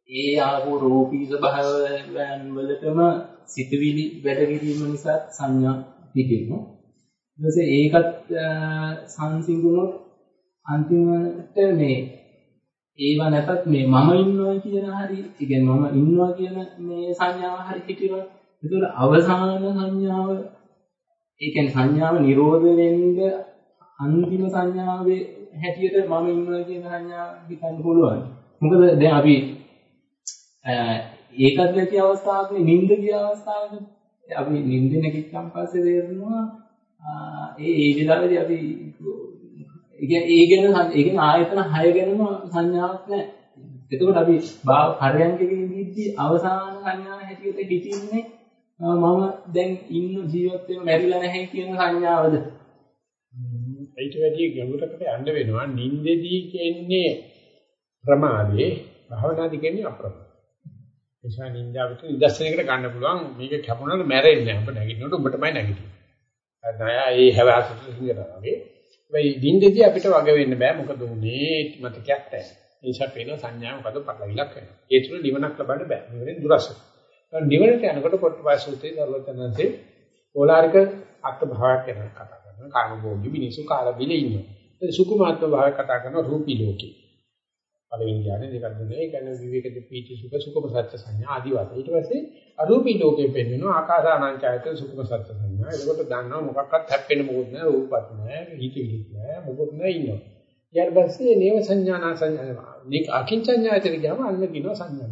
ඒ ආපු රූපී ස්වභාවයන් වලටම සිතුවිලි වැඩ කිරීම නිසා සංඥා පිටිනවා. ඊට පස්සේ ඒකත් සංසිඳුනොත් අන්තිමට මේ ඒවා නැතත් මේ මම ඉන්නවා කියන හරි, ඒ මම ඉන්නවා කියන මේ සංඥාව හරි හිටිනවා. ඒතකොට අවසාන සංඥාව ඒ කියන්නේ සංඥාව නිරෝධ වෙන්න අන්තිම සංඥාවේ හැටියට මම ඉන්නවා කියන සංඥාව හිතන්න පුළුවන්. මොකද දැන් අපි ඒකත් නැති අවස්ථාවක නිින්ද ගිය අවස්ථාවක අපි නිින්ද නැගිට්ටන් පස්සේ තේරෙනවා ඒ ඒ වෙලාවේදී අපි ඒ ගැන ඒ ගැන ආයතන 6 ගැනම සංඥාවක් නැහැ. එතකොට අපි පරයන්කෙකදී අවසාන සංඥාව හැටියට හිතින්නේ මම දැන් ඉන්න ජීවත් වෙන මැරිලා නැහැ කියන සංඥාවද? ඊට වැඩි ගැඹුරකට යන්න වෙනවා. නින්දෙදී කියන්නේ ප්‍රමාදේ, භවනාදී කියන්නේ අප්‍රමාද. නිසා නින්දාවට නිදර්ශනයකට ගන්න පුළුවන් මේක කැපුණාට මැරෙන්නේ නැහැ. ඔබ නැගිටිනකොට ඔබටමයි නැගිටින්නේ. නෑ ඒ හැවහසට සිංහනවා වගේ. වෙයි දින්දෙදී අපිට වග වෙන්න බෑ මොකද උනේ මතකයක් නැහැ. ඒ නිසා පේන සංඥා මොකද පටලවිලක් වෙනවා. ඒ තුන නිවනක් ලබන්න බෑ. නිවනේ දුරස. නිවනට යනකොට පොට්ටපාය සූත්‍රයේ සර්වඥාන්සේ ඕලාරික අත්භාවයක් ගැන කතා කරනවා. කාමභෝගී මිනිසු කාලා බිලේ ඉන්නවා. ඒ සුකුමාත්ම භාවය කතා කරනවා රූපී ලෝකේ. පළවෙනි ඥානෙ දෙකක් දුන්නේ. ඒ කියන්නේ විවේකද පීති සුඛ සුඛම සත්‍ය සංඥා ආදි වශයෙන්. ඊට පස්සේ අරූපී ලෝකෙ පෙන්වනවා ආකාසානංචායත සුඛම සත්‍ය සංඥා. ඒකට දන්නවා මොකක්වත් හැප්පෙන්න මොකුත් නැහැ, රූපත් නැහැ, හිතවිලිත් නැහැ, මොකුත් නැහැ ඉන්නවා. ඊට පස්සේ නේව සංඥානා සංඥා. නික අකින්චඤ්ඤායතට ගියාම අන්න කියනවා සංඥා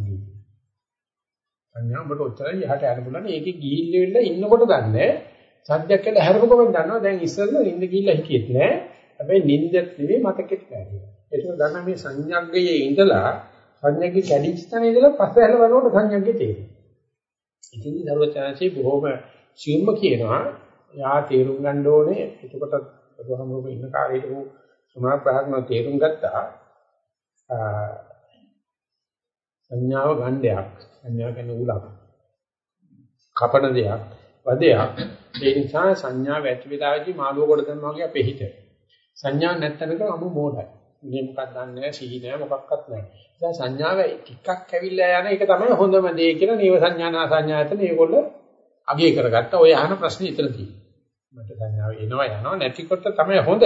සංඥා ඔබට ඔච්චරයි යහට යන්න පුළුවන්. ඒකේ ගිහිල්ල වෙලා ඉන්නකොට දන්නේ සත්‍යයක් කියලා හැරෙනකොට දන්නවා දැන් ඉස්සෙල්ලා නිින්ද ගිහිල්ලා හිටියෙත් නෑ. හැබැයි නිින්දත් නෙවෙයි මතකෙත් නෑ. ඒක දන්න මේ සංඥග්ගයේ ඉඳලා සංඥග්ගේ කැඩිච්ච තැන ඉඳලා පස්සහැල වලට සංඥග්ගේ තේරෙනවා. ඉතින්දි දරුවචාන්සේ බොහොම සියුම්ම කියනවා යා තේරුම් ගන්න ඕනේ. එතකොට බුදුහමෝක ඉන්න කාලේට උ සමාන ප්‍රහත්ම තේරුම් ගත්තා. සංඥාව ගණ්ඩයක් සංඥා කියන්නේ උලක්. කපන දෙයක් වදයක්. ඒ නිසා සංඥාව ඇති වෙලාවේදී මාළුව කොට ගන්නවා වගේ අපේ හිත. සංඥා නැත්තනක අමු මෝඩයි. මේ මොකක්ද දන්නේ සිහි නෑ මොකක්වත් නෑ. දැන් සංඥාව ටිකක් ඇවිල්ලා යන එක තමයි හොඳම දේ කියලා නීව සංඥානා සංඥායතන ඒගොල්ල අගය කරගත්ත ඔය අහන ප්‍රශ්නේ ඉතල තියෙනවා. මට සංඥාව එනවා යනවා නැතිකොට තමයි හොඳ.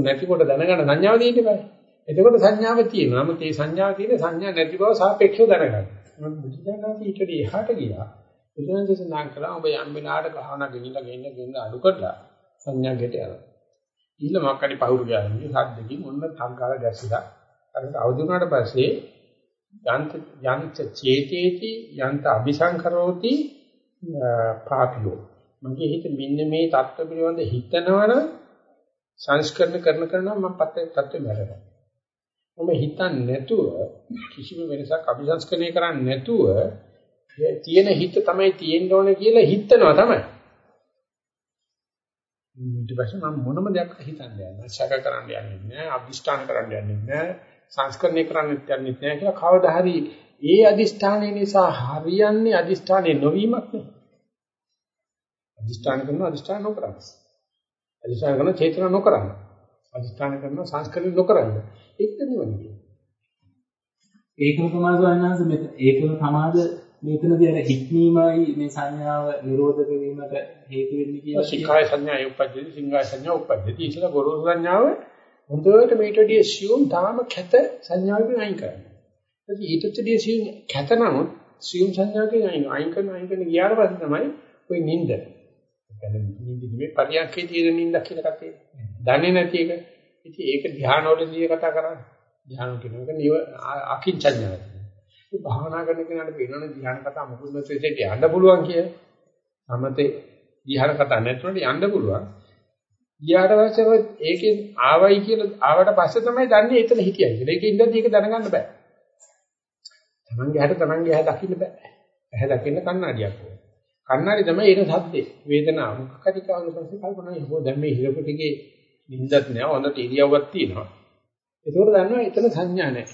නැතිකොට දැනගන්න සංඥාව දෙන්න බෑ. එතකොට සංඥාව තියෙනවා. නමුත් මේ සංඥාව තියෙන සංඥා නැති බව සාපේක්ෂව දැනගන්න. මම බුදුදහමේ ඊට එහාට ගියා. බුදුන්සේ සඳහන් කළා ඔබ යම් වෙලාවකට ගහන ගෙනිලා ගෙන්න ගෙන්න අඩු කරලා සංඥා ගෙට යනවා. ඊළ මොකක්කරි පහුරු ගෑන්නේ සද්දකින් ඔන්න සංකාර ගැසිලා අර අවදි වුණාට පස්සේ යන්ත යන්ත චේතේති යන්ත අபிසංකරෝති පාපියෝ. මගේ හිත මෙන්න මේ தත්ත්ව පිළිබඳ හිතනවනම් සංස්කරණ කරන කරනවා මම පත්තේ தත්ත්වෙ මැරෙනවා. මම හිතන්නේ නැතුව කිසිම වෙනසක් අභිසංස්කරණය කරන්නේ නැතුව තියෙන හිත තමයි තියෙන්න ඕනේ කියලා හිතනවා තමයි. ඊට පස්සේ මම මොනම දෙයක් හිතන්නේ නැහැ. ශක කරන්න යන්නේ නැහැ. අභිෂ්ඨාන කරන්න යන්නේ නැහැ. සංස්කරණය කරන්න යන්නේ නැහැ කියලා කවදා හරි ඒ අදිෂ්ඨානය නිසා හරියන්නේ අදිෂ්ඨානේ නොවීමක් නෙවෙයි. අදිෂ්ඨාන කරන අදිෂ්ඨාන නොකරන. අදිෂ්ඨාන කරන චේතන නොකරන. අදිෂ්ඨාන කරන සංස්කරණය නොකරන. ඒක නෙවෙයි කියන්නේ. ඒකම තමයි ගන්නවාස මෙතන ඒකම සමාද මෙතනදී අර හික්මීමයි මේ සංඥාව නිරෝධ කිරීමට හේතු වෙන්නේ කියලා සිකාය සංඥා උපද්දති සිංහාය සංඥා උපද්දති ඉතල ගොරෝසු සංඥාව හොඳට මේට වඩා assume තාම කැත සංඥාවකින් අයින් කරනවා ඉතින් ඊටතදී සියුම් කැතනමුත් සියුම් සංඥාකේ අයින් අයින් කරන අයින් කරන ගියාට පස්සේ තමයි ওই නිින්ද. ඒ කියන්නේ නිින්ද නෙමෙයි පරියන්කේ තියෙන නිින්ද කියලා කතා දන්නේ නැති එක. ඉතින් ඒක ධානවලදී කතා කරන්නේ. ධානය කියනක නිව අකින්චඤ්ඤය. ඒ භාවනා කරන කෙනාට වෙනවනේ ධ්‍යාන කතා මොකද නැත්නම් යන්න පුළුවන් කිය. සමතේ ධ්‍යාන කතා නැතුනට යන්න පුළුවන්. ගියාට පස්සේ ඒකෙන් ආවයි කියලා ආවට පස්සේ තමයි දන්නේ එතන හිටියයි කියලා. ඒකේ ඉඳන් ඒක දැනගන්න බෑ. තමන්ගේ හැට තමන්ගේ හැට දකින්න බෑ. ඇහැ දකින්න කණ්ණාඩියක් ඕන. කණ්ණාඩි තමයි ඒක සද්දේ. වේදනාව මොකක් හරි කාගෙන පස්සේ කල්පනා කරනවා දැන් මේ හිරපු ටිකේ නිින්දත් නෑ හොඳට ඉරියව්වක් තියෙනවා. ඒකෝර දන්නවා එතන සංඥා නෑ.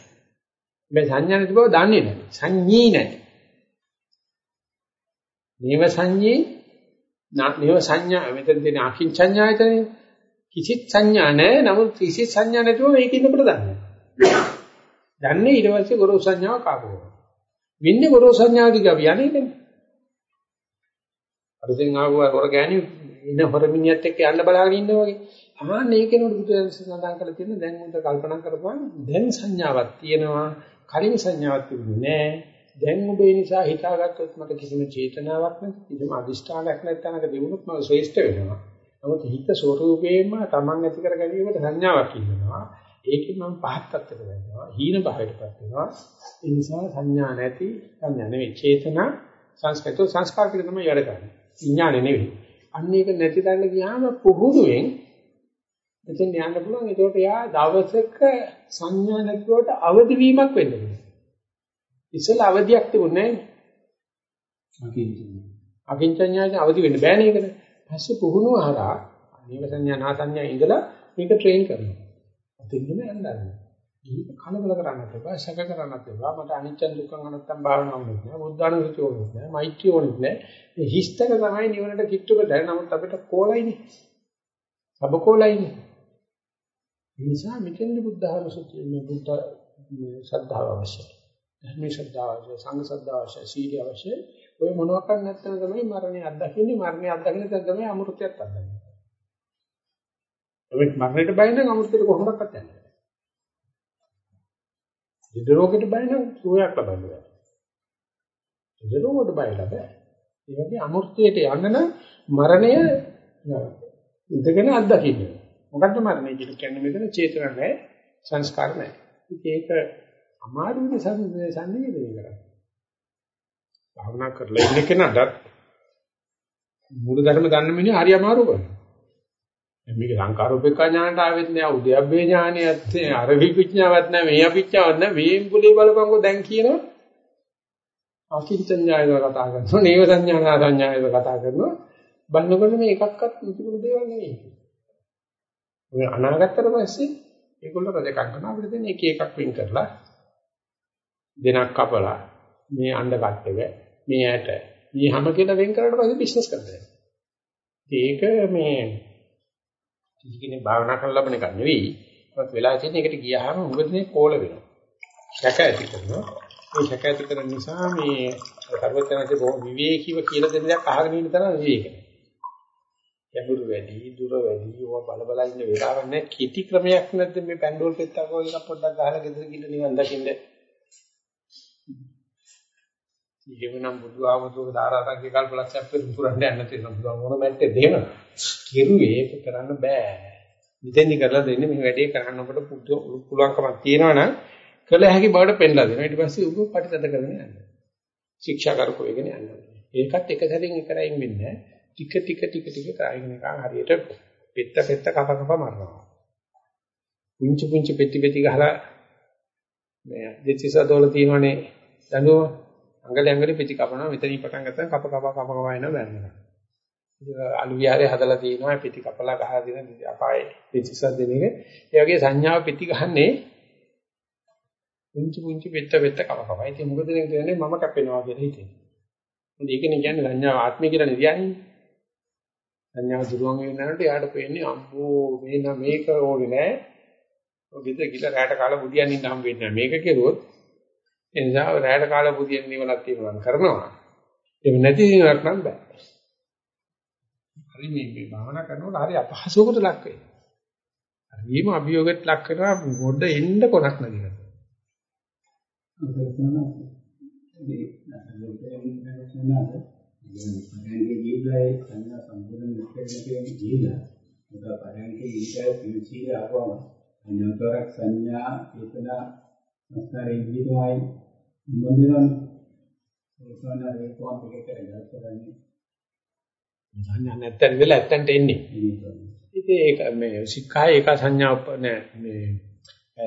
මේ සංඥා නැති බව දන්නේ නෑ. සංඤී නෑ. නේව සංඤී නේව සංඥා මෙතන තියෙන අකින්චඤ්ඤායතනේ කිසිත් සංඥා නැහැ නමුත් කිසිත් සංඥා නැතුව මේක ඉන්නකොට දන්නේ. දන්නේ ඊට පස්සේ ගොරෝසු සංඥාව කාපුව. වින්නේ ගොරෝසු සංඥාව දිග අපි යන්නේ නේ. අරෙන් ආවුවා හොර ගෑණි ඉන හොර මිනිහත් එක්ක යන්න බලාගෙන ඉන්නවා වගේ. අහන්න ඒකේනොත් බුදුන් සඳහන් කරලා තියෙන දැන් උන්ට කල්පනා කරපුවාම දැන් සංඥාවක් තියෙනවා කලින් සංඥාවක් තිබුණේ නැහැ. දැන් ඔබ ඒ නිසා හිතාගත්තොත් මට කිසිම චේතනාවක් නැති කිසිම අදිෂ්ඨානයක් නැත්නම්ක දෙවුනොත් මම ශ්‍රේෂ්ඨ වෙනවා. නමුත් හිත ස්වરૂපේම Taman ඇති කර ගැනීමට සංඥාවක් ඉන්නවා. ඒකෙන් මම පහත් තත්ත්වයට වැටෙනවා. හීන භාවයටපත් වෙනවා. ඒ නිසා සංඥා නැති සංඥා නෙවෙයි චේතනා සංස්කෘත සංස්කාර කියන තමයි වැඩ කරන්නේ. විඥානෙ නෙවෙයි. අන්න ඒක නැති තැනට ගියාම පුහුණුවෙන් මෙතෙන් යන්න පුළුවන්. ඒකට යා දවසක සංඥා නැතුවට අවදි වීමක් වෙන්න ඕනේ. ඉස්සෙල්ලා අවදියක් තිබුණේ නැහැ. අකින්චඤ්ඤායෙන් අවදි වෙන්න බෑනේ ඒකට. පස්සේ පුහුණුව හරහා නීව සංඥා නා සංඥා ඉඳලා මේක ට්‍රේන් කරනවා. අතින්ගෙන යන්න දීප කලබල කරන්නත් එපා, සැක කරන්නත් එපා. මට අනිච්ච දුක්ඛ අනත්තම් භාවනාව ඕනෙත් නෑ. බුද්ධානුස්සතිය ඕනෙත් නෑ. මෛත්‍රිය ඕනෙත් නෑ. මේ හිස්තක තමයි නිවනට කිට්ටු කරලා නමුත් අපිට කෝලයිනේ. සබකෝලයිනේ. ඒ නිසා මෙතෙන්දි බුද්ධානුස්සතිය මේ බුද්ධ ශ්‍රද්ධාව අවශ්‍යයි. ධර්මයේ ශ්‍රද්ධාව අවශ්‍යයි, සංඝ ශ්‍රද්ධාව අවශ්‍යයි, සීල අවශ්‍යයි. ඔය මොනවාක් නැත්නම් තමයි මරණය අත්දකින්නේ. මරණය අත්දකින්න තැන තමයි අමෘතයත් අත්දකින්නේ. ඔබ මරණයට බය නම් අමෘතයට කොහොමදක්වත් යන්නේ නැහැ. ඉද රෝගයට බය නම් සුවයක් ලබන්න බෑ. ඉද රෝගයට බය ලබෑ. ඒ වගේ අමෘතයට යන්න නම් මරණය ඉඳගෙන අත්දකින්න. මොකද්ද මරණය කියන්නේ මෙතන චේතන නැහැ, සංස්කාර නැහැ. ඒක අමාරුනේ සංනිවේදනය කරන්නේ. භාවනා කරලා ඉන්න කෙනාට මූල ධර්ම දන්න මිනිහ හරි අමාරු කරනවා. මේක සංකාරෝපේක්ඛා ඥානට ආවෙත් නෑ උද්‍යප්පේ ඥානියත් නෑ අර විඥාවක් නෑ මේ අවිඥාවක් නෑ වේම්බුලේ බලපංකෝ දැන් කියනවා අකින්චඤ්ඤායව කතා කරනවා නේව සංඥානා සංඥායව කතා කරනවා බන්නකොට මේ එකක්වත් මුතුකුළු දේවල් නෙවෙයි. ඔය අනාගතතර පස්සේ ඒගොල්ලෝ රජකම් කරන අපිට දෙන එක එකක් වින් කරලා දෙනක් කපලා මේ අණ්ඩ කට් එක මේ ඇට මේ හැම කියලා වෙන් කරලා පස්සේ බිස්නස් කරනවා. ඒක මේ කිසිකෙනෙක් භාවනා කරලා ලබන එකක් නෙවෙයි. ඒත් වෙලා තියෙන එකට ගියාම උගදනේ කෝල වෙනවා. සැක ඇති කරනවා. ඒ සැක ඇති කරන නිසා මේ සර්වඥාන්සේ බොහොම විවේකීව කියලා දෙන දේ අහගෙන ඉන්න තරම් විවේක නැහැ. යහුරු වැඩි, දුර වැඩි, ඕවා බල බල ඉන්න වෙලාවක් නැහැ. කීටි ක්‍රමයක් නැද්ද මේ පැන්ඩෝල් පෙත්තක වගේ එකක් පොඩ්ඩක් ගහලා ගෙදර ගිහින් නිවන් දකින්න එහෙමනම් බුදුආමතුගේ ධාරාසංඛ්‍ය කල්පලක්ෂයක් පුරන්න යන්න තියෙන බුදුආ මොන මැට්ටේ දෙන කිරුවේ ඒක කරන්න බෑ. මෙතෙන්දි කරලා දෙන්නේ මේ වැඩේ කරන්නකොට පුළුවන්කමක් තියෙනවා නම් කළ හැකි බවට පෙන්ලා දෙනවා. ඊට පස්සේ උගු පරිතද කරගෙන යන්න ශික්ෂා කරකෝ වෙගෙන යන්න. ඒකත් එක සැරින් එක රැයින් වෙන්නේ ටික ටික ටික ටික කායින එක හරියට පෙත්ත පෙත්ත කප කප මරනවා. පුංචි පුංචි පෙටි පෙටි ගහලා මේ දෙතිස දෝල තියෙනවනේ දඬුවම අඟලේ අඟලේ පිටි කපනවා මෙතනින් පටන් ගත්තා කප කප කප කප එනවා බැලනවා. අලු විහාරේ හදලා තියෙනවා පිටි කපලා ගහලා දෙන අපායේ පිටිසක් දෙන එක. ඒ වගේ සංඥාව පිටි ගහන්නේ පුංචි පුංචි පෙත්ත පෙත්ත කප කප. ඉතින් මොකද කියන්නේ මම කැපෙනවා කියලා හිතේ. මොකද ඒකනේ කියන්නේ සංඥාව ආත්මය කියලා නෙදියන්නේ. සංඥාව දුරුවන් වෙනකොට යාට පේන්නේ අම්බෝ මේ නම් මේක ඕනේ නෑ. ඔය ගෙදර ගිහලා රැට කාලා බුදියන් ඉන්න හම් වෙන්නේ මේක කෙරුවොත් ඒ නිසා රැයට කාලා පුදියන් නිවනක් තියෙනවා නම් කරනවා. ඒක නැති නිවනක් නම් බෑ. හරි මේ මේ භාවනා කරනකොට හරි අපහසුකට ලක් වෙයි. හරිම අභියෝගයට ලක් කරනවා මොඩ එන්න කොනක් නැතිව. කරනවා ඒ අසලෙන් කරනවා පරයන්කේ ගිහිල්ලා ඒ සංඥා සම්පූර්ණ නිස්සාරණ කියන ගිහිල්ලා ඒක පරයන්කේ ඊට පිළිචීල ආවම අඤ්ඤතරක් සංඥා චේතනා සංස්කාරේ විදිහමයි මොන්දිරන් සෝසන රේකෝන් දෙක කරගත්තා කරන්නේ සංඥා නැත්තන් වෙලා ඇත්තන්ට එන්නේ. ඉතින් ඒක මේ සික්ඛාය ඒක සංඥා උප නෑ මේ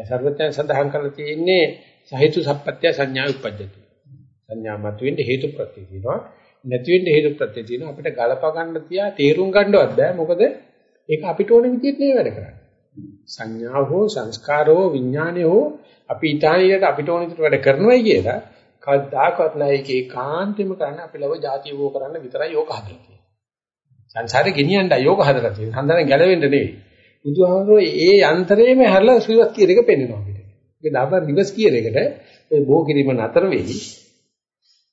සර්වඥයන් සඳහන් කරලා තියෙන්නේ සහිතු සප්පත්‍ය සංඥා උපජ්ජති. සංඥා මතුවෙන්න හේතු ප්‍රත්‍ය තියෙනවා. නැති වෙන්න හේතු ප්‍රත්‍ය තියෙනවා. අපිට ගලප ගන්න තියා තේරුම් ගන්නවත් බෑ. මොකද ඒක අපිට ඕන විදිහට නේ වැඩ කරන්නේ. සංඥාව හෝ සංස්කාරෝ විඥානය හෝ අපි ඊටානියට අපිට ඕන විදිහට වැඩ කරනවායි කියලා කවදාකවත් නෑ ඒක ඒකාන්තෙම කරන්න අපි ලව જાතිය වෝ කරන්න විතරයි යෝග හදලා තියෙන්නේ. සංසාරේ ගෙනියන්න යෝග හදලා තියෙන්නේ. හන්දරෙන් ගැලවෙන්න නෙවෙයි. බුදුහාමුදුරෝ ඒ යන්ත්‍රයේම හැරලා ශ්‍රීවත් කියන එක පෙන්වනවා අපිට. ඒක දාපර රිවර්ස් කියන එකට ඔය බෝ කිරීම නතර වෙයි.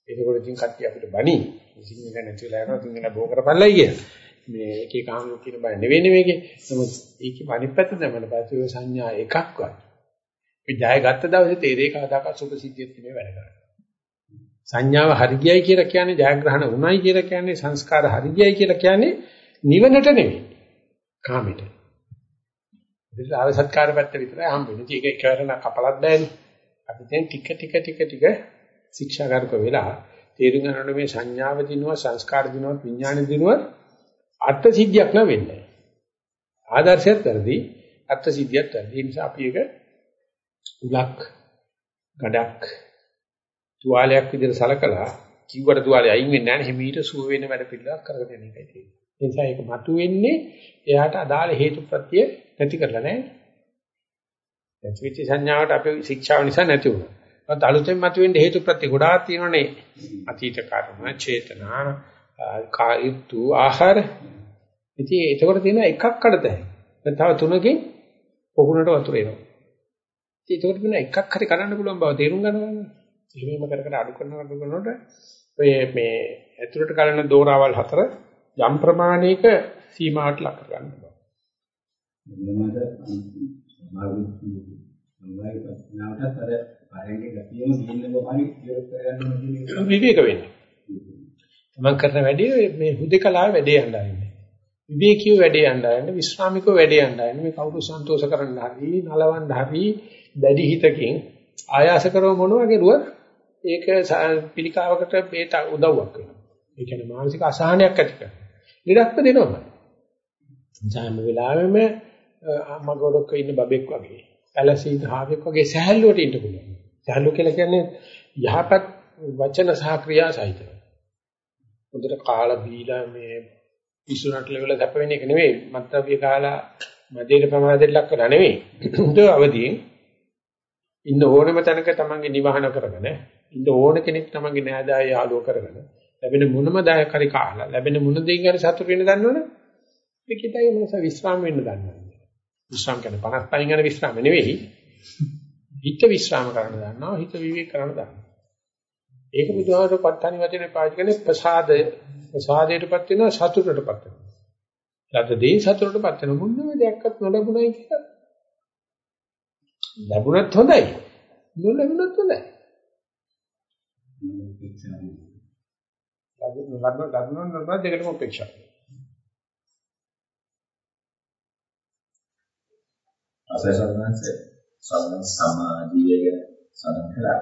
එතකොට ඉතින් කට්ටිය අපිට බණි. සිංහල නැති වෙලා යනවා සිංහල බෝ කරපළයි කියන. මේ එක එක ආමු කියන බය නෙවෙයි මේකේ. නමුත් ඒකේ අනිත් පැත්ත දැමන පස්සේ ඔය සංඥා එකක්වත්. මේ ජය ගත්ත දවසේ තේරේ කවදාකවත් සුභ සිද්ධියක් නෙමෙයි වැඩ කරන්නේ. සංඥාව හරි ගියයි කියලා කියන්නේ ජයග්‍රහණ වුණයි කියලා කියන්නේ සංස්කාර හරි ගියයි කියලා කියන්නේ නිවනට නෙවෙයි. කාමෙට. ඒක ආව සත්කාර පැත්ත විතරයි හම්බෙන්නේ. ඒක එකවරන කපලක් බෑනේ. අපි දැන් ටික ටික ටික ටික ශික්ෂාගාරක වෙලා තේරුම් ගන්නකොට මේ සංඥාව දිනුව සංස්කාර දිනුව විඥාන දිනුව අර්ථ සිද්ධියක් නෑ වෙන්නේ. ආදර්ශයත් වැඩි අර්ථ සිද්ධියත් වැඩි. ඒ නිසා අපි ඒක උලක් ගඩක් තුවාලයක් විදිහට සලකලා කිව්වට තුවාලේ අයින් වෙන්නේ නැහැ හිමීට සුව වෙන වැඩ පිළිවෙලක් කරගෙන යන එකයි තියෙන්නේ. ඒ නිසා ඒක මතුවෙන්නේ එයාට අදාළ හේතුප්‍රත්‍ය නැති කරලා නැහැ. දැන් සංඥාවට අපේ ශික්ෂාව නිසා නැති වුණා. ඒත් අලුතෙන් මතුවෙන්න හේතුප්‍රත්‍ය ගොඩාක් තියෙනනේ. අතීත කර්ම, චේතනා, කායිතු, ආහාර. ඉතින් ඒකවල තියෙන එකක් කඩතයි. දැන් තව තුනකින් පොකුණට වතුර එනවා. ඒකට වෙන එකක් හරි කරන්න පුළුවන් බව තේරුම් ගන්නවා. එහෙම කර කර අඩු කරන අඩු කරනකොට ඔය මේ ඇතුළට කලන දෝරාවල් හතර යම් ප්‍රමාණයක සීමාවට ලක් කරගන්න පුළුවන්. මොනවාද විවේක වෙන්න. මම කරන වැඩේ මේ හුදේකලාව වැඩේ යන්නයි. විවේකීව වැඩේ යන්නයි විශ්‍රාමිකව වැඩේ යන්නයි මේ කවුරු සන්තෝෂ කරන්න හරි නලවන්න හරි දැඩි හිතකින් ආයාස කරව මොනවා කෙරුවත් ඒක පිළිකාවකට බේත උදව්වක් වෙනවා. ඒ කියන්නේ මානසික අසහනයක් ඇති කරනවා. ඉඩක්ම දෙනවා. ජාම වෙලාවෙම අම්මගොඩක ඉන්න බබෙක් වගේ, පැලසී ධාවෙක් වගේ සහැල්ලුවට ඉන්න පුළුවන්. සහැල්ලු කියලා කියන්නේ යහපත් වචන සහ ක්‍රියා සහිතව. හොඳට කාලා බීලා මේ පිසුනට ලෙවල දැප වෙන එක නෙවෙයි. මත්ද්‍රව්‍ය කාලා මදේට ප්‍රමාදයට ලක් කරලා නෙවෙයි. හොඳ අවදීන් ඉන්න ඕනෙම තැනක තමන්ගේ නිවහන කරගෙන ඉන්න ඕන කෙනෙක් තමන්ගේ නෑදෑය යාළුව කරගෙන ලැබෙන මොනම දායක හරි කාලා ලැබෙන මොන දෙයකින් හරි සතුට වෙන්න දන්නවනේ ඒකටයි මොනස විශ්‍රාම වෙන්න දන්නවනේ. විශ්‍රාම කියන්නේ 55 යන විශ්‍රාම නෙවෙයි. හිත විශ්‍රාම කරන්න දන්නවා හිත විවේක කරන්න දන්නවා. ඒක බුදුහාමර පත්තනි වචනේ පාවිච්චි කරන්නේ ප්‍රසාදය. ප්‍රසාදයටපත් වෙනවා සතුටටපත් වෙනවා. ලද දේ සතුටටපත් වෙන මොනම දෙයක්වත් නොලැබුණයි කියලා ලැබුණත් හොඳයි. නොලැබුණත් හොඳයි. ලැබුණ ලැබුණ ලැබුණ දෙකටම අපේක්ෂා අසය සම්මානස සම්මන් සමාධිය ගැන සඳහන් කළා.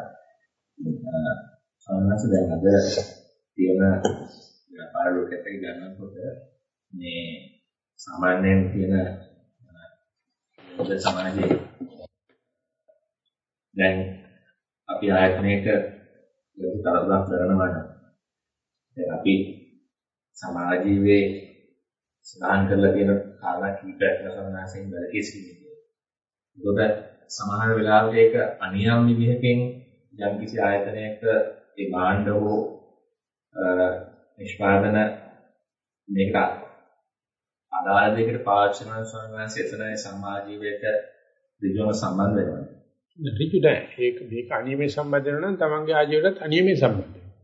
සම්මානස දැන් අද තියෙන ව්‍යාපාර ලෝකයට ගන්නකොට මේ සාමාන්‍යයෙන් තියෙන සමාජයේ දැන් අපි ආයතනයක ලොකු තරමක් කරනවා නම් දැන් අපි සමාජීවේ සදාන් කරලා තියෙන කාරණා කීපයක් සමනාසයෙන් බැලකී සිටිනවා. ඒකට සමහර වෙලාවක ඒක අනියම් විදිහකින් යම් කිසි ආයතනයක ඒ භාණ්ඩ හෝ නිෂ්පාදන මේක අදාළ දෙයකට පාවිච්චි කරන සමනාසය එතන සමාජීවයට ඍජුවම සම්බන්ධ වෙනවා. ඍජු නැහැ. ඒක මේක අනියමේ සම්බන්ධ වෙනවා නම් තමන්ගේ ආජීවයටත් අනියමේ සම්බන්ධ වෙනවා.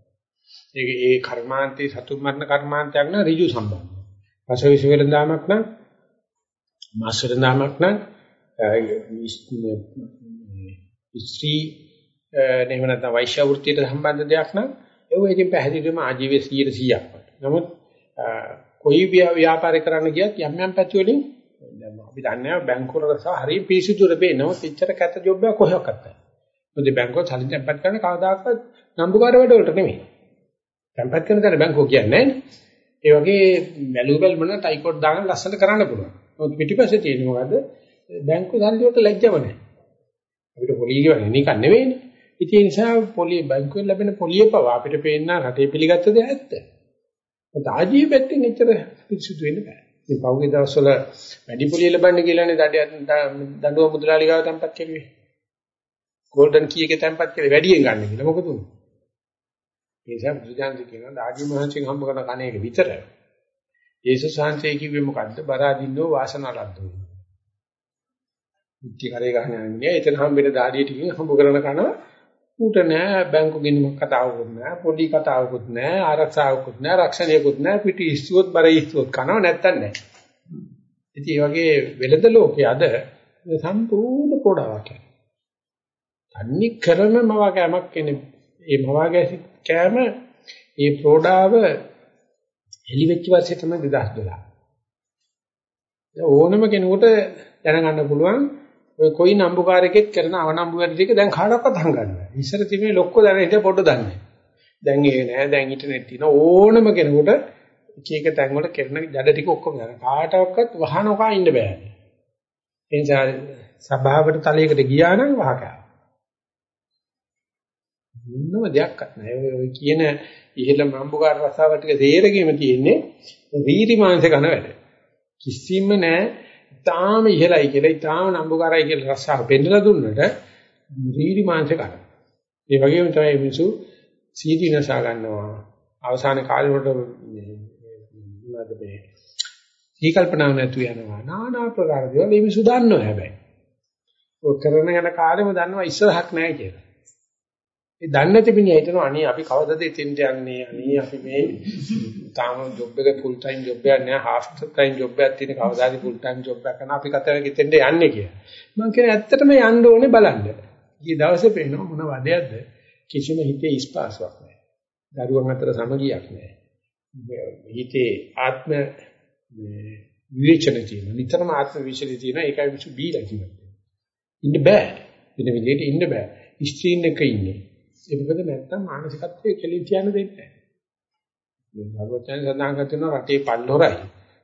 ඒක ඒ කර්මාන්තේ සතුන් මරණ කර්මාන්තයක් නම් ඍජු සම්බන්ධයි. පසවිස වෙලඳාමක් නම් මාසරඳාමක් නම් ස්ත්‍රී එහෙම නැත්නම් වෛශ්‍ය වෘත්තියට සම්බන්ධ දෙයක් නම් ඒක ඉතින් පැහැදිලිවම ආජීවයේ 100%ක් වට. නමුත් කොයි ව්‍යාපාරය කරන්න ගියත් යම් යම් පැති වලින් දැන් අපි දන්නේ බැංකුවල රස හරිය පිසිදුර බේනොත් එච්චර කැත ජොබ් එක කොහොක්වත් නැහැ. මොකද බැංකුව සල්ලි තැන්පත් කරන කවදාකවත් නම්බුකාර වැඩ වලට නෙමෙයි. තැන්පත් කරන තැන බැංකුව කියන්නේ නැහැ ඒ වගේ වැලියබල් මොන ටයිකෝඩ් දාගෙන ලස්සනට කරන්න පුළුවන්. මොකද පිටිපස්සේ තියෙන මොකද බැංකුව සල්ලි වලට ලැජ්ජව නැහැ. අපිට පොලිය කියන්නේ නිකන් නෙවෙයිනේ. ඉතින් ඒ නිසා පොලිය බැංකුවෙන් ලැබෙන පොලිය පව අපිට පේන්න රටේ පිළිගත්ත දෙයක් ඇත්ත. ඒත් ආජීව පැත්තෙන් එච්චර පිසුදු වෙන්න බෑ. ඉතින් පහුගිය දවස්වල වැඩි පොලිය ලබන්න කියලානේ දඬුවම් මුදලාලි ගාව තැන්පත් කෙරුවේ. ගෝල්ඩන් කී එකේ තැන්පත් කරේ වැඩියෙන් ගන්න කියලා මොකද උනේ? ඒ නිසා බුදුජානක කියනවා ආජීව මහන්සියෙන් හම්බ කරන කණේක විතර. යේසුස් වහන්සේ කිව්වේ මොකද්ද? බරාදින්නෝ වාසනාලද්දෝ. මුත්‍ති කරේ ගන්න යන්නේ. එතන හම්බෙන දාඩිය ටිකකින් හම්බ කරන කන ඌට නෑ බැංකු ගිණුමක් කතාවකුත් නෑ පොඩි කතාවකුත් නෑ ආරක්ෂාවකුත් නෑ රක්ෂණයකුත් නෑ පිටි ඉස්සුවත් බර ඉස්සුවත් කනව නැත්තන් නෑ. ඉතින් මේ වගේ වෙළඳ ලෝකයේ අද සම්පූර්ණ පොඩාවක් තන්නේ කරම මවාගෑමක් කියන්නේ ඒ මවාගෑසි කෑම ඒ ප්‍රෝඩාව එලි වෙච්ච වර්ෂය තමයි 2012. ඕනම කෙනෙකුට දැනගන්න පුළුවන් ඔය කොයි නම්බුකාරයෙක් කරන අවනම්බු වැඩ ටික දැන් කාටවත් හංගන්න බෑ. ඉස්සර තිබුණේ ලොක්ක දැන හිටිය පොඩ්ඩ දන්නේ. දැන් ඒ නෑ දැන් ඉන්ටර්නෙට් තියෙන ඕනම කෙනෙකුට එක එක තැන් වල කරන ජඩ ටික ඔක්කොම ගන්න. කාටවත් වහනෝකා ඉන්න බෑ. ඒ නිසා සභාවට තලයකට ගියා නම් වහකා. මොනම දෙයක්වත් නැහැ. ඔය කියන ඉහළ නම්බුකාර රසාව ටික තේරෙගෙම තියෙන්නේ වීරි මාංශ කන වැඩ. කිසිම නැහැ ඊටාම ඉහළයි කියලා ඊටාම නම්බුකාරයි කියලා රසාව පෙන්නලා දුන්නට රීරි මාංශ කරා. ඒ වගේම තමයි මිනිසු සීටි නසා ගන්නවා. අවසාන කාලේ වලට මොනවද මේ සීකල්පනාව නැතු යනවා. নানা ප්‍රකාර දේවල් මේ මිනිසු දන්නවා හැබැයි. ඔය කරන යන කාලෙම දන්නවා ඉස්සරහක් නැහැ කියලා. ඒ දන්නේ නැති මිනිහා හිතනවා අනේ අපි කවදද එතෙන්ට යන්නේ අනේ අපි මේ තාම ජොබ් එක ෆුල් ටයිම් ජොබ් එකක් නෑ හාෆ් ටයිම් ජොබ් එකක් තියෙන කවදාද ෆුල් ටයිම් ජොබ් එකක් කරන අපි කතරේ එතෙන්ට යන්නේ කියලා. මම කියන්නේ ඇත්තටම යන්න ඕනේ බලන්න. ඊයේ දවසේ පේනවා මොන වදයක්ද කිසිම හිතේ ඉස්පාසාවක් නෑ. දරුවන් අතර සමගියක් නෑ. හිතේ ආත්ම විවේචන තියෙන නිතරම ආත්ම විචලිත තියෙන ඒකයි මිසු බීලා කියන්නේ. ඉන්න බෑ. වෙන විදිහට ඉන්න බෑ. ස්ත්‍රීන් එක ඉන්නේ. ඒක මොකද නැත්තම් මානසිකත්වයේ කෙලින් තියන්න දෙන්නේ නැහැ. මේ භගවත්යන් සඳහන් කරන රටේ පල්ලොරයි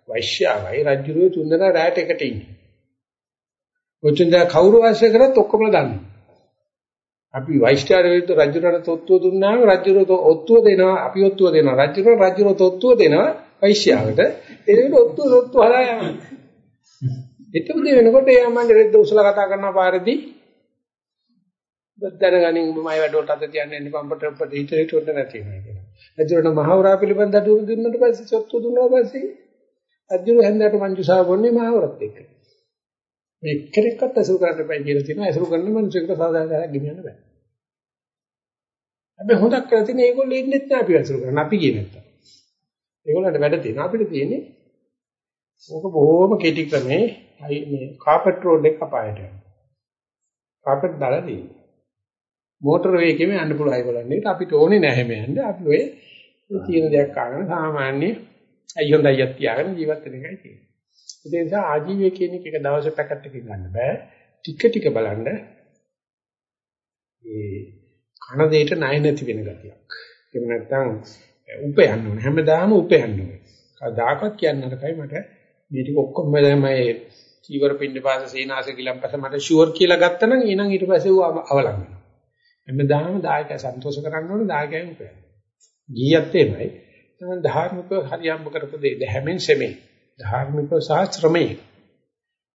වෛශ්‍යාවයි රජුරෝ තුන්දෙනා රැට එකට ඉන්නේ. ඔච්චෙන්ද කවුරු වාසය කරත් ඔක්කොම දන්නවා. අපි වෛශ්‍යාර විරුද්ධ රජුරට තොත්තුව දුන්නාම රජුරෝ ඔත්තුව දෙනවා අපි ඔත්තුව දෙනවා රජුරෝ රජුරෝ තොත්තුව දෙනවා වෛශ්‍යාවට එතකොට ඔත්තුව ඔත්තුව හදා යනවා. එතකොට වෙනකොට එයා මන්නේ රෙද්ද උසලා කතා කරන පාරදී දැනගනින් උඹ මයි වැඩවලට අත තියන්න එන්න කම්පියුටර් අපිට හිත හිතුවට නැති වෙනවා කියලා. අජුරණ මහවරා පිළිබඳ අඩුව දුන්නට පස්සේ සොත්තු දුන්නා පස්සේ අජුර හැන්දට මංජුසා බොන්නේ මහවරත් එක්ක. මේ කෙනෙක්වත් අසුර කරන්න බෑ කියලා තියෙනවා. අසුර කරන මිනිස්සුන්ට සාදාදාරක් ගෙනියන්න බෑ. අපි හොදක් කරලා තියෙන ඒගොල්ලෝ ඉන්නෙත් නෑ අපි අසුර කරන්න. අපි ගියේ නැත්තම්. ඒගොල්ලන්ට වැඩ තියෙනවා. අපිට තියෙන්නේ ඕක බොහොම කෙටි ක්‍රමේ මේ කාපට් රෝඩ් එක කපායට යනවා. කාපට් දාලා තියෙනවා. මෝටර වේගෙම යන්න පුළුවන් ඒගොල්ලන්ට අපිට ඕනේ නැහැ මේ යන්න අපි ඔය තියෙන දෙයක් අරගෙන සාමාන්‍ය අයියෝ දයියක් තියාගෙන ජීවත් වෙන එකයි තියෙන්නේ. ඒ නිසා ආජීවය කියන එක එක දවසක පැකට් එකකින් ගන්න බෑ. ටික ටික බලන්න ඒ කන දෙයට ණය නැති වෙන ගතියක්. එහෙම නැත්නම් උපයන්න ඕනේ. හැමදාම උපයන්න ඕනේ. කවදාකවත් කියන්න නරකයි මට මේ ටික ඔක්කොම තමයි චීවර පින්න පාස සීනාස කිලම්පස මට ෂුවර් කියලා ගත්තනම් ඊනම් ඊට පස්සේ අවලං වෙනවා. හැමදාම දායකය සන්තෝෂ කරන්න ඕනේ දායකයන් උපයන්න. ගියත් එමයයි. තමයි ධාර්මිකව හරියම්බ කරපු දෙය හැමෙන් සෙමේ. ධාර්මිකව සහ ශ්‍රමයේ.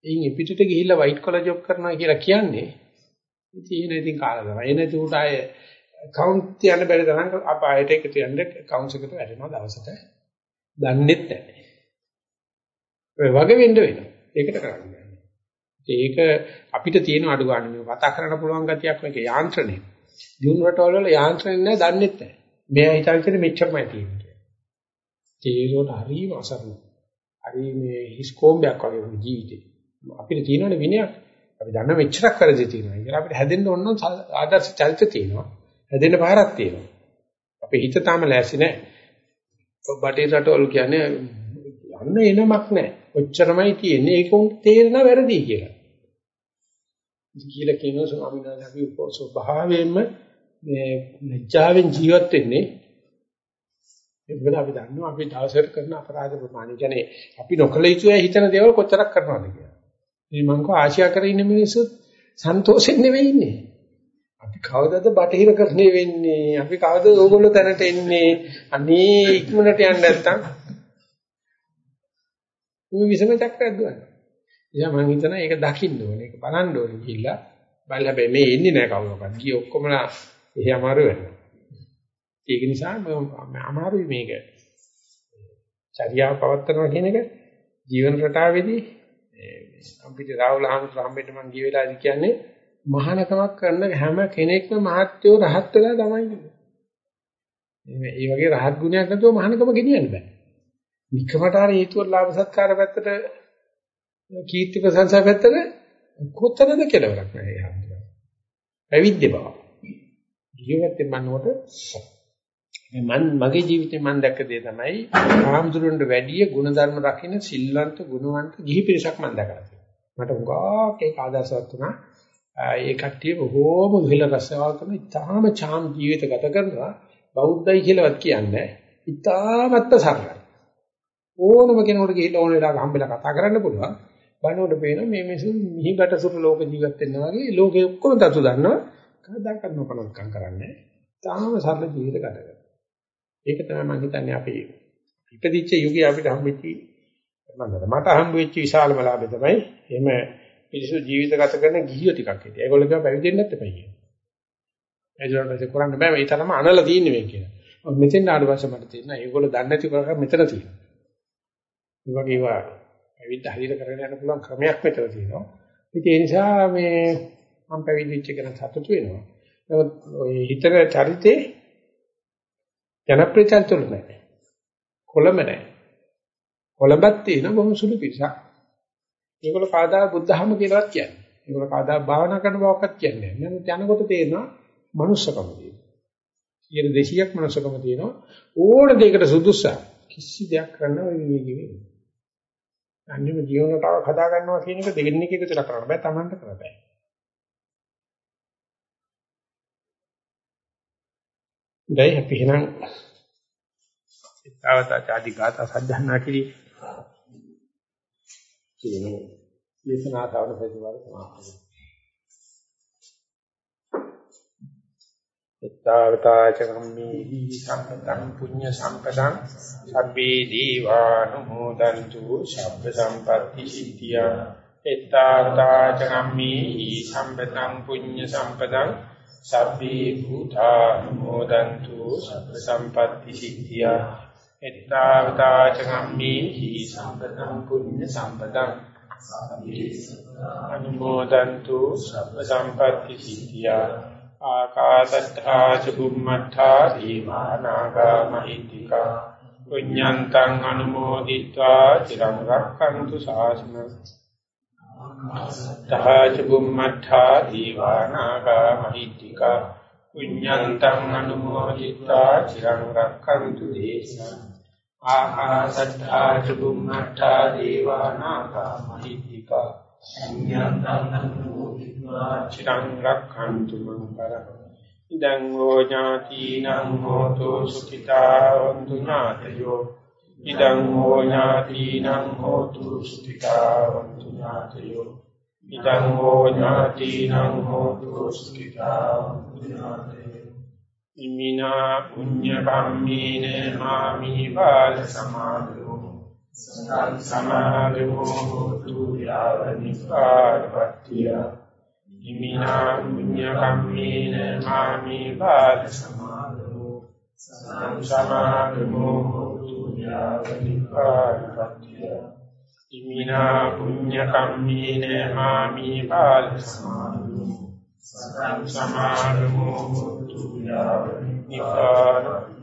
එයින් පිටට ගිහිල්ලා වයිට් කොලර් ජොබ් කරනවා කියලා කියන්නේ ඉතින් ඉතින් කාලා තමයි. එන තුට ආය කවුන්ට් තියන්න බැරි තරම් අපායට එකතු යන්න කවුන්ට් එකට වැටෙනවා දවසට. දන්නෙත් නැහැ. ඔය වගේ වෙන්න වෙනවා. ඒකට කරන්නේ. ඒක අපිට තියෙන අඩු ගන්න මේ කතා කරන්න පුළුවන් ගතියක් මේක යාන්ත්‍රණය. දිනු රටවල වල යාන්ත්‍රණය නැහැ දන්නෙත් නැහැ. මෙයා හිතන්නේ මෙච්චරමයි තියෙන්නේ. ඒකට හරිම අසරණ. හරි මේ හිස් කොම්බයක් වගේ ජීවිතේ. අපිට තියෙනනේ විනයක්. අපි දන්න මෙච්චරක් වැරදි තියෙනවා කියලා අපිට හැදෙන්න ඕන නම් ආදර්ශ චරිත තියෙනවා. හැදෙන්න පාරක් තියෙනවා. අපේ හිත තාම ලෑසි නැහැ. බටේ රටවල් කියන්නේ යන්න එනමක් නැහැ. ඔච්චරමයි තියෙන්නේ. ඒක උන්ට තේරෙන වැරදි කියලා. කියලා කියනවා ස්වාමීන් වහන්සේ අපි ස්වභාවයෙන්ම මේ ලැජ්ජාවෙන් ජීවත් වෙන්නේ ඒකල අපි දන්නවා අපි දවසට කරන අපරාධ ප්‍රමාණය. කියන්නේ අපි නොකල යුතුයි හිතන දේවල් කොච්චරක් කරනවද කියලා. මේ මං කෝ ආශියා කරගෙන ඉන්න මිනිස්සු සන්තෝෂෙන් නෙවෙයි ඉන්නේ. අපි කවදද බටහිර කරන්නේ වෙන්නේ? අපි කවදද ඕගොල්ලෝ තැනට එන්නේ? අනේ ඉක්මනට යන්න නැත්තම් මේ විසම චක්‍රයක් දුවනවා. එයා මං හිතනවා ඒක දකින්න ඕනේ. ඒක බලන්න ඕනේ කියලා. බලලා හැබැයි මේ එන්නේ නැහැ කවුරක්වත්. ගියේ ඔක්කොමලා එහෙ අමාරු වෙනවා. ඒක නිසා අමාරුයි මේක. චර්යාව පවත්නවා කියන එක ජීවන රටාවේදී අපිට රාහුල හාමුදුර හම්බෙන්න මං ගිය වෙලාවදී කියන්නේ මහානකමක් කරන හැම කෙනෙක්ම මහත්යෝ රහත් වෙලා තමයි ඉන්නේ. මේ වගේ රහත් ගුණයක් නැතුව මහානකම ගෙනියන්න බෑ. වික්‍රමට හරි හේතුව ලාභ සත්කාර පැත්තට කීර්ති ප්‍රශංසා පැත්තට කොතනද කෙලවරක් නැහැ හාමුදුරුවෝ. පැවිද්ද බව. ජීවිතේ මනෝට මන් මගේ ජීවිතේ මම දැක්ක දේ තමයි හාමුදුරන්ට වැඩිය ಗುಣධර්ම රකින්න සිල්වන්ත ගුණවන්ත ගිහි පිරිසක් මම දැකලා තියෙනවා. මට උගාක් ඒක ආදර්ශවත් වුණා. ඒ කට්ටිය බොහෝම විහිල රසවල් කරන ඉතාම චාම් ජීවිත ගත කරනවා. බෞද්ධයි කියලාවත් කියන්නේ ඉතාමත්ම සරලයි. ඕනම කෙනෙකුට ගිහිල්ලා ඕන වෙලාවක හම්බෙලා කතා කරන්න පුළුවන්. බලනකොට පේනවා මේ මිනිස්සු මිහිකට සුළු ලෝක ජීවත් වෙනවා වගේ ලෝකෙ ඔක්කොම තතු දන්නවා. කවදාකවත් නොකනක්කම් කරන්නේ. තාම සරල ජීවිත ගත කරනවා. ඒක තමයි මම හිතන්නේ අපි ඉපදිච්ච යුගයේ අපිට හම්බෙච්ච මට හම්බ වෙච්ච විශාලම ලාභය තමයි එහෙම පිරිසු ජීවිත ගත කරන ගිහියෝ ටිකක් හිටියා. ඒගොල්ලෝ කියව පැවිදෙන්නත් එපා කියන. ඒජොල්ලෝ පස්සේ කරන්න බෑ මේ තරම අනලා තියෙන්නේ මේ කියලා. මෙතෙන් ආඩ වශයෙන් මට තේරෙනවා ඒගොල්ලෝ දන්නේ නැති කරා මෙතන තියෙනවා. ඒ වගේ ඒවා පැවිද්ද හරියට කරගෙන යන්න පුළුවන් ක්‍රමයක් මෙතන තියෙනවා. ඉතින් ඒ නිසා මේ මම පැවිදිච්ච කෙනා සතුටු වෙනවා. නමුත් ඔය හිතර චරිතේ ජනප්‍රිය චරිත වල නැහැ. කොළඹ නැහැ. කොළඹත් තියෙන බොහොම සුළු පිරිසක්. ඒගොල්ලෝ කාදා බුද්ධහම කියලාවත් කියන්නේ. ඒගොල්ලෝ කාදා භාවනා කරන බවක්වත් කියන්නේ නැහැ. නමුත් යනකොට තේරෙනවා මනුස්සකම තියෙනවා. 200ක් මනුස්සකම තියෙනවා. ඕන දෙයකට සුදුසුසක්. කිසි දෙයක් කරන්න ඔය විවේකී වෙන්නේ. අන්තිම ජීවන රටාවක් හදා ගන්නවා කියන එක දෙවෙනි එක එකතුලා කරන්න බෑ. Tamanට කරන්න බෑ. දැයි අපි එහෙනම් ඊතාවත ආදි ගාත සජ්ජනා කිරි කියන දේශනා තවන සතිවාර සමාප්ත ඊතාවත චකම්මේහි සම්පතං පුඤ්ඤ සම්පතං සබ්බේ දීවානුමෝදන්තු ශබ්ද සම්පatti සිද්ධියා ඊතාවත චකම්මේහි සම්පතං පුඤ්ඤ සම්පතං සබ්බේ භූතානුමෝදන්තු සබ්බ සම්පatti සිද්ධියා එත්තාවතා චගම්මේ හි සම්පතං පුඤ්ඤ සම්පතං අනුමෝදන්තු සබ්බ සම්පatti සිද්ධියා ආකාශත්තා චුම්මත්තා දීවානාගා මහිත්‍තිකා පුඤ්ඤන්තං අනුමෝදිत्वा චිරං රක්ඛන්තු ශාසනං තහච බුම්මඨා දීවානාගා මහිත්‍තිකා පුඤ්ඤන්තං අනුමෝදිතා චිරං රක්ඛන්තු දේශනං ආකාශත්තා ච බුම්මඨා දීවානාගා මහිත්‍තිකා ඉදං හෝ ඥාතිනං හෝතු සුඛිතාවන්තු ඥාතයෝ ඉදං හෝ ඥාතිනං හෝතු සුඛිතාවන්තු ඥාතයෝ ඉදං හෝ ඥාතිනං හෝතු සුඛිතාවන්තු ඥාතයෝ ඉමිනා පුඤ්ඤ කම්මේන මාමි බාල සමාදෝ. සතං සමාදෝ හෝතු යාව නිපාතපත්තිය ඉමිනා පුඤ්ඤ කම්මේන මාමි බාල සමාදෝ සතං සමාදෝ යාවනිපාතත්‍ය ඉමිනා පුඤ්ඤ කම්මේන මාමි බාල සමාදු සතං සමාදමෝ තු යාවනිපාතත්‍ය